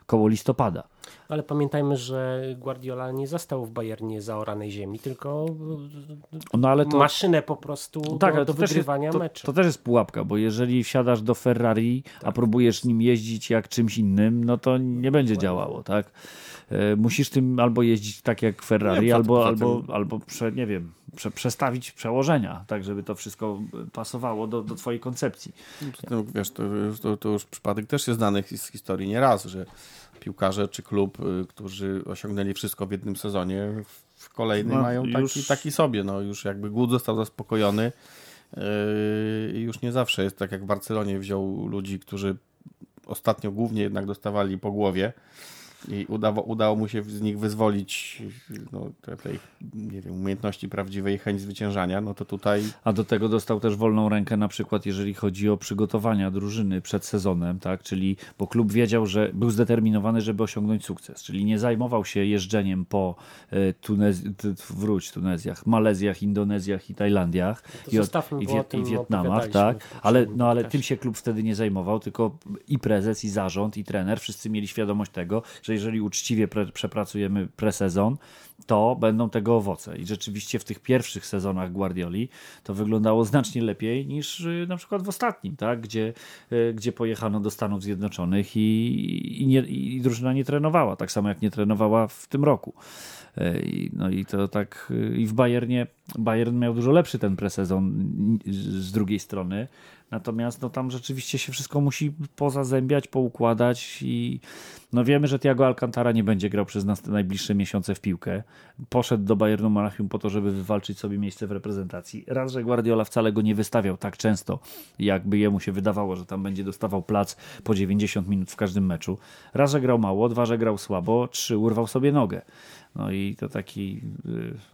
koło listopada. Ale pamiętajmy, że Guardiola nie został w Bayernie zaoranej ziemi, tylko No ale to, maszynę po prostu tak, do, do też jest, wygrywania to, meczu. to też jest pułapka, bo jeżeli wsiadasz do Ferrari, a próbujesz nim jeździć jak czymś innym, no to nie będzie działało, tak? E, Musisz tym albo jeździć tak jak Ferrari, Nie, albo, albo, tym- albo prze, nie wiem, prze, przestawić przełożenia, tak żeby to wszystko pasowało do, do twojej koncepcji. To, wiesz, to, to, to już przypadek też jest znany z historii nieraz, że piłkarze czy klub, y, którzy osiągnęli wszystko w jednym sezonie, w kolejnym No, mają taki, już- taki sobie. No, już jakby głód został zaspokojony. Yy, już nie zawsze jest tak, jak w Barcelonie wziął ludzi, którzy ostatnio głównie jednak dostawali po głowie i udało, udało mu się z nich wyzwolić no, te, te ich, nie wiem, umiejętności prawdziwej, chęć zwyciężania, no to tutaj A do tego dostał też wolną rękę na przykład jeżeli chodzi o przygotowania drużyny przed sezonem, tak? Czyli bo klub wiedział, że był zdeterminowany, żeby osiągnąć sukces, czyli nie zajmował się jeżdżeniem po e, Tunez... wróć Tunezjach, Malezjach, Indonezjach i Tajlandiach To i, od- i, Wiet- i Wietnamach, tak? Ale, no, ale tym się klub wtedy nie zajmował, tylko i prezes, i zarząd, i trener, wszyscy mieli świadomość tego, że jeżeli uczciwie pre, przepracujemy presezon, to będą tego owoce. I rzeczywiście w tych pierwszych sezonach Guardioli to wyglądało znacznie lepiej niż y, na przykład w ostatnim, tak? gdzie, y, gdzie pojechano do Stanów Zjednoczonych i, i, nie, i drużyna nie trenowała, tak samo jak nie trenowała w tym roku. Y, I, no i to tak i w Bayernie Bayern miał dużo lepszy ten presezon z drugiej strony. Natomiast no, tam rzeczywiście się wszystko musi pozazębiać, poukładać i no wiemy, że Thiago Alcantara nie będzie grał przez nas najbliższe miesiące w piłkę. Poszedł do Bayernu Monachium po to, żeby wywalczyć sobie miejsce w reprezentacji. Raz, że Guardiola wcale go nie wystawiał tak często, jakby jemu się wydawało, że tam będzie dostawał plac po 90 minut w każdym meczu. Raz, że grał mało, dwa, że grał słabo, trzy, urwał sobie nogę. No i to taki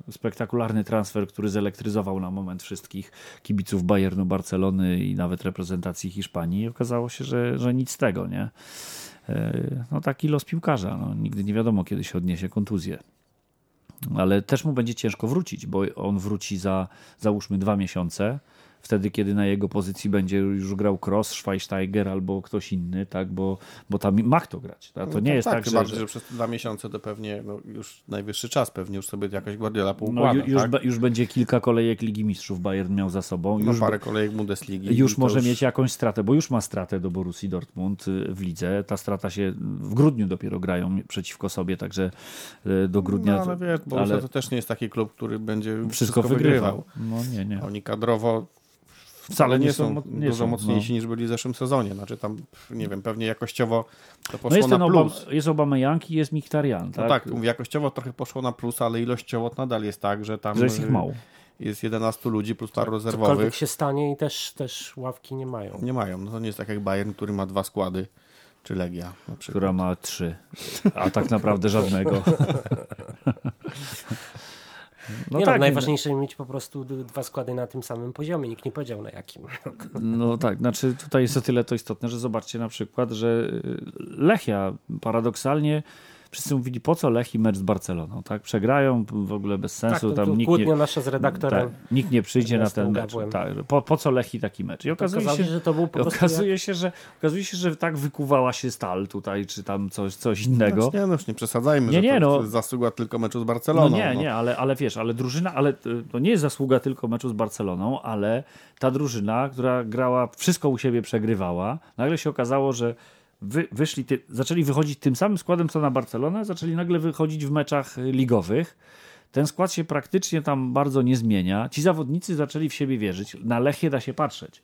y, spektakularny transfer, który zelektryzował na moment wszystkich kibiców Bayernu, Barcelony i nawet reprezentacji Hiszpanii. I okazało się, że, że nic z tego, nie? Y, No taki los piłkarza. No, nigdy nie wiadomo, kiedy się odniesie kontuzję. Ale też mu będzie ciężko wrócić, bo on wróci za załóżmy dwa miesiące. Wtedy, kiedy na jego pozycji będzie już grał Cross, Schweinsteiger albo ktoś inny, tak? bo, bo tam ma kto grać. Tak? To No nie jest tak, tym że, bardziej, że przez dwa miesiące to pewnie no, już najwyższy czas, pewnie już sobie jakaś Guardiola no, poukłada. ju- już, tak? be- już będzie kilka kolejek Ligi Mistrzów Bayern miał za sobą. no, Już, parę kolejek Bundesligi. już to może mieć jakąś stratę, bo już ma stratę do Borussii Dortmund y, w lidze. Ta strata się w grudniu dopiero grają przeciwko sobie, także y, do grudnia No, ale wiesz, bo ale to też nie jest taki klub, który będzie wszystko wygrywał. No nie, nie. Oni kadrowo Wcale Ale nie są, mo- nie dużo są, mocniejsi niż byli w zeszłym sezonie. Znaczy tam, nie wiem, pewnie jakościowo to No, poszło no jest, na ten Obama, plus. jest Aubameyang i jest Mkhitaryan, No tak? tak, mówię, jakościowo trochę poszło na plus, ale ilościowo nadal jest tak, że tam Że jest ich y, mało. jest 11 ludzi plus paru Cokolwiek rezerwowych. się stanie i też, też ławki nie mają. Nie mają. No to nie jest tak jak Bayern, który ma dwa składy, czy Legia na przykład. która ma trzy, a tak naprawdę żadnego. No nie tak, no, najważniejsze mieć po prostu dwa składy na tym samym poziomie. Nikt nie powiedział na jakim. No tak, znaczy tutaj jest o tyle to istotne, że zobaczcie na przykład, że y, Lechia paradoksalnie wszyscy mówili po co Lech i mecz z Barceloną, tak? Przegrają w ogóle bez Tak, sensu, to, tam to nikt nie, nasza z redaktorem. tak, nikt nie przyjdzie na ten mecz. Tak, po, po co Lech i taki mecz? I okazuje Okazało się, się, że to był po prostu okazuje się, że okazuje się, że tak wykuwała się stal tutaj, czy tam coś, coś innego. Znaczy, nie, no już nie przesadzajmy, Nie, że nie, to, no. to jest zasługa tylko meczu z No Barceloną. nie, nie, ale, ale wiesz, ale drużyna, ale y, to nie jest zasługa tylko meczu z Barceloną, ale ta drużyna, która grała, wszystko u siebie przegrywała, nagle się okazało, że wy, wyszli, ty, zaczęli wychodzić tym samym składem co na Barcelonę, zaczęli nagle wychodzić w meczach y, ligowych. Ten skład się praktycznie tam bardzo nie zmienia. Ci zawodnicy zaczęli w siebie wierzyć. Na Lechię da się patrzeć.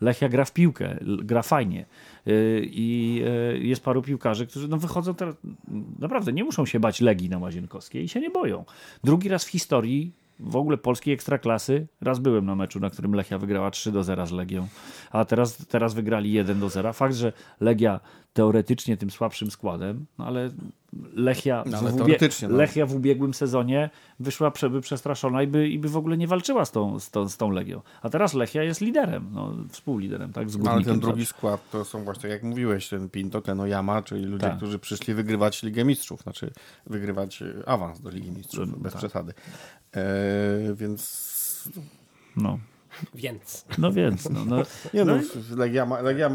Lechia gra w piłkę, gra fajnie. Yy, I yy, jest paru piłkarzy, którzy no wychodzą teraz, naprawdę nie muszą się bać Legii na Łazienkowskiej i się nie boją. Drugi raz w historii w ogóle polskiej ekstraklasy, raz byłem na meczu, na którym Lechia wygrała 3 do 0 z Legią, a teraz, teraz wygrali 1 do 0. Fakt, że Legia teoretycznie tym słabszym składem, no ale Lechia, No, ale w, ubie- no. Lechia w ubiegłym sezonie wyszła by przestraszona i by, i by w ogóle nie walczyła z tą, z, tą, z tą Legią. A teraz Lechia jest liderem, no, współliderem, tak? Z No, ale ten drugi skład to są właśnie, tak jak mówiłeś, ten Pinto, ten Oyama, czyli ludzie, Tak. którzy przyszli wygrywać Ligę Mistrzów, znaczy wygrywać e, awans do Ligi Mistrzów, bez tak. przesady. E, więc No. Więc. no więc, no, no, nie no, Legia, ma, Legia,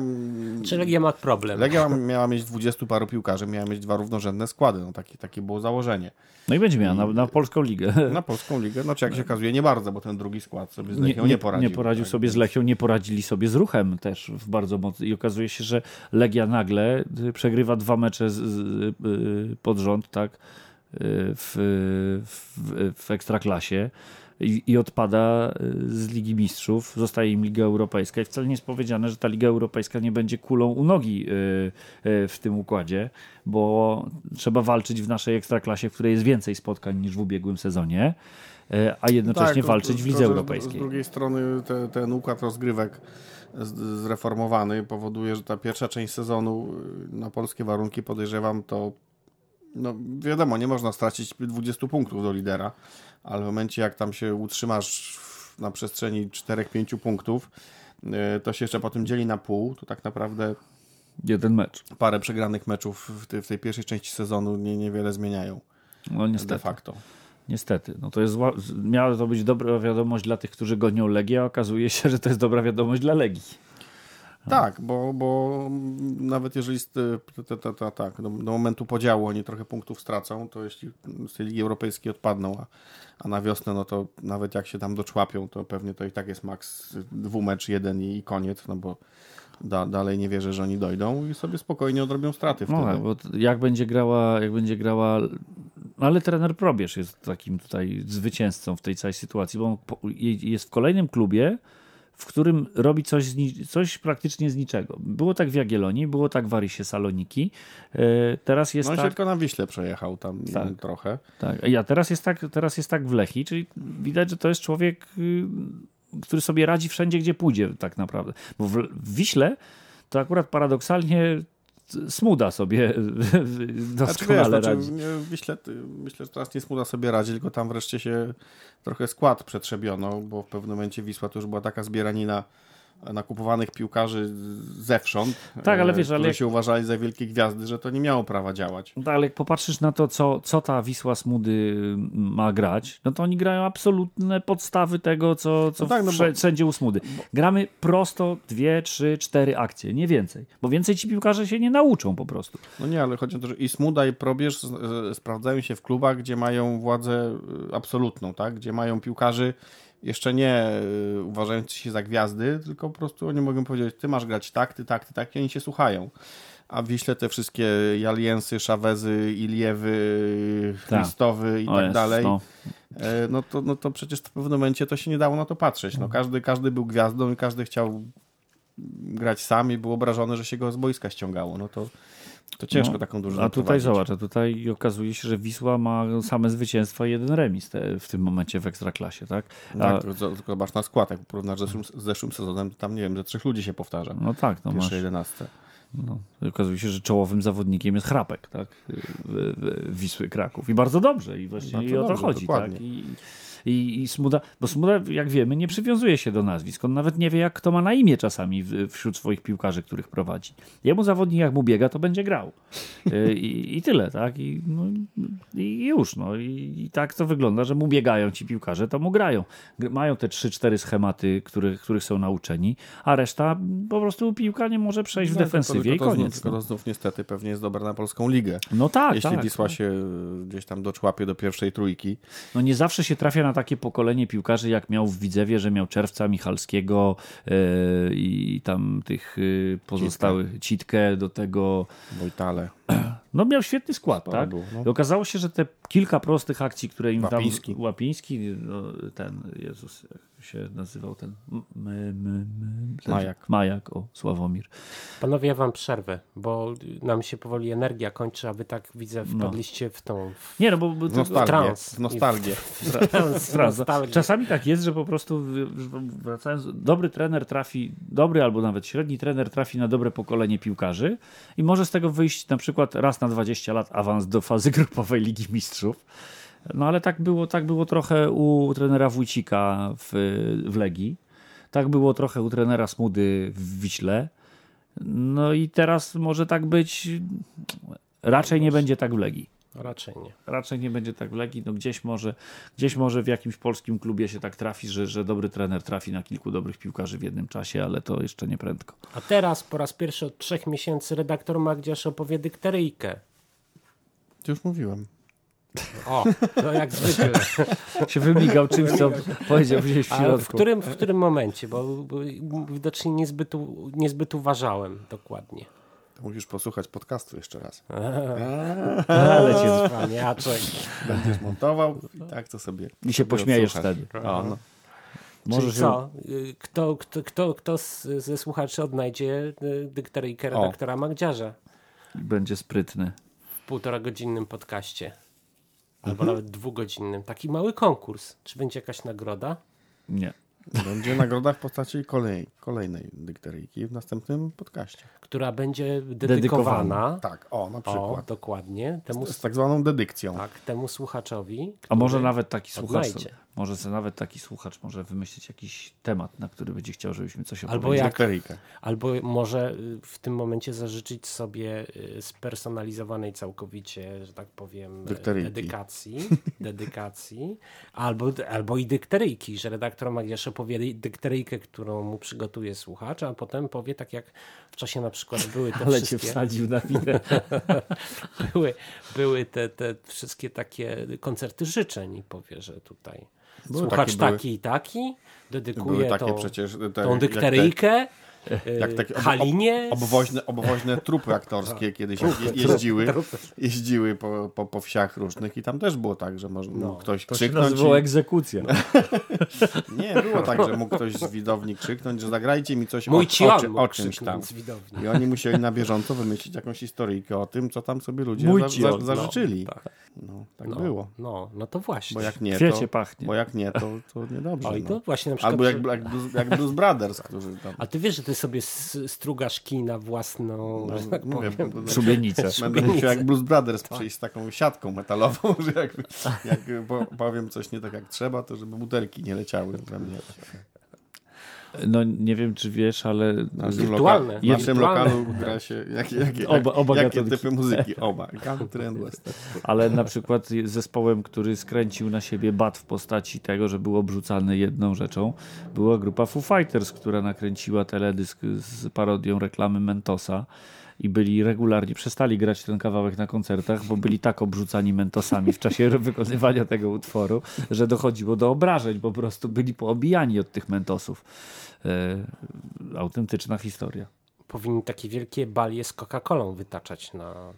Czy Legia ma problem? Legia miała mieć 20 paru piłkarzy, miała mieć dwa równorzędne składy, no takie, takie było założenie. no i będzie miała na, na polską ligę. Na polską ligę, znaczy jak się okazuje nie bardzo, bo ten drugi skład sobie z Legią nie, poradził. Nie poradził tak, sobie z Lechią, nie poradzili sobie z ruchem też w bardzo mocno. I okazuje się, że Legia nagle y, przegrywa dwa mecze z, z, y, pod rząd, tak, y, w, w, w ekstraklasie. I, I odpada y, z Ligi Mistrzów, zostaje im Liga Europejska i wcale nie jest powiedziane, że ta Liga Europejska nie będzie kulą u nogi y, y, w tym układzie, bo trzeba walczyć w naszej ekstraklasie, w której jest więcej spotkań niż w ubiegłym sezonie, a jednocześnie Tak, walczyć w Lidze Europejskiej. Z drugiej strony te, ten układ rozgrywek zreformowany powoduje, że ta pierwsza część sezonu na polskie warunki podejrzewam to no wiadomo, nie można stracić 20 punktów do lidera, ale w momencie jak tam się utrzymasz na przestrzeni 4-5 punktów, y, to się jeszcze potem dzieli na pół, to tak naprawdę Jeden mecz. parę przegranych meczów w, tej- w tej pierwszej części sezonu nie, niewiele zmieniają No de niestety. facto. Niestety. No to jest Miała to być dobra wiadomość dla tych, którzy gonią Legię, a okazuje się, że to jest dobra wiadomość dla Legii. Tak, bo, bo nawet jeżeli te- te- te- tak, do, do momentu podziału oni trochę punktów stracą, to jeśli z tej Ligi Europejskiej odpadną, a, a na wiosnę, no to nawet jak się tam doczłapią, to pewnie to i tak jest maks dwumecz jeden i, koniec, no bo da, dalej nie wierzę, że oni dojdą i sobie spokojnie odrobią straty wtedy. No bo jak będzie grała, jak będzie grała. no Ale trener Probierz jest takim tutaj zwycięzcą w tej całej sytuacji, bo on jest w kolejnym klubie, w którym robi coś, coś praktycznie z niczego. Było tak w Jagiellonii, było tak w Arysie Saloniki. E, Teraz jest No on się tak. tylko na Wiśle przejechał tam Tak. trochę. Tak, ja teraz jest tak, teraz jest tak w Lechii, czyli widać, że to jest człowiek, y, który sobie radzi wszędzie, gdzie pójdzie tak naprawdę. Bo w, w Wiśle to akurat paradoksalnie Smuda sobie Znaczy, doskonale znaczy, radzi. nie, myślę, myślę, że teraz nie smuda sobie radzi, tylko tam wreszcie się trochę skład przetrzebiono, bo w pewnym momencie Wisła to już była taka zbieranina nakupowanych piłkarzy zewsząd, Tak, ale e, wiesz, ale którzy jak- się uważali za wielkie gwiazdy, że to nie miało prawa działać. No, ale jak popatrzysz na to, co, co ta Wisła Smudy ma grać, no to oni grają absolutne podstawy tego, co, co No tak, no bo- wszędzie u Smudy. Gramy prosto dwie, trzy, cztery akcje, nie więcej. Bo więcej ci piłkarze się nie nauczą po prostu. No nie, ale chodzi o to, że i Smuda i Probierz e, sprawdzają się w klubach, gdzie mają władzę e, absolutną, tak? gdzie mają piłkarzy jeszcze nie e, uważających się za gwiazdy, tylko po prostu oni mogą powiedzieć, ty masz grać tak, ty tak, ty tak i oni się słuchają. A w Wiśle te wszystkie Jaliensy, Szawezy, Iliewy, Tak. Christowy i O tak jest, dalej, no. e, no to, no to przecież w pewnym momencie to się nie dało na to patrzeć. No, każdy, każdy był gwiazdą i każdy chciał grać sam i był obrażony, że się go z boiska ściągało. No to, to ciężko No, taką drużynę A tutaj prowadzić. zobacz, a tutaj okazuje się, że Wisła ma same zwycięstwa i jeden remis te, w tym momencie w Ekstraklasie, tak? A, Tak, tylko, tylko zobacz na skład, jak porównasz z zeszłym, z zeszłym sezonem, tam nie wiem, że trzech ludzi się powtarza. no tak, no w masz, pierwszej jedenastce. no, okazuje się, że czołowym zawodnikiem jest Chrapek, tak? Wisły Kraków. I bardzo dobrze, i właśnie Bardzo i o to dobrze, chodzi, dokładnie. tak? I, i, I Smuda, bo Smuda, jak wiemy, nie przywiązuje się do nazwisk. On nawet nie wie, jak kto ma na imię czasami wśród swoich piłkarzy, których prowadzi. Jemu zawodnik, jak mu biega, to będzie grał. Y, I, i tyle, tak? I, no, I już, no. I, tak to wygląda, że mu biegają ci piłkarze, to mu grają. Gr- Mają te 3-4 schematy, których, których są nauczeni, a reszta po prostu piłka nie może przejść w No, defensywie i to znów, koniec. tylko No, to znów niestety pewnie jest dobra na polską ligę. no tak, Jeśli tak. Wisła się y, gdzieś tam doczłapie do pierwszej trójki, No nie zawsze się trafia na takie pokolenie piłkarzy, jak miał w Widzewie, że miał Czerwca, Michalskiego e, i tam tych e, pozostałych, Citkę do tego. Wojtale. No miał świetny skład, Sporo tak? było, no. I okazało się, że te kilka prostych akcji, które im Łapiński. tam... Łapiński. No, ten, Jezus, się nazywał ten... M, m, m, ten Majak. Majak, o, Sławomir. Panowie, ja wam przerwę, bo nam się powoli energia kończy, a wy tak widzę wpadliście w tą... W, Nie, no bo... bo nostalgię. trans. Nostalgię. trans, Prawda. nostalgię. Czasami tak jest, że po prostu wracając, dobry trener trafi, dobry albo nawet średni trener trafi na dobre pokolenie piłkarzy i może z tego wyjść na przykład raz na 20 lat awans do fazy grupowej Ligi Mistrzów. No ale tak było, tak było trochę u trenera Wójcika w, w Legii. Tak było trochę u trenera Smudy w Wiśle. No i teraz może tak być. Raczej nie będzie tak w Legii Raczej nie. raczej nie będzie tak w Legii. No gdzieś może, gdzieś może w jakimś polskim klubie się tak trafi, że, że dobry trener trafi na kilku dobrych piłkarzy w jednym czasie, ale to jeszcze nie prędko. A teraz po raz pierwszy od trzech miesięcy redaktor Magdziarz opowie dykteryjkę. Już mówiłem. O, to jak zwykle. Się wymigał czymś, co powiedział gdzieś w A w środku. którym, w którym momencie? Bo, bo widocznie niezbyt, niezbyt uważałem dokładnie. To musisz posłuchać podcastu jeszcze raz. Ale cię... Paniaczek. Będziesz montował i tak to sobie. I się pośmiejesz wtedy. O, no. Czyli Możesz ją- co? Y, Kto, kto, kto, kto z, ze słuchaczy odnajdzie y, dykteryjkę redaktora Magdziarza Będzie sprytny. w półtora godzinnym podcaście? Albo nawet dwugodzinnym. Taki mały konkurs. Czy będzie jakaś nagroda? Nie. Będzie nagroda w postaci kolej, kolejnej dykteryjki w następnym podcaście. Która będzie dedykowana, Dedykowana. Tak, o, na o, przykład. dokładnie, temu, Z tak zwaną dedykcją. tak, temu słuchaczowi. A może nawet taki słuchacz. Może sobie nawet taki słuchacz może wymyślić jakiś temat, na który będzie chciał, żebyśmy coś Albo opowiedzieli. jak-. Albo może y, w tym momencie zażyczyć sobie y, spersonalizowanej całkowicie, że tak powiem, y, Dykteryjki. dedykacji, dedykacji albo, albo i dykteryjki, że redaktor Magiasz opowie dykteryjkę, którą mu przygotuje słuchacz, a potem powie tak jak w czasie na przykład były te Ale cię wszystkie, wsadził na minę. były, były te, te wszystkie takie koncerty życzeń i powie, że tutaj Były słuchacz były- taki i taki dedykuje Były takie tą, przecież te, tą jak te- dykteryjkę jak y, takie ob- ob- obwoźne, obwoźne trupy aktorskie kiedyś je, jeździły, jeździły po, po, po wsiach różnych i tam też było tak, że może, mógł ktoś To się krzyknąć. nazywało I, egzekucja. nie, było tak, że mógł ktoś z widowni krzyknąć, że zagrajcie mi coś Mój o, o, o czymś tam. I oni musieli na bieżąco wymyślić jakąś historyjkę o tym, co tam sobie ludzie Mój za, za, no. zażyczyli. tak. No, tak No, było. No, no to właśnie. Bo jak nie, to, pachnie. bo jak nie, to, to niedobrze. O, i no. to właśnie na przykład... Albo jak, jak, blues, jak Blues Brothers, którzy tam... A ty wiesz, że ty sobie strugasz kij na własną, że tak mówię, powiem, Szubienicę. Będę musiał jak Blues Brothers Tak. przyjść z taką siatką metalową, że jak, jak po- powiem coś nie tak jak trzeba, to żeby butelki nie leciały. No nie wiem, czy wiesz, ale W naszym, Wirtualne. loka- w naszym Wirtualne. lokalu gra się jakie, jakie, Oba- oba jakie gatunki. typy muzyki? Oba. Country and western. ale na przykład zespołem, który skręcił na siebie bat w postaci tego, że był obrzucany jedną rzeczą, była grupa Foo Fighters, która nakręciła teledysk z parodią reklamy Mentosa i byli regularnie, przestali grać ten kawałek na koncertach, bo byli tak obrzucani mentosami w czasie wykonywania tego utworu, że dochodziło do obrażeń, po prostu byli poobijani od tych mentosów. E, autentyczna historia. powinni takie wielkie balie z Coca-Colą wytaczać na,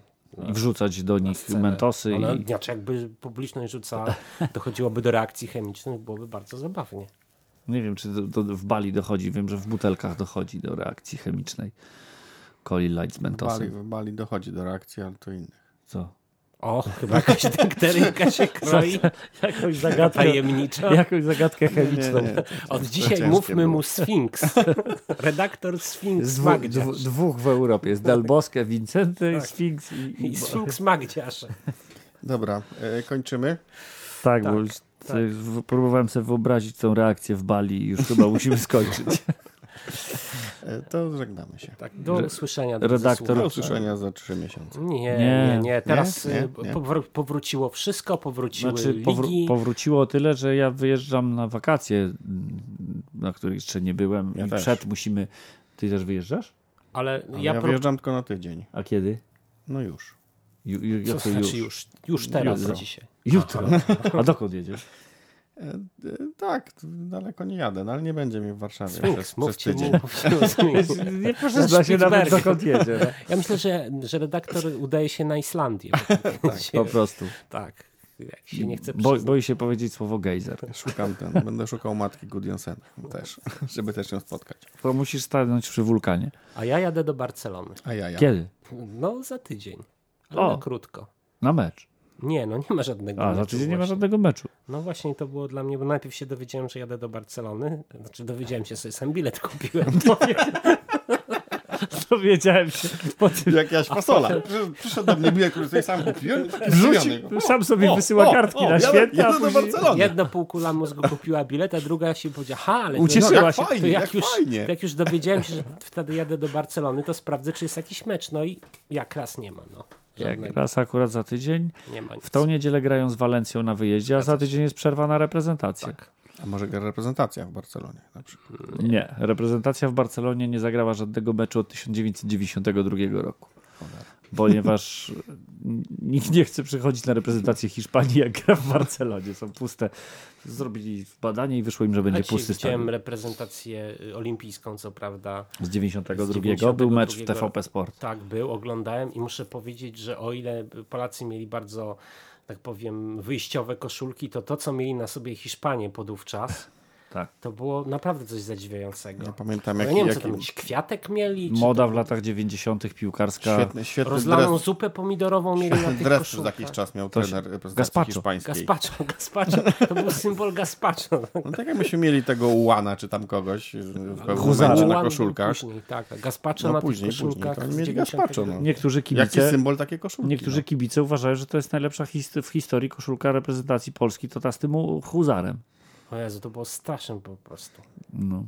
i wrzucać do nich scenę. mentosy. Ona, I... Znaczy jakby publiczność rzucała, dochodziło do reakcji chemicznych, byłoby bardzo zabawnie. Nie wiem, czy do, do, w Bali dochodzi. Wiem, że w butelkach dochodzi do reakcji chemicznej. Coli Light z W Bali, mentosem. w Bali dochodzi do reakcji, ale to innych. Co? O, chyba jakaś dykteryjka się kroi Jakąś zagadkę, tajemniczo. jakąś zagadkę chemiczną. Nie, nie, Od dzisiaj mówmy było. mu Sfinks. Redaktor Sfinks Z dwu, Magdziarz. dwu, dwóch w Europie. Jest Del Bosque, Vincenty, Sphinx i, i, I Sfinks Magdziarz. Dobra, e, kończymy. Tak, Tak, bo już w- próbowałem sobie wyobrazić tą reakcję w Bali i już chyba musimy skończyć. E, to żegnamy się. Tak, do usłyszenia. drodzy redaktor- Do usłyszenia za trzy miesiące. Nie, Nie. nie, nie. Teraz Nie? y, Nie? powró- powróciło wszystko, powróciły Znaczy, ligi. powróciło tyle, że ja wyjeżdżam na wakacje, na których jeszcze nie byłem Ja i też. przed musimy... Ty też wyjeżdżasz? ale Ale ja, ja pro... wyjeżdżam tylko na tydzień. A kiedy? No już. Ju, ju, Co znaczy już? Już teraz, Jutro. dzisiaj. Jutro. A dokąd jedziesz? E, e, tak, daleko nie jadę, no ale nie będzie mnie w Warszawie przez, Sfinks, przez tydzień. mu. mówcie mu Sfinks. Nie Na przyzna się nawet Spitsbergen. dokąd jedzie. no. Ja myślę, że, że redaktor udaje się na Islandię. Po prostu. tak. Jak się nie chce Bo, boi się powiedzieć słowo gejzer. Szukam ten, będę szukał matki Gudjonsen też, żeby też ją spotkać. To musisz stanąć przy wulkanie. A ja jadę do Barcelony. A ja, ja. Kiedy? No za tydzień. Ale O. na krótko. Na mecz. Nie, no nie ma żadnego A, meczu tydzień nie ma żadnego meczu. No właśnie to było dla mnie, bo najpierw się dowiedziałem, że jadę do Barcelony. Znaczy dowiedziałem się, sobie sam bilet kupiłem. Dowiedziałem się po tym. Jakaś fasola. Przyszedł- Przyszedł do mnie bilet, który sobie sam kupiłem. zdziwiony. sam sobie O, wysyła o, kartki o, na święta, a jadę do później... Barcelony. Jedna półkula mózgu kupiła bilet, a druga się powiedziała, ha, ale Ucieszyła no, jak się. fajnie, to jak, jak już, fajnie. jak już dowiedziałem się, że wtedy jadę do Barcelony, to sprawdzę, czy jest jakiś mecz. No i jak raz nie ma, no. Jak raz akurat za tydzień. Nie ma nic. W tą niedzielę grają z Walencją na wyjeździe, a za tydzień jest przerwa na reprezentację. Tak. A może gra reprezentacja w Barcelonie na przykład. Nie, reprezentacja w Barcelonie nie zagrała żadnego meczu od 1992 roku. Ponieważ nikt nie chce przychodzić na reprezentację Hiszpanii, jak gra w Barcelonie. Są puste. Zrobili badanie i wyszło im, że będzie pusty widziałem stadion. reprezentację y, olimpijską, co prawda. Z 92 z 92 był mecz w TVP Sport. Tak, był, oglądałem i muszę powiedzieć, że o ile Polacy mieli bardzo, tak powiem, wyjściowe koszulki, to to, co mieli na sobie Hiszpanie podówczas, Tak. to było naprawdę coś zadziwiającego. Ja pamiętam, Ja jaki, nie wiem, co jaki tam, jakiś kwiatek mieli? Moda to w latach 90. piłkarska. świetny, świetny rozlaną dres, zupę pomidorową mieli na tych dres przez koszulkach. jakiś czas miał To się- trener reprezentacji Gazpacho. hiszpańskiej. Gazpacho, gazpacho, to był symbol gazpacho. No tak jak myśmy mieli tego Ułana, czy tam kogoś w pewnym momencie na koszulkach. Później, tak, gazpacho No na później, tych później. koszulkach. Z mieli 90. gazpacho, no. Niektórzy Jaki kibice, symbol takie koszulki? niektórzy kibice uważają, że to jest najlepsza his- w historii koszulka reprezentacji Polski, to ta z tym huzarem. O Jezu, to było straszne po prostu. No.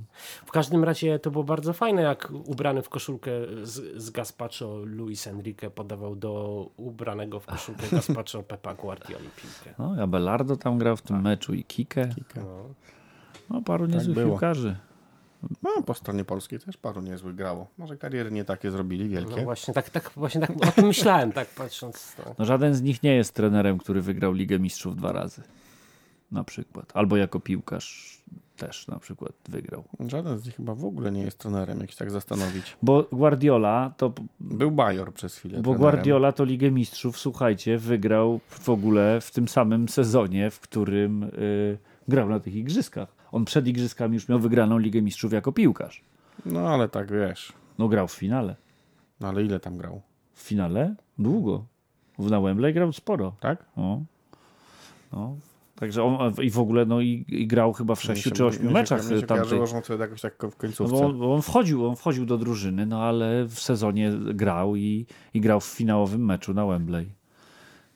W każdym razie to było bardzo fajne, jak ubrany w koszulkę z, z gazpacho Luis Enrique podawał do ubranego w koszulkę gazpacho Pepa Guardioli piłkę. No, Abelardo tam grał w tym meczu i Kike. No. No, paru niezłych było. piłkarzy. No, po stronie polskiej też paru niezłych grało. Może kariery nie takie zrobili, No wielkie. właśnie tak, tak, właśnie tak o tym myślałem, tak patrząc. No. No, żaden z nich nie jest trenerem, który wygrał Ligę Mistrzów dwa razy. Na przykład. Albo jako piłkarz też na przykład wygrał. Żaden z nich chyba w ogóle nie jest trenerem, jak się tak zastanowić. Bo Guardiola to, Był Bajor przez chwilę bo trenerem. Guardiola to Ligę Mistrzów, słuchajcie, wygrał w ogóle w tym samym sezonie, w którym y, grał na tych igrzyskach. On przed igrzyskami już miał wygraną Ligę Mistrzów jako piłkarz. No ale tak wiesz. No grał w finale. No ale ile tam grał? W finale? Długo. W na Wembley grał sporo. Tak? No. no. Także on i w ogóle no i, i grał chyba w sześciu czy ośmiu mi się- meczach mi się tamtej. że on jakoś tak w No końcówce. bo on, bo on, wchodził, on wchodził do drużyny, no ale w sezonie grał i, i grał w finałowym meczu na Wembley.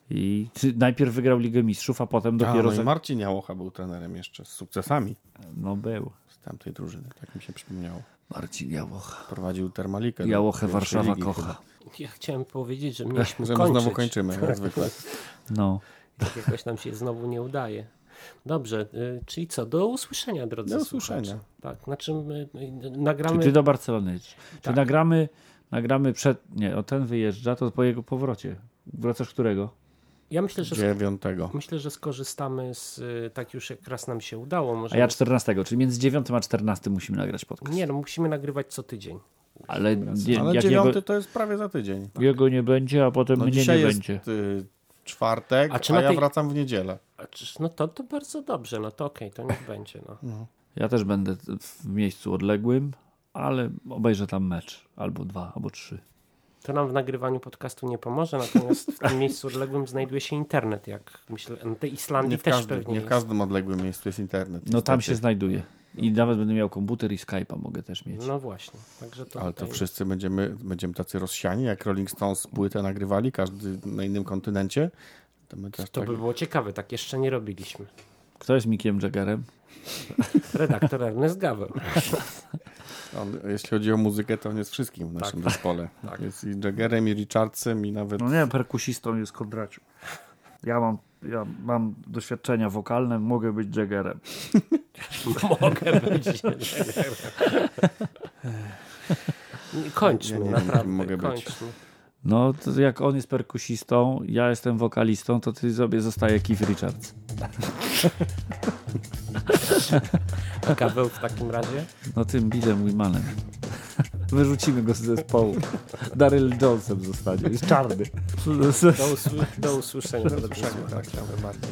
I najpierw wygrał Ligę Mistrzów, a potem A, dopiero. no i Marcin Jałocha był trenerem jeszcze z sukcesami No był. z tamtej drużyny, tak mi się przypomniało. Marcin Jałocha. Prowadził Termalikę. Jałochę Warszawa ligi kocha. chyba. Ja chciałem powiedzieć, że mieliśmy Że my kończyć. znowu kończymy, jak zwykle. No. Tak jakoś nam się znowu nie udaje. Dobrze, y, czyli co? Do usłyszenia, drodzy Do słuchacze. usłyszenia. Tak, znaczy my, y, Czy nagramy... ty do Barcelony jedziesz? Czy Tak. nagramy, nagramy przed. Nie, o ten wyjeżdża, to po jego powrocie. Wracasz którego? Ja myślę, że, Dziewiątego. myślę, że skorzystamy z, tak już jak raz nam się udało. Może A ja 14, czyli między 9 a 14 musimy nagrać podcast. Nie, no musimy nagrywać co tydzień. Ale nie, Ale dziewiąty jego, to jest prawie za tydzień. jego nie będzie, a potem No mnie nie jest będzie. y, czwartek, A a, czy na ja tej- wracam w niedzielę. A czyż- No to, to bardzo dobrze, no to okej, to niech będzie. No. Ja też będę w miejscu odległym, ale obejrzę tam mecz. Albo dwa, albo trzy. To nam w nagrywaniu podcastu nie pomoże, natomiast w tym miejscu odległym znajduje się internet, jak myślę. Na tej Islandii Nie w, też każdym, pewnie nie w jest. każdym odległym miejscu jest internet. No tam się znajduje. I nawet będę miał komputer i Skype'a mogę też mieć. No właśnie, także to, Ale to wszyscy będziemy, będziemy tacy rozsiani, jak Rolling Stones płytę nagrywali, każdy na innym kontynencie. To, my też To tak... by było ciekawe, tak jeszcze nie robiliśmy. Kto jest Mickiem Jaggerem? Redaktor Ernest Gaweł. on, jeśli chodzi o muzykę, to on jest wszystkim w naszym zespole. Jest i Jaggerem, i Richardsem, i nawet... No nie, perkusistą jest Kondraciu. Ja mam, ja mam doświadczenia wokalne, mogę być Jaggerem. Mogę być. Kończmy, Ja nie naprawdę, mogę być. No to jak on jest perkusistą, ja jestem wokalistą, to ty sobie zostaje Keith Richards. A Gaweł w takim razie? No tym Billem Wimanem. Wyrzucimy go z zespołu. Daryl Jonesem zostanie. Jest czarny. Do, usły- do usłyszenia. Do usłyszenia. Tak, chciałbym bardziej.